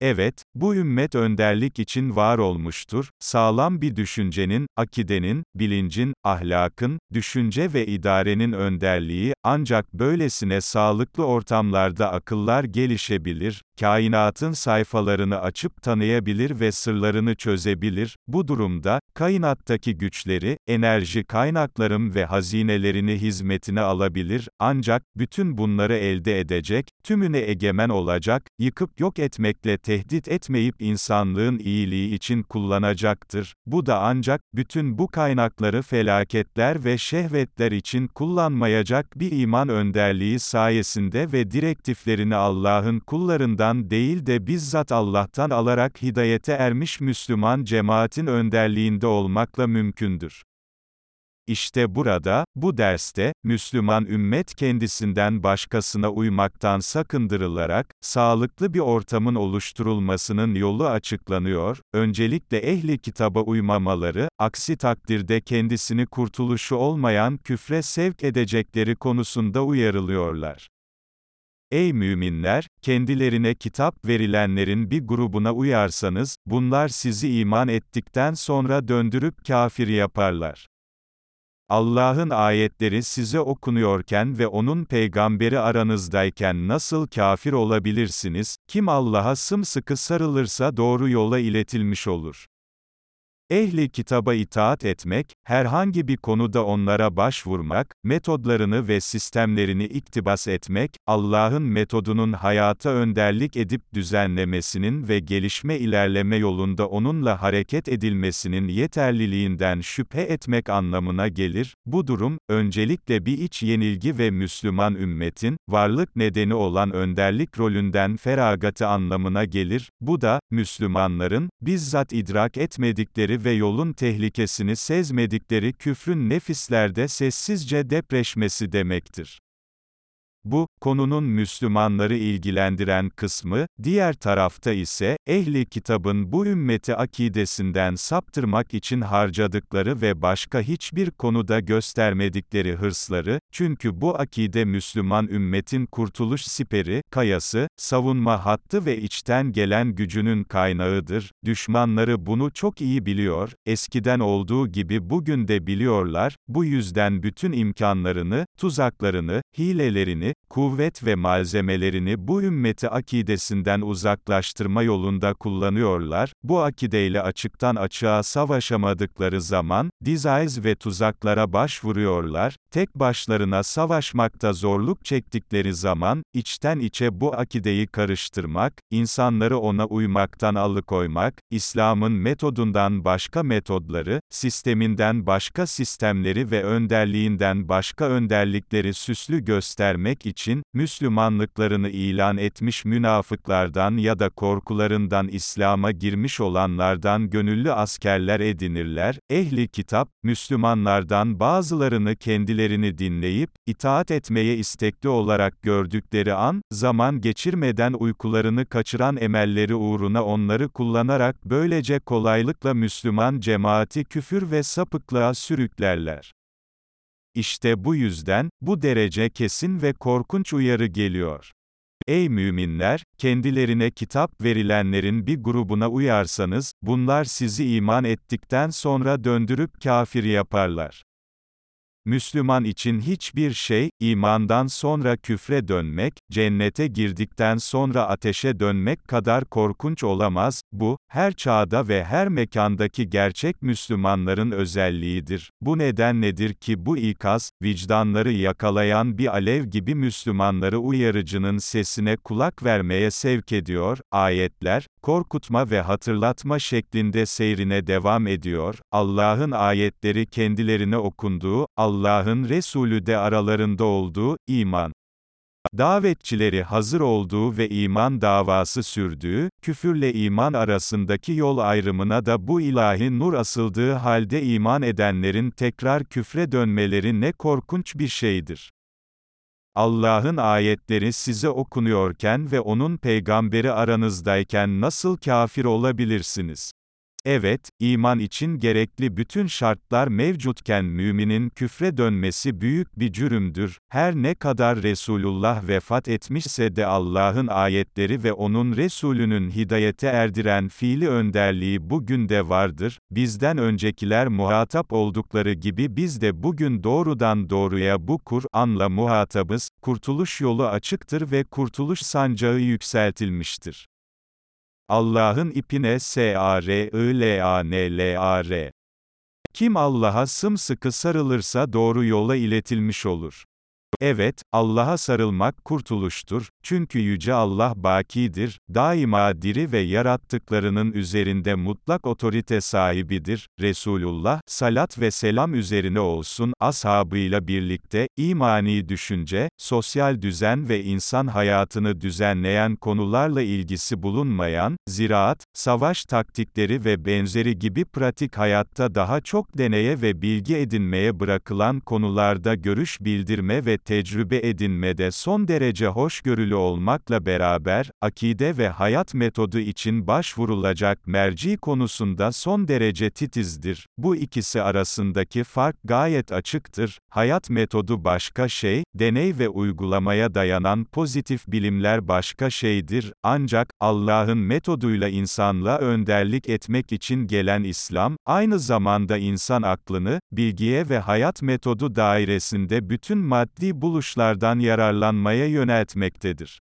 Evet, bu ümmet önderlik için var olmuştur, sağlam bir düşüncenin, akidenin, bilincin, ahlakın, düşünce ve idarenin önderliği, ancak böylesine sağlıklı ortamlarda akıllar gelişebilir, kainatın sayfalarını açıp tanıyabilir ve sırlarını çözebilir, bu durumda, kainattaki güçleri, enerji kaynaklarım ve hazinelerini hizmetine alabilir, ancak, bütün bunları elde edecek, tümüne egemen olacak, yıkıp yok etmekle tehdit etmeyip insanlığın iyiliği için kullanacaktır. Bu da ancak, bütün bu kaynakları felaketler ve şehvetler için kullanmayacak bir iman önderliği sayesinde ve direktiflerini Allah'ın kullarından değil de bizzat Allah'tan alarak hidayete ermiş Müslüman cemaatin önderliğinde olmakla mümkündür. İşte burada, bu derste, Müslüman ümmet kendisinden başkasına uymaktan sakındırılarak, sağlıklı bir ortamın oluşturulmasının yolu açıklanıyor, öncelikle ehli kitaba uymamaları, aksi takdirde kendisini kurtuluşu olmayan küfre sevk edecekleri konusunda uyarılıyorlar. Ey müminler, kendilerine kitap verilenlerin bir grubuna uyarsanız, bunlar sizi iman ettikten sonra döndürüp kafir yaparlar. Allah'ın ayetleri size okunuyorken ve onun peygamberi aranızdayken nasıl kafir olabilirsiniz? Kim Allah'a sımsıkı sarılırsa doğru yola iletilmiş olur. Ehli kitaba itaat etmek, herhangi bir konuda onlara başvurmak, metodlarını ve sistemlerini iktibas etmek, Allah'ın metodunun hayata önderlik edip düzenlemesinin ve gelişme ilerleme yolunda onunla hareket edilmesinin yeterliliğinden şüphe etmek anlamına gelir. Bu durum, öncelikle bir iç yenilgi ve Müslüman ümmetin, varlık nedeni olan önderlik rolünden feragatı anlamına gelir. Bu da, Müslümanların, bizzat idrak etmedikleri ve yolun tehlikesini sezmedikleri küfrün nefislerde sessizce depreşmesi demektir. Bu, konunun Müslümanları ilgilendiren kısmı, diğer tarafta ise, ehli kitabın bu ümmeti akidesinden saptırmak için harcadıkları ve başka hiçbir konuda göstermedikleri hırsları, çünkü bu akide Müslüman ümmetin kurtuluş siperi, kayası, savunma hattı ve içten gelen gücünün kaynağıdır. Düşmanları bunu çok iyi biliyor, eskiden olduğu gibi bugün de biliyorlar, bu yüzden bütün imkanlarını, tuzaklarını, hilelerini, kuvvet ve malzemelerini bu ümmeti akidesinden uzaklaştırma yolunda kullanıyorlar, bu akideyle açıktan açığa savaşamadıkları zaman, dizayz ve tuzaklara başvuruyorlar, tek başlarına savaşmakta zorluk çektikleri zaman, içten içe bu akideyi karıştırmak, insanları ona uymaktan alıkoymak, İslam'ın metodundan başka metodları, sisteminden başka sistemleri ve önderliğinden başka önderlikleri süslü göstermek için, Müslümanlıklarını ilan etmiş münafıklardan ya da korkularından İslam'a girmiş olanlardan gönüllü askerler edinirler, ehli kitap, Müslümanlardan bazılarını kendilerini dinleyip, itaat etmeye istekli olarak gördükleri an, zaman geçirmeden uykularını kaçıran emelleri uğruna onları kullanarak böylece kolaylıkla Müslüman cemaati küfür ve sapıklığa sürüklerler. İşte bu yüzden, bu derece kesin ve korkunç uyarı geliyor. Ey müminler, kendilerine kitap verilenlerin bir grubuna uyarsanız, bunlar sizi iman ettikten sonra döndürüp kafir yaparlar. Müslüman için hiçbir şey, imandan sonra küfre dönmek, cennete girdikten sonra ateşe dönmek kadar korkunç olamaz, bu, her çağda ve her mekandaki gerçek Müslümanların özelliğidir. Bu neden nedir ki bu ikaz, vicdanları yakalayan bir alev gibi Müslümanları uyarıcının sesine kulak vermeye sevk ediyor, ayetler, korkutma ve hatırlatma şeklinde seyrine devam ediyor, Allah'ın ayetleri kendilerine okunduğu, Allah'ın Resulü de aralarında olduğu, iman davetçileri hazır olduğu ve iman davası sürdüğü, küfürle iman arasındaki yol ayrımına da bu ilahi nur asıldığı halde iman edenlerin tekrar küfre dönmeleri ne korkunç bir şeydir. Allah'ın ayetleri size okunuyorken ve onun peygamberi aranızdayken nasıl kafir olabilirsiniz? Evet, iman için gerekli bütün şartlar mevcutken müminin küfre dönmesi büyük bir cürümdür. Her ne kadar Resulullah vefat etmişse de Allah'ın ayetleri ve onun Resulünün hidayete erdiren fiili önderliği bugün de vardır. Bizden öncekiler muhatap oldukları gibi biz de bugün doğrudan doğruya bu Kur'anla muhatabız. Kurtuluş yolu açıktır ve kurtuluş sancağı yükseltilmiştir. Allah'ın ipine S-A-R-I-L-A-N-L-A-R. Kim Allah'a sımsıkı sarılırsa doğru yola iletilmiş olur. Evet, Allah'a sarılmak kurtuluştur, çünkü Yüce Allah bakidir, daima diri ve yarattıklarının üzerinde mutlak otorite sahibidir. Resulullah, salat ve selam üzerine olsun, ashabıyla birlikte, imani düşünce, sosyal düzen ve insan hayatını düzenleyen konularla ilgisi bulunmayan, ziraat, savaş taktikleri ve benzeri gibi pratik hayatta daha çok deneye ve bilgi edinmeye bırakılan konularda görüş bildirme ve tecrübe edinmede son derece hoşgörülü olmakla beraber, akide ve hayat metodu için başvurulacak merci konusunda son derece titizdir. Bu ikisi arasındaki fark gayet açıktır. Hayat metodu başka şey, deney ve uygulamaya dayanan pozitif bilimler başka şeydir. Ancak, Allah'ın metoduyla insanlığa önderlik etmek için gelen İslam, aynı zamanda insan aklını, bilgiye ve hayat metodu dairesinde bütün maddi buluşlardan yararlanmaya yöneltmektedir.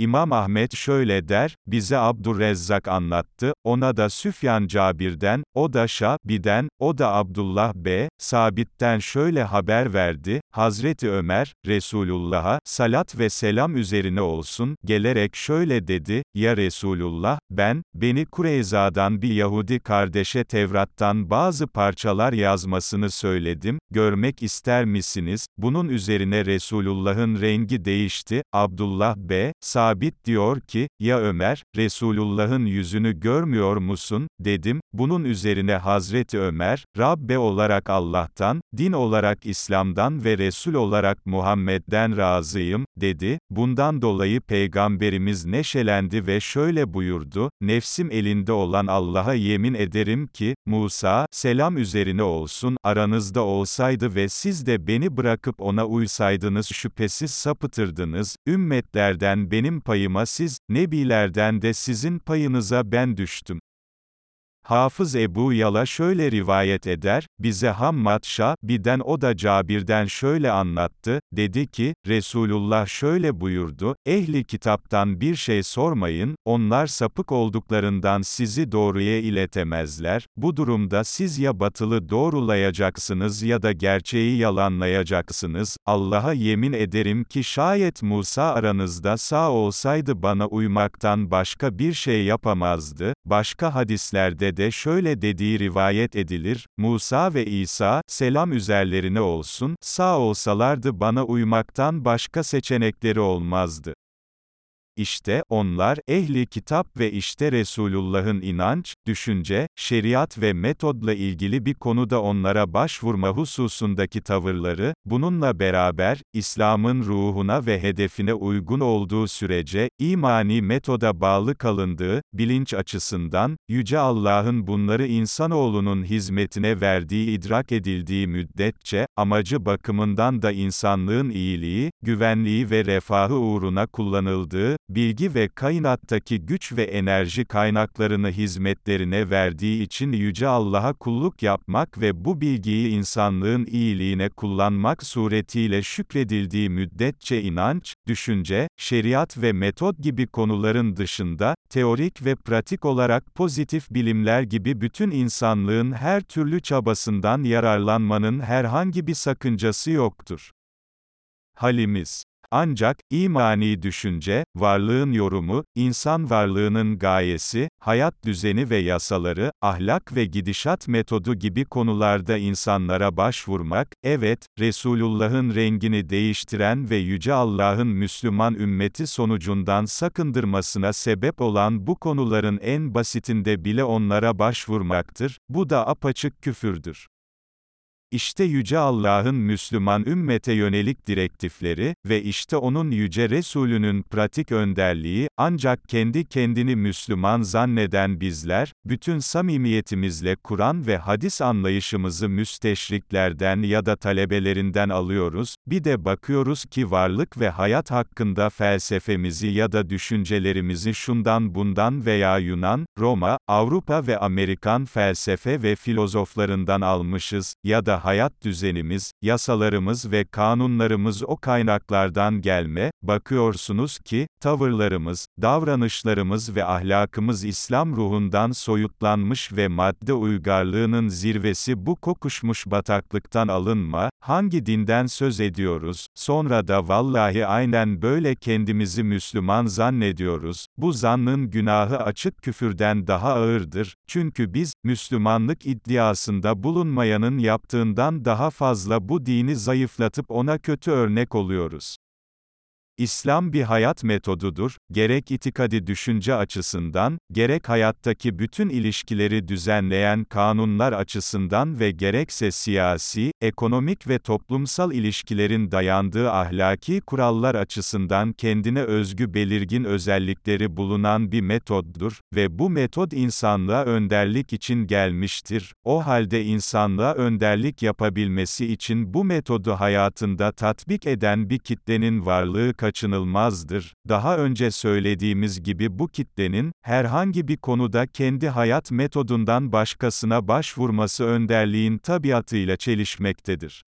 İmam Ahmet şöyle der, bize Abdurrezzak anlattı, ona da Süfyan Cabir'den, o da Şabi'den, o da Abdullah B. Sabit'ten şöyle haber verdi, Hazreti Ömer, Resulullah'a, salat ve selam üzerine olsun, gelerek şöyle dedi, ya Resulullah, ben, beni Kureyza'dan bir Yahudi kardeşe Tevrat'tan bazı parçalar yazmasını söyledim, görmek ister misiniz? Bunun üzerine Resulullah'ın rengi değişti, Abdullah B. Sabit, Sabit diyor ki, ya Ömer, Resulullah'ın yüzünü görmüyor musun, dedim, bunun üzerine Hazreti Ömer, Rabbe olarak Allah'tan, din olarak İslam'dan ve Resul olarak Muhammed'den razıyım, dedi, bundan dolayı Peygamberimiz neşelendi ve şöyle buyurdu, nefsim elinde olan Allah'a yemin ederim ki, Musa, selam üzerine olsun, aranızda olsaydı ve siz de beni bırakıp ona uysaydınız şüphesiz sapıtırdınız, ümmetlerden benim payıma siz, nebilerden de sizin payınıza ben düştüm. Hafız Ebu Yala şöyle rivayet eder, bize Hammad Şah, biden o da Cabir'den şöyle anlattı, dedi ki, Resulullah şöyle buyurdu, ehli kitaptan bir şey sormayın, onlar sapık olduklarından sizi doğruya iletemezler, bu durumda siz ya batılı doğrulayacaksınız ya da gerçeği yalanlayacaksınız, Allah'a yemin ederim ki şayet Musa aranızda sağ olsaydı bana uymaktan başka bir şey yapamazdı, başka hadislerde de şöyle dediği rivayet edilir, Musa ve İsa, selam üzerlerine olsun, sağ olsalardı bana uymaktan başka seçenekleri olmazdı. İşte, onlar, ehli kitap ve işte Resulullah'ın inanç, düşünce, şeriat ve metodla ilgili bir konuda onlara başvurma hususundaki tavırları, bununla beraber, İslam'ın ruhuna ve hedefine uygun olduğu sürece, imani metoda bağlı kalındığı, bilinç açısından, Yüce Allah'ın bunları insanoğlunun hizmetine verdiği idrak edildiği müddetçe, amacı bakımından da insanlığın iyiliği, güvenliği ve refahı uğruna kullanıldığı, bilgi ve kainattaki güç ve enerji kaynaklarını hizmetlerine verdiği için Yüce Allah'a kulluk yapmak ve bu bilgiyi insanlığın iyiliğine kullanmak suretiyle şükredildiği müddetçe inanç, düşünce, şeriat ve metot gibi konuların dışında, teorik ve pratik olarak pozitif bilimler gibi bütün insanlığın her türlü çabasından yararlanmanın herhangi bir sakıncası yoktur. Halimiz ancak, imani düşünce, varlığın yorumu, insan varlığının gayesi, hayat düzeni ve yasaları, ahlak ve gidişat metodu gibi konularda insanlara başvurmak, evet, Resulullah'ın rengini değiştiren ve Yüce Allah'ın Müslüman ümmeti sonucundan sakındırmasına sebep olan bu konuların en basitinde bile onlara başvurmaktır, bu da apaçık küfürdür. İşte Yüce Allah'ın Müslüman ümmete yönelik direktifleri ve işte onun Yüce Resulünün pratik önderliği, ancak kendi kendini Müslüman zanneden bizler, bütün samimiyetimizle Kur'an ve hadis anlayışımızı müsteşriklerden ya da talebelerinden alıyoruz, bir de bakıyoruz ki varlık ve hayat hakkında felsefemizi ya da düşüncelerimizi şundan bundan veya Yunan, Roma, Avrupa ve Amerikan felsefe ve filozoflarından almışız, ya da hayat düzenimiz, yasalarımız ve kanunlarımız o kaynaklardan gelme, bakıyorsunuz ki, tavırlarımız, davranışlarımız ve ahlakımız İslam ruhundan soyutlanmış ve madde uygarlığının zirvesi bu kokuşmuş bataklıktan alınma, hangi dinden söz ediyoruz, sonra da vallahi aynen böyle kendimizi Müslüman zannediyoruz, bu zannın günahı açık küfürden daha ağırdır, çünkü biz, Müslümanlık iddiasında bulunmayanın yaptığından olduğundan daha fazla bu dini zayıflatıp ona kötü örnek oluyoruz. İslam bir hayat metodudur, gerek itikadi düşünce açısından, gerek hayattaki bütün ilişkileri düzenleyen kanunlar açısından ve gerekse siyasi, ekonomik ve toplumsal ilişkilerin dayandığı ahlaki kurallar açısından kendine özgü belirgin özellikleri bulunan bir metoddur ve bu metod insanlığa önderlik için gelmiştir. O halde insanlığa önderlik yapabilmesi için bu metodu hayatında tatbik eden bir kitlenin varlığı kaçınılmazdır. Daha önce söylediğimiz gibi bu kitlenin, herhangi bir konuda kendi hayat metodundan başkasına başvurması önderliğin tabiatıyla çelişmektedir.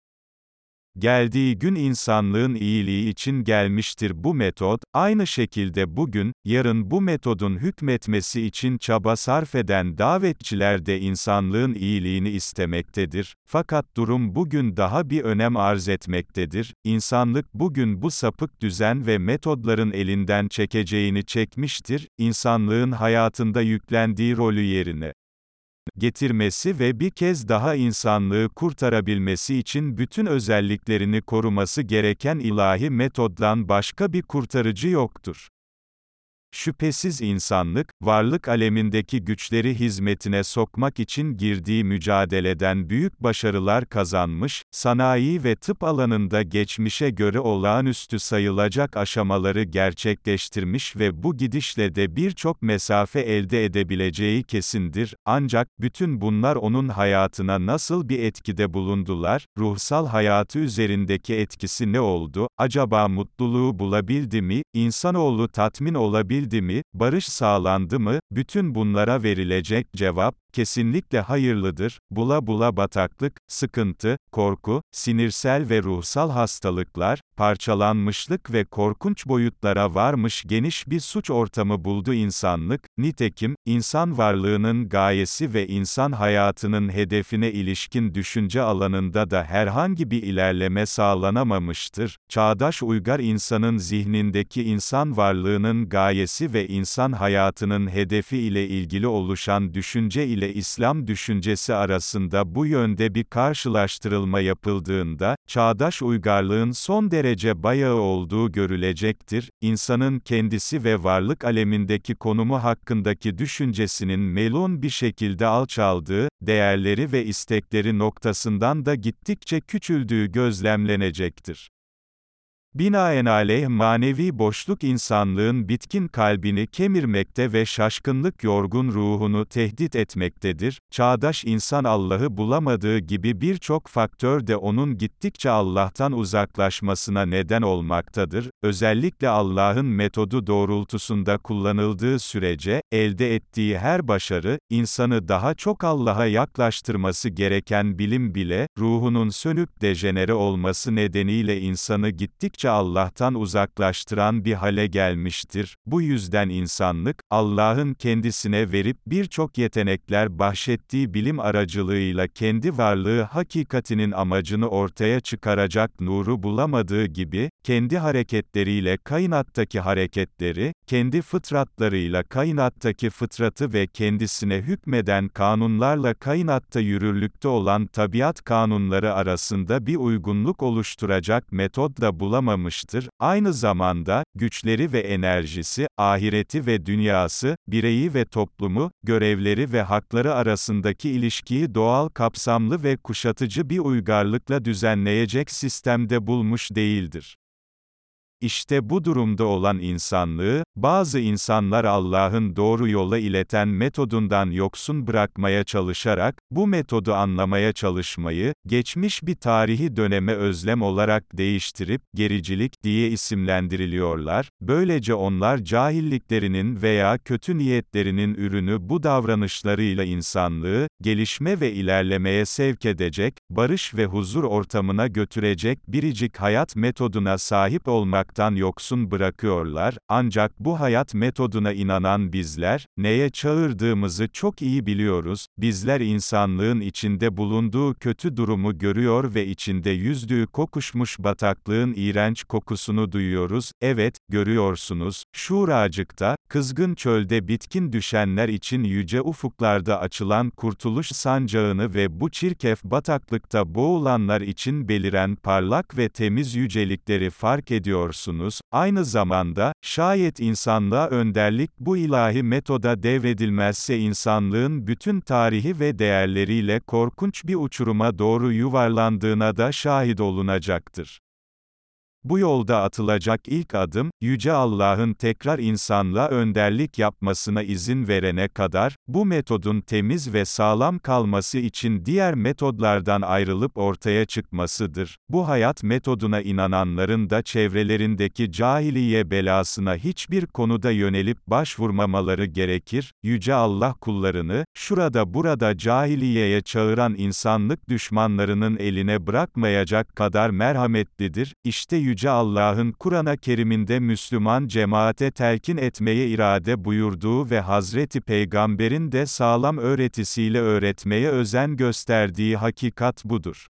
Geldiği gün insanlığın iyiliği için gelmiştir bu metot, aynı şekilde bugün, yarın bu metodun hükmetmesi için çaba sarf eden davetçiler de insanlığın iyiliğini istemektedir. Fakat durum bugün daha bir önem arz etmektedir. İnsanlık bugün bu sapık düzen ve metodların elinden çekeceğini çekmiştir, insanlığın hayatında yüklendiği rolü yerine getirmesi ve bir kez daha insanlığı kurtarabilmesi için bütün özelliklerini koruması gereken ilahi metoddan başka bir kurtarıcı yoktur. Şüphesiz insanlık, varlık alemindeki güçleri hizmetine sokmak için girdiği mücadeleden büyük başarılar kazanmış, sanayi ve tıp alanında geçmişe göre olağanüstü sayılacak aşamaları gerçekleştirmiş ve bu gidişle de birçok mesafe elde edebileceği kesindir, ancak, bütün bunlar onun hayatına nasıl bir etkide bulundular, ruhsal hayatı üzerindeki etkisi ne oldu, acaba mutluluğu bulabildi mi, insanoğlu tatmin olabildi mi, barış sağlandı mı, bütün bunlara verilecek cevap, kesinlikle hayırlıdır, bula bula bataklık, sıkıntı, korku, sinirsel ve ruhsal hastalıklar, parçalanmışlık ve korkunç boyutlara varmış geniş bir suç ortamı buldu insanlık, nitekim, insan varlığının gayesi ve insan hayatının hedefine ilişkin düşünce alanında da herhangi bir ilerleme sağlanamamıştır. Çağdaş uygar insanın zihnindeki insan varlığının gayesi ve insan hayatının hedefi ile ilgili oluşan düşünce ile ile İslam düşüncesi arasında bu yönde bir karşılaştırılma yapıldığında, çağdaş uygarlığın son derece bayağı olduğu görülecektir, insanın kendisi ve varlık alemindeki konumu hakkındaki düşüncesinin melun bir şekilde alçaldığı, değerleri ve istekleri noktasından da gittikçe küçüldüğü gözlemlenecektir. Binaenaleyh manevi boşluk insanlığın bitkin kalbini kemirmekte ve şaşkınlık yorgun ruhunu tehdit etmektedir. Çağdaş insan Allah'ı bulamadığı gibi birçok faktör de onun gittikçe Allah'tan uzaklaşmasına neden olmaktadır. Özellikle Allah'ın metodu doğrultusunda kullanıldığı sürece, elde ettiği her başarı, insanı daha çok Allah'a yaklaştırması gereken bilim bile, ruhunun sönüp dejenere olması nedeniyle insanı gittikçe gittikçe Allah'tan uzaklaştıran bir hale gelmiştir. Bu yüzden insanlık, Allah'ın kendisine verip birçok yetenekler bahşettiği bilim aracılığıyla kendi varlığı hakikatinin amacını ortaya çıkaracak nuru bulamadığı gibi, kendi hareketleriyle kainattaki hareketleri, kendi fıtratlarıyla kainattaki fıtratı ve kendisine hükmeden kanunlarla kainatta yürürlükte olan tabiat kanunları arasında bir uygunluk oluşturacak metod da bulamamıştır. Aynı zamanda, güçleri ve enerjisi, ahireti ve dünyası, bireyi ve toplumu, görevleri ve hakları arasındaki ilişkiyi doğal kapsamlı ve kuşatıcı bir uygarlıkla düzenleyecek sistemde bulmuş değildir. İşte bu durumda olan insanlığı, bazı insanlar Allah'ın doğru yola ileten metodundan yoksun bırakmaya çalışarak, bu metodu anlamaya çalışmayı, geçmiş bir tarihi döneme özlem olarak değiştirip, gericilik diye isimlendiriliyorlar, böylece onlar cahilliklerinin veya kötü niyetlerinin ürünü bu davranışlarıyla insanlığı, gelişme ve ilerlemeye sevk edecek, barış ve huzur ortamına götürecek biricik hayat metoduna sahip olmak olmaktan yoksun bırakıyorlar, ancak bu hayat metoduna inanan bizler, neye çağırdığımızı çok iyi biliyoruz, bizler insanlığın içinde bulunduğu kötü durumu görüyor ve içinde yüzdüğü kokuşmuş bataklığın iğrenç kokusunu duyuyoruz, evet, görüyorsunuz, şuracıkta, kızgın çölde bitkin düşenler için yüce ufuklarda açılan kurtuluş sancağını ve bu çirkef bataklıkta boğulanlar için beliren parlak ve temiz yücelikleri fark ediyorsunuz ediyorsunuz, aynı zamanda, şayet insanlığa önderlik bu ilahi metoda devredilmezse insanlığın bütün tarihi ve değerleriyle korkunç bir uçuruma doğru yuvarlandığına da şahit olunacaktır. Bu yolda atılacak ilk adım, Yüce Allah'ın tekrar insanlığa önderlik yapmasına izin verene kadar, bu metodun temiz ve sağlam kalması için diğer metodlardan ayrılıp ortaya çıkmasıdır. Bu hayat metoduna inananların da çevrelerindeki cahiliye belasına hiçbir konuda yönelip başvurmamaları gerekir. Yüce Allah kullarını, şurada burada cahiliyeye çağıran insanlık düşmanlarının eline bırakmayacak kadar merhametlidir. İşte Yüce Allah'ın Kur'an-ı Kerim'inde Müslüman cemaate telkin etmeye irade buyurduğu ve Hazreti Peygamber'in de sağlam öğretisiyle öğretmeye özen gösterdiği hakikat budur.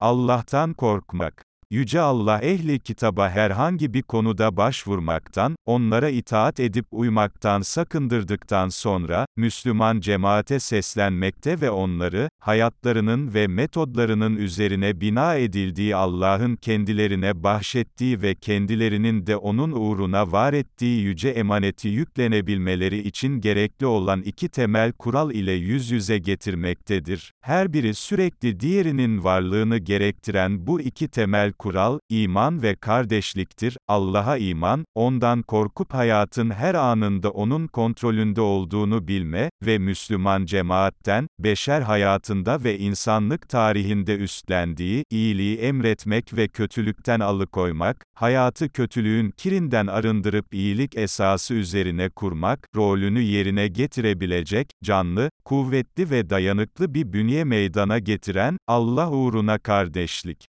Allah'tan korkmak Yüce Allah ehli kitaba herhangi bir konuda başvurmaktan, onlara itaat edip uymaktan sakındırdıktan sonra, Müslüman cemaate seslenmekte ve onları, hayatlarının ve metodlarının üzerine bina edildiği Allah'ın kendilerine bahşettiği ve kendilerinin de onun uğruna var ettiği yüce emaneti yüklenebilmeleri için gerekli olan iki temel kural ile yüz yüze getirmektedir. Her biri sürekli diğerinin varlığını gerektiren bu iki temel kural, iman ve kardeşliktir. Allah'a iman, ondan korkup hayatın her anında onun kontrolünde olduğunu bilme ve Müslüman cemaatten, beşer hayatında ve insanlık tarihinde üstlendiği, iyiliği emretmek ve kötülükten alıkoymak, hayatı kötülüğün kirinden arındırıp iyilik esası üzerine kurmak, rolünü yerine getirebilecek, canlı, kuvvetli ve dayanıklı bir bünye meydana getiren, Allah uğruna kardeşlik.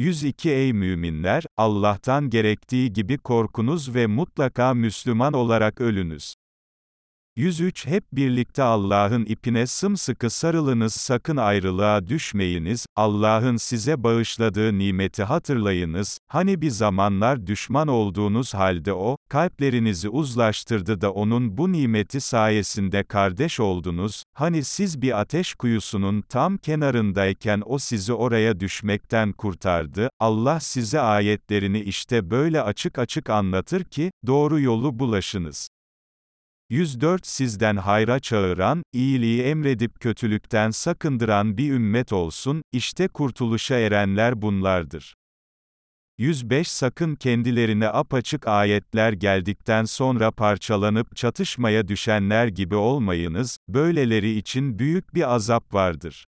102 Ey müminler, Allah'tan gerektiği gibi korkunuz ve mutlaka Müslüman olarak ölünüz. 103 Hep birlikte Allah'ın ipine sımsıkı sarılınız sakın ayrılığa düşmeyiniz, Allah'ın size bağışladığı nimeti hatırlayınız, hani bir zamanlar düşman olduğunuz halde O, kalplerinizi uzlaştırdı da O'nun bu nimeti sayesinde kardeş oldunuz, hani siz bir ateş kuyusunun tam kenarındayken O sizi oraya düşmekten kurtardı, Allah size ayetlerini işte böyle açık açık anlatır ki, doğru yolu bulaşınız. 104 Sizden hayra çağıran, iyiliği emredip kötülükten sakındıran bir ümmet olsun, işte kurtuluşa erenler bunlardır. 105 Sakın kendilerine apaçık ayetler geldikten sonra parçalanıp çatışmaya düşenler gibi olmayınız, böyleleri için büyük bir azap vardır.